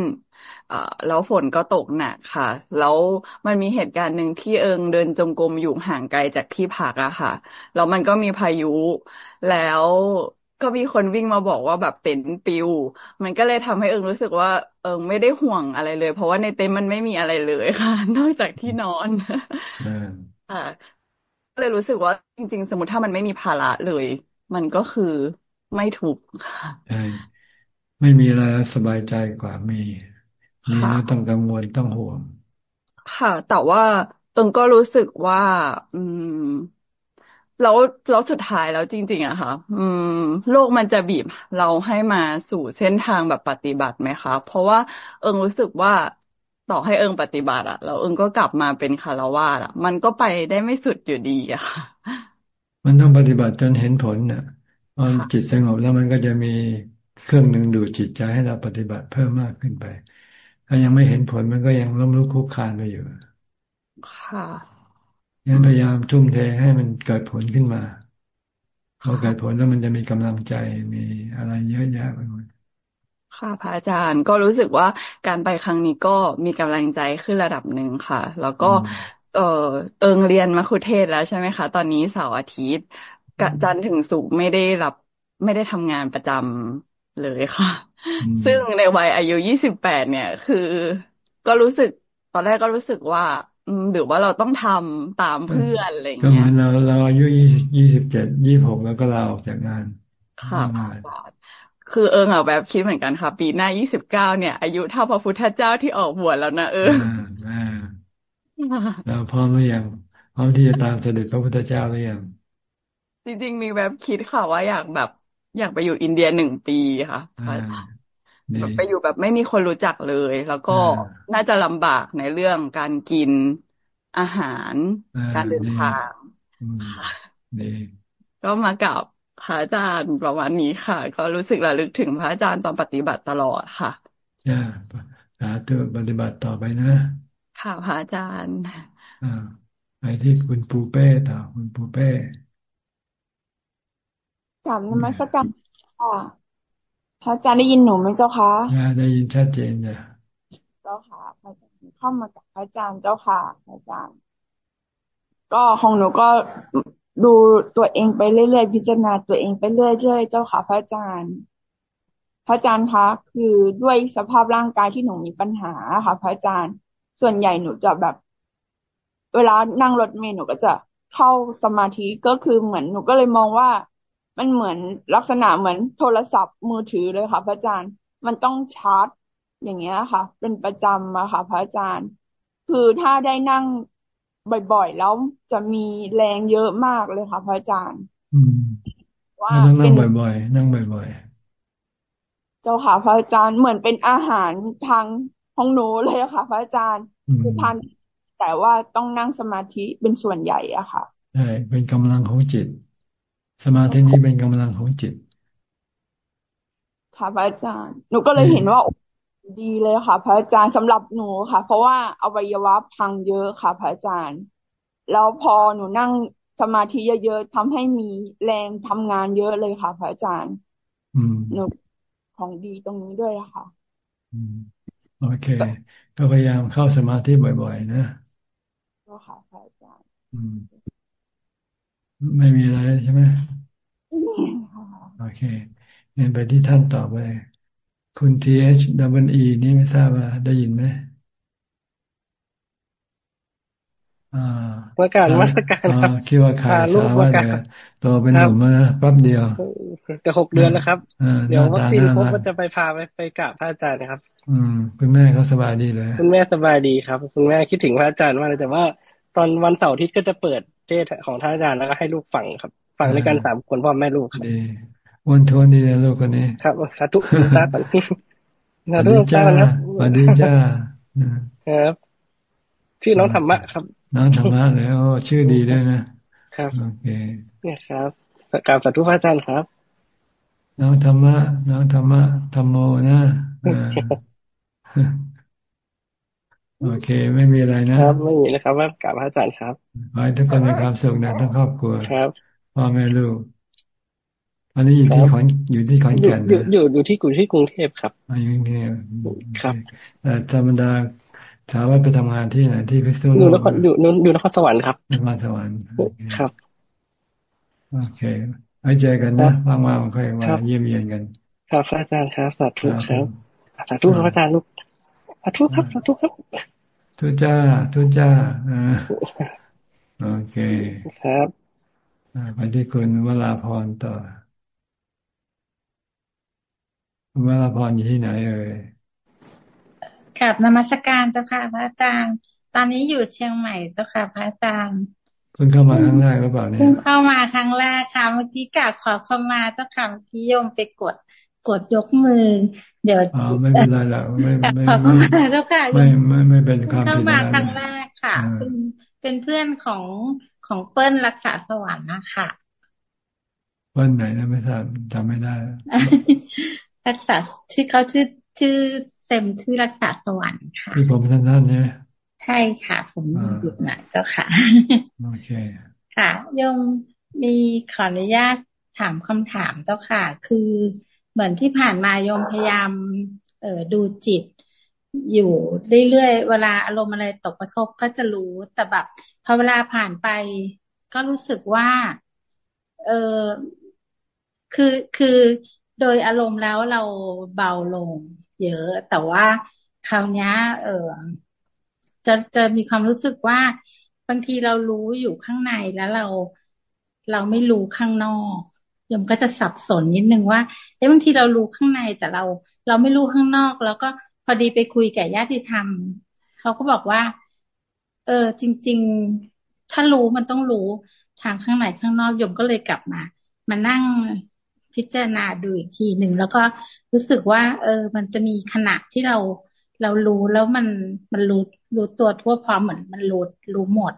แล้วฝนก็ตกหนักค่ะ แล้วมันมีเหตุการณ์หนึ่งที่เอิงเดินจงกรมอยู่ห่างไกลจากที่พักอะค่ะ แล้วมันก็มีพายุ แล้ว ก็มีคนวิ่งมาบอกว่าแบบเต็นท์ปิว มันก็เลยทำให้เอิงรู้สึกว่า เอิงไม่ได้ห่วงอะไรเลย เพราะว่าในเต็นท์มันไม่มีอะไรเลยค่ะ นอกจากที่นอนค่ะก็เลยรู้สึกว่าจริง ๆ สมมติถ้ามันไม่มีภาระเลย มันก็คือไม่ถูกค่ะใช่ไม่มีอะไรสบายใจกว่ามีมีแล้วต้องกังวลต้องห่วง ค่ะ แต่ว่าตึงก็รู้สึกว่า อืม แล้วแล้วสุดท้ายแล้วจริง ๆอะค่ะ อืม โลกมันจะบีบเราให้มาสู่เส้นทางแบบปฏิบัติไหมคะ เพราะว่าเอิงรู้สึกว่าต่อให้เอิงปฏิบัติอะแล้วเอิงก็กลับมาเป็นคารวะอะมันก็ไปได้ไม่สุดอยู่ดีอะค่ะ มันต้องปฏิบัติจนเห็นผลน่ะตอนจิตสงบแล้วมันก็จะมีเครื่องหนึ่งดูจิตใจให้เราปฏิบัติเพิ่มมากขึ้นไป ถ้ายังไม่เห็นผลมันก็ยังล้มลุกคุกคานไปอยู่ ค่ะ งั้นพยายามทุ่มเทให้มันเกิดผลขึ้นมาพอเกิดผลแล้วมันจะมีกำลังใจมีอะไรเยอะแยะไปหมดค่ะพระอาจารย์ก็รู้สึกว่าการไปครั้งนี้ก็มีกำลังใจขึ้นระดับหนึ่งค่ะ แล้วก็ เออเอิงเรียนมคุเทศแล้วใช่ไหมคะ ตอนนี้เสาร์อาทิตย์กะจันถึงศุกร์ไม่ได้รับไม่ได้ทำงานประจำเลยค่ะ ซึ่งในวัยอายุยี่สิบแปดเนี่ย คือ ก็รู้สึกตอนแรกก็รู้สึกว่า หรือว่าเราต้องทำตามเพื่อนอะไรเงี้ยก็เหมือนเราเราอายุยี่สิบเจ็ดยี่หกแล้วก็ลาออกจากงานค่ะคือเอิงอะแบบคิดเหมือนกันค่ะ ปีหน้ายี่สิบเก้าเนี่ย อายุเท่าพระพุทธเจ้าที่ออกบวชแล้วนะเออเราพร้อมหรือยังพร้อมที่จะตามเสด็จพระพุทธเจ้าหรือยังจริงๆมีแบบคิดค่ะว่าอยากแบบอยากไปอยู่อินเดียหนึ่งปีค่ะแบบ ไปอยู่แบบไม่มีคนรู้จักเลย แล้วก็น่าจะลำบากในเรื่องการกินอาหาร การเดินทางก็มากับพระอาจารย์ประมาณนี้ค่ะ ก็รู้สึกระลึกถึงพระอาจารย์ตอนปฏิบัติตลอดค่ะจ้าสาธุปฏิบัติต่อไปนะ ค่ะพระอาจารย์อ่าไปที่คุณปูเป้ต่อคุณปูเป้กลับนมัสการค่ะ พระอาจารย์ได้ยินหนูไหมเจ้าคะได้ยินชัดเจนจ้ะเจ้าค่ะพระอาจารย์เข้ามากับพระอาจารย์เจ้าค่ะพระอาจารย์ ก็ของหนูก็ดูตัวเองไปเรื่อยๆพิจารณาตัวเองไปเรื่อยๆเจ้าค่ะ พระอาจารย์ พระอาจารย์คะคือด้วยสภาพร่างกายที่หนูมีปัญหาค่ะ พระอาจารย์ ส่วนใหญ่หนูจะแบบ เวลานั่งรถเมล์หนูก็จะเข้าสมาธิก็คือเหมือนหนูก็เลยมองว่า มันเหมือนลักษณะเหมือนโทรศัพท์มือถือเลยค่ะ พระอาจารย์ มันต้องชาร์จ อย่างเงี้ยค่ะ เป็นประจำอะค่ะ พระอาจารย์ คือถ้าได้นั่งบ่อยๆแล้วจะมีแรงเยอะมากเลยค่ะ พระอาจารย์ว่านั่งบ่อยๆ นั่งบ่อยๆ เจ้าค่ะ พระอาจารย์เหมือนเป็นอาหารทางของหนูเลยค่ะ พระอาจารย์คือทานแต่ว่าต้องนั่งสมาธิเป็นส่วนใหญ่อะค่ะใช่เป็นกำลังของจิต สมาธินี้เป็นกำลังของจิต ค่ะพระอาจารย์ หนูก็เลยเห็นว่าดีเลยค่ะ พระอาจารย์สำหรับหนูค่ะ เพราะว่าอวัยวะพังเยอะค่ะ พระอาจารย์ แล้วพอหนูนั่งสมาธิเยอะๆทำให้มีแรงทำงานเยอะเลยค่ะ พระอาจารย์ อืมหนูของดีตรงนี้ด้วยค่ะ อืมโอเค ก็พยายามเข้าสมาธิบ่อย ๆ นะก็ค่ะพระอาจารย์ อืม ไม่มีอะไรใช่ไหมโอเคเงินไปที่ท่านต่อไป คุณทีเอชดับเบ e ลอีนี่ไม่ทราบว่าได้ยินไหมเมื่อการมาสการครับคิดว่าขาสาวว่าเยตัวเป็นหนุ่มมาแป๊บเดียวจะหกเดือนแล้วครับเดี๋ยววัคซีนครบก็จะไปพาไปไปกราบพระอาจารย์นะครับ อืม คุณแม่เขาสบายดีเลย คุณแม่สบายดีครับ คุณแม่คิดถึงพระอาจารย์มากเลยแต่ว่า ตอนวันเสาร์อาทิตย์ก็จะเปิด เทศของท่านอาจารย์แล้วก็ให้ลูกฟังครับ ฟังด้วยกันสามคนพ่อแม่ลูกดีวันทวนดีเลยลูกคนนี้ ครับสาธุสาธุสาธุจ้าสวัสดีจ้าครับ ชื่อน้องธรรมะครับ น้องธรรมะเลยโอ้ชื่อดีด้วยนะครับโอเคเนี่ยครับกราบสาธุพระอาจารย์ครับ น้องธรรมะ น้องธรรมะธรรมโมนะ โอเค ไม่มีอะไรนะครับ ไม่มีนะครับว่ากราบพระอาจารย์ครับขอให้ทุกคนมีความสุขนะทั้งครอบครัวครับพ่อแม่ลูกอันนี้อยู่ที่ขอนอยู่ที่ขอนแก่นอยู่อยู่อยู่ที่กรุงที่กรุงเทพครับอ่ากรุงเทพครับแต่ธรรมดาถามว่าไปทำงานที่ไหนที่พิษณุโลกอยู่นครอยู่อยู่นครสวรรค์ครับนครสวรรค์ครับโอเคไว้เจอกันนะว่างๆค่อยมาเยี่ยมเยียนกัน ครับอาจารย์ครับสาธุครับสาธุครับอาจารย์ลูกสาธุครับสาธุครับทุจ้าทุจ้าโอเคครับไปที่คุณวราพรต่อคุณวราพรอยู่ที่ไหนเอ่ยกับนมัสการเจ้าค่ะพระอาจารย์ ตอนนี้อยู่เชียงใหม่เจ้าค่ะพระอาจารย์เพิ่งเข้ามาครั้งแรกหรือเปล่าเนี่ยเพิ่งเข้ามาครั้งแรกค่ะเมื่อกี้กราบขอเข้ามาเจ้าค่ะเมื่อกี้โยมไปกด กดยกมือ เดี๋ยวอ๋อไม่เป็นไรแล้วไม่ไม่ขอเข้ามาเจ้าค่ะไม่ไม่ไม่เป็นความผิดเข้ามาครั้งแรกค่ะเป็นเป็นเพื่อนของของเปิ้ลรักษาสวรรค์นะคะเปิ้ลไหนนะไม่ทราบจำไม่ได้ รักษาชื่อเขาชื่อชื่อเต็มชื่อรักษาสวรรค์ค่ะที่ผมท่านท่านเนี่ยใช่ค่ะ ผมหยุดนะเจ้าค่ะโอเคค่ะยมมีขออนุญาตถามคำถามเจ้าค่ะ คือ เหมือนที่ผ่านมายมพยายามเออดูจิตอยู่เรื่อยๆ เวลาอารมณ์อะไรตกกระทบก็จะรู้ แต่แบบพอเวลาผ่านไป ก็รู้สึกว่า เออคือคือโดยอารมณ์แล้วเราเบาลง เยอะ แต่ว่าคราวนี้เออจะจะมีความรู้สึกว่าบางทีเรารู้อยู่ข้างในแล้วเราเราไม่รู้ข้างนอก ยมก็จะสับสนนิดนึงว่าเอ้บางทีเรารู้ข้างในแต่เรา เราไม่รู้ข้างนอก แล้วก็พอดีไปคุยกับญาติธรรมเขาก็บอกว่า เออ จริง ๆ ถ้ารู้มันต้องรู้ทางข้างในข้างนอกยมก็เลยกลับมา มานั่งพิจารณาดูอีกทีหนึ่งแล้วก็รู้สึกว่า เออ มันจะมีขณะที่เราเรารู้แล้วมันมันรู้รู้ตัวทั่วพร้อมเหมือนมันรู้รู้หมด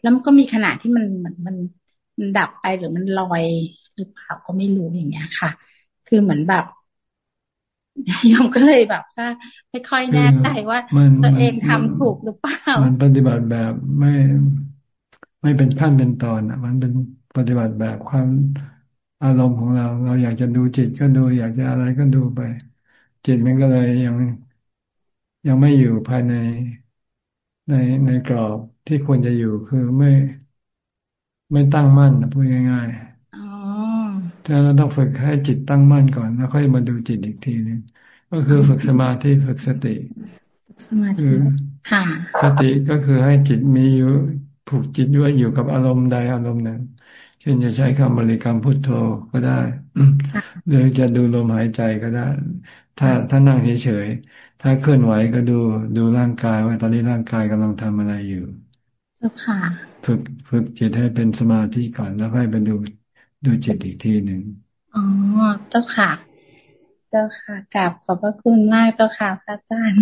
แล้วมันก็มีขณะที่มันเหมือนมันมันดับไปหรือมันลอย หรือเปล่าก็ไม่รู้อย่างเงี้ยค่ะ คือเหมือนแบบยมก็เลยแบบว่าไม่ค่อยแน่ใจว่าตัวเองทำถูกหรือเปล่า มันปฏิบัติแบบไม่ไม่เป็นขั้นเป็นตอนอะ มันเป็นปฏิบัติแบบความอารมณ์ของเรา เราอยากจะดูจิตก็ดู อยากจะอะไรก็ดูไป จิตมันก็เลยยังยังไม่อยู่ภายในในในกรอบที่ควรจะอยู่คือไม่ไม่ตั้งมั่นนะพูดง่าย ๆ แต่เราต้องฝึกให้จิตตั้งมั่นก่อนแล้วค่อยมาดูจิตอีกทีนึงก็คือฝึกสมาธิฝึกสติสมาธิค่ะสติก็คือให้จิตมีอยู่ผูกจิตด้วยอยู่กับอารมณ์ใดอารมณ์หนึ่ง เช่นจะใช้คำบริกรรมพุทโธก็ได้หรือจะดูลมหายใจก็ได้ ถ้าถ้านั่งเฉยถ้าเคลื่อนไหวก็ดูดูร่างกายว่าตอนนี้ร่างกายกำลังทำอะไรอยู่เจ้าค่ะฝึกฝึกจิตให้เป็นสมาธิก่อนแล้วค่อยไปดู ดูจิตอีกทีหนึ่งอ๋อเจ้าค่ะ เจ้าค่ะกราบขอบพระคุณมากเจ้าค่ะพระอาจารย์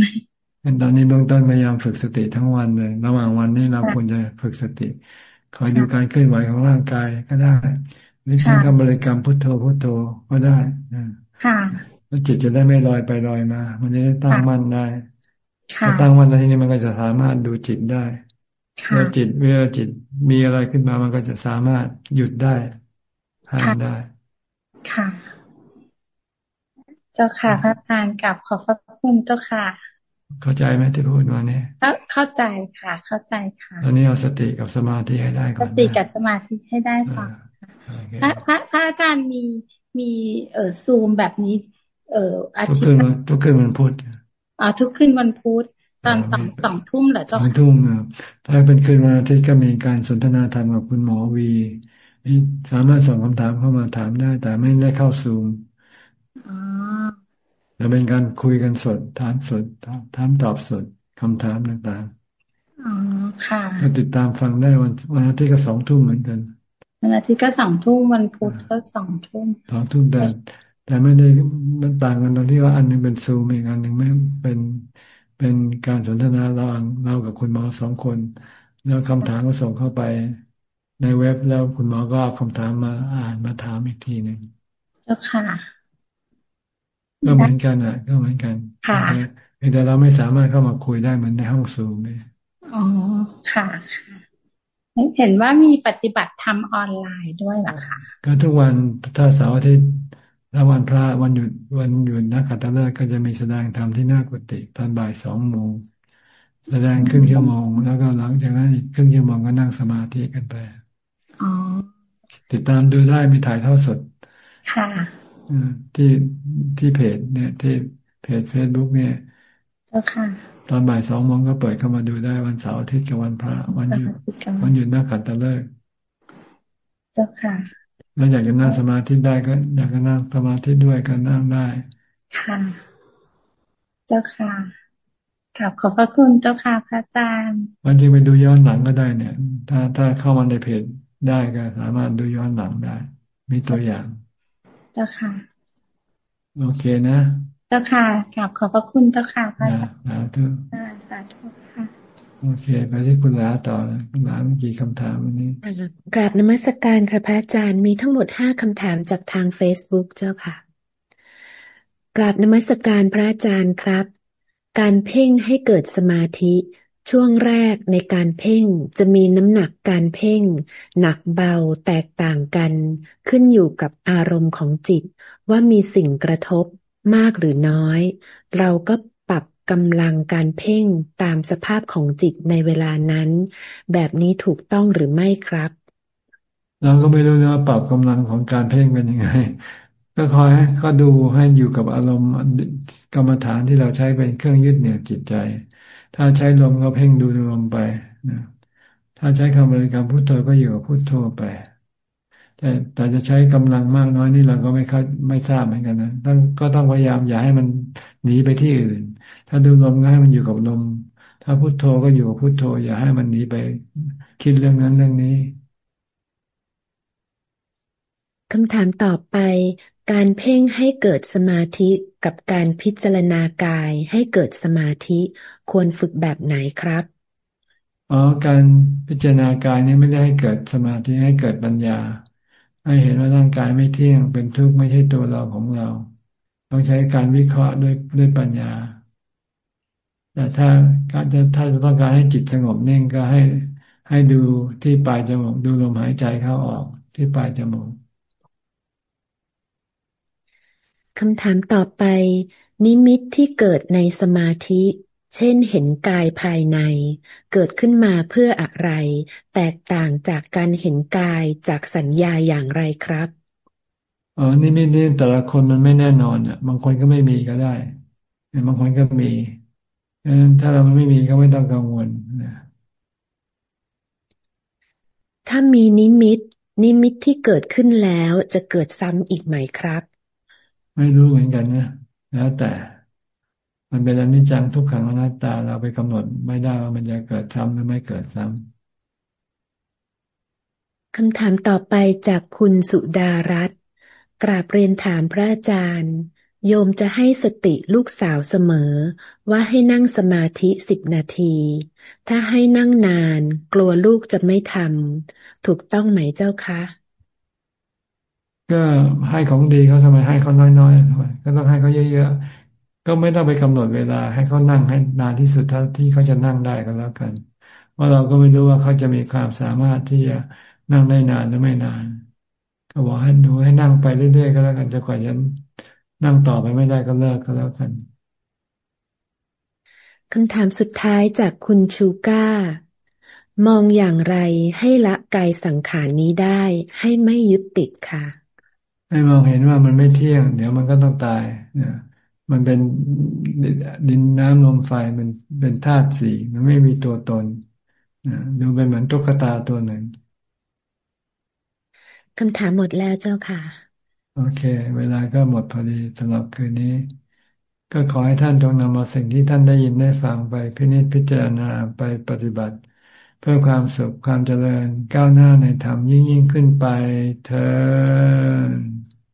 ตอนนี้เบื้องต้นพยายามฝึกสติทั้งวันเลย ระหว่างวันนี้เราควรจะฝึกสติ คอยดูการเคลื่อนไหวของร่างกายก็ได้หรือใช้คำบริกรรมพุทโธพุทโธก็ได้ค่ะแล้วจิตจะได้ไม่ลอยไปลอยมา มันจะได้ตั้งมั่นได้พอตั้งมั่นแล้วทีนี้มันก็จะสามารถดูจิตได้เมื่อจิตเวลาจิตมีอะไรขึ้นมามันก็จะสามารถหยุดได้ ห้ามได้ ค่ะ เจ้าค่ะ พระอาจารย์กับขอบพระคุณเจ้าค่ะ เข้าใจไหมที่พูดมาเนี่ยเข้าใจค่ะ เข้าใจค่ะ ตอนนี้เอาสติกับสมาธิให้ได้ก่อนสติกับสมาธิให้ได้ค่ะพระพระพระอาจารย์มีมีเอ่อซูมแบบนี้ เอออาทิตย์ทุกคืนทุกคืนวันพุธอ่าทุกคืนวันพุธตอนสองสองทุ่มเหรอเจ้าสองทุ่มถ้าเป็นคืนวันอาทิตย์ก็มีการสนทนาธรรมกับคุณหมอวี สามารถส่งคำถามเข้ามาถามได้ แต่ไม่ได้เข้าซูมจะเป็นการคุยกันสด ถามสด ถามตอบสดคำถามต่างๆอ๋อค่ะก็ติดตามฟังได้วันวันอาทิตย์ก็สองทุ่มเหมือนกันวันอาทิตย์ก็สองทุ่มวันพุธก็สองทุ่มสองทุ่มแต่แต่ไม่ได้มันต่างกันตรงที่ว่าอันนึงเป็นซูมอีกอันหนึ่งไม่เป็นเป็นการสนทนาเราเรากับคุณหมอสองคน แล้วคำถามก็ส่งเข้าไป ในเว็บแล้วคุณหมอก็เอาคำถามมาอ่านมาถามอีกทีหนึ่งเจ้าค่ะ ก็เหมือนกันอะ ก็เหมือนกันค่ะแต่เราไม่สามารถเข้ามาคุยได้เหมือนในห้องซูมเลยอ๋อค่ะค่ะเห็นว่ามีปฏิบัติธรรมออนไลน์ด้วยเหรอคะก็ทุกวันถ้าเสาร์อาทิตย์ถ้าวันพระวันหยุดวันหยุดนักขัตฤกษ์ก็จะมีแสดงธรรมที่หน้ากุฏิตอนบ่ายสองโมงแสดงครึ่งชั่วโมง แล้วก็หลังจากนั้นอีกครึ่งชั่วโมงก็นั่งสมาธิกันไป ติดตามดูได้มีถ่ายทอดสด ค่ะที่ที่เพจ เนี่ย ที่เพจเฟซบุ๊กเนี่ยเจ้าค่ะ ตอนบ่ายสองโมงก็เปิดเข้ามาดูได้วันเสาร์อาทิตย์กับวันพระ วันหยุดวันหยุดนักขัตฤกษ์เจ้าค่ะแล้วอยากจะนั่งสมาธิได้ก็ อยากจะนั่งสมาธิด้วยก็นั่งได้ ค่ะ เจ้าค่ะกลับขอบพระคุณเจ้าค่ะพระอาจารย์วันจริงไปดูย้อนหลังก็ได้เนี่ย ถ้าถ้าเข้ามาในเพจ ได้ก็สามารถดูย้อนหลังได้ มีตัวอย่างเจ้าค่ะ โอเคนะเจ้าค่ะกลับขอบพระคุณเจ้าค่ะพระอาจารย์สาธุสาธุค่ะ โอเค ไปที่คุณลาต่อคุณลาเมื่อกี้คำถามวันนี้กราบนมัสการค่ะพระอาจารย์มีทั้งหมดห้าคำถามจากทางเฟซบุ๊กเจ้าค่ะกราบนมัสการพระอาจารย์ครับ การเพ่งให้เกิดสมาธิ ช่วงแรกในการเพ่งจะมีน้ำหนักการเพ่ง หนักเบาแตกต่างกัน ขึ้นอยู่กับอารมณ์ของจิต ว่ามีสิ่งกระทบมากหรือน้อย เราก็ปรับกำลังการเพ่งตามสภาพของจิตในเวลานั้น แบบนี้ถูกต้องหรือไม่ครับ เราก็ไม่รู้นะปรับกำลังของการเพ่งเป็นยังไงก็คอยก็ดูให้อยู่กับอารมณ์กรรมฐานที่เราใช้เป็นเครื่องยึดเหนี่ยวจิตใจ ถ้าใช้ลมก็เพ่งดูลมไปนะถ้าใช้คำบริกรรมพุทโธก็อยู่กับพุทโธไป แต่แต่จะใช้กำลังมากน้อยนี่เราก็ไม่เข้าไม่ทราบเหมือนกันนะต้องก็ต้องพยายามอย่าให้มันหนีไปที่อื่น ถ้าดูลมก็ให้มันอยู่กับลม ถ้าพุทโธก็อยู่กับพุทโธ อย่าให้มันหนีไปคิดเรื่องนั้นเรื่องนี้คำถามต่อไป การเพ่งให้เกิดสมาธิกับการพิจารณากายให้เกิดสมาธิควรฝึกแบบไหนครับอ๋อการพิจารณากายนี่ไม่ได้ให้เกิดสมาธิให้เกิดปัญญา ให้เห็นว่าร่างกายไม่เที่ยงเป็นทุกข์ไม่ใช่ตัวเราของเรา ต้องใช้การวิเคราะห์ด้วยด้วยปัญญา แต่ถ้าการจะถ้าจะต้องการให้จิตสงบนิ่งก็ให้ให้ดูที่ปลายจมูกดูลมหายใจเข้าออกที่ปลายจมูก คำถามต่อไป นิมิตที่เกิดในสมาธิ เช่นเห็นกายภายใน เกิดขึ้นมาเพื่ออะไร แตกต่างจากการเห็นกายจากสัญญาอย่างไรครับอ๋อนี่ไม่นี่แต่ละคนมันไม่แน่นอนอะ บางคนก็ไม่มีก็ได้บางคนก็มีดังนั้นถ้าเราไม่มีก็ไม่ต้องกังวลนะถ้ามีนิมิต นิมิตที่เกิดขึ้นแล้วจะเกิดซ้ำอีกไหมครับ ไม่รู้เหมือนกันนะแล้วแต่ มันเป็นอนิจจังทุกขังอนัตตาเราไปกำหนดไม่ได้ว่ามันจะเกิดซ้ำหรือไม่เกิดซ้ำคำถามต่อไปจากคุณสุดารัตน์กราบเรียนถามพระอาจารย์ โยมจะให้สติลูกสาวเสมอ ว่าให้นั่งสมาธิสิบนาที ถ้าให้นั่งนาน กลัวลูกจะไม่ทำถูกต้องไหมเจ้าคะ ก็ให้ของดีเขาทำไมให้เขาน้อยๆทำไมก็ต้องให้เขาเยอะๆก็ไม่ต้องไปกำหนดเวลา ให้เขานั่งให้นานที่สุดเท่าที่เขาจะนั่งได้ก็แล้วกันว่าเราก็ไม่รู้ว่าเขาจะมีความสามารถที่จะนั่งได้นานหรือไม่นาน ก็บอกให้ดูให้นั่งไปเรื่อยๆก็แล้วกันจะกว่าจะนั่งต่อไปไม่ได้ก็เลิกก็แล้วกันคำถามสุดท้ายจากคุณชูก้ามองอย่างไรให้ละกายสังขารนี้ได้ให้ไม่ยึดติดค่ะ ให้มองเห็นว่ามันไม่เที่ยง เดี๋ยวมันก็ต้องตายนะมันเป็นดินน้ำลมไฟมันเป็นธาตุสี่มันไม่มีตัวตนดูเป็นเหมือนตุ๊กตาตัวหนึ่งคำถามหมดแล้วเจ้าค่ะ โอเค เวลาก็หมดพอดีสำหรับคืนนี้ ก็ขอให้ท่านจงนำเอาสิ่งที่ท่านได้ยินได้ฟังไปพินิจพิจารณาไปปฏิบัติ เพื่อความสุขความเจริญก้าวหน้าในธรรมยิ่งยิ่งขึ้นไปเธอ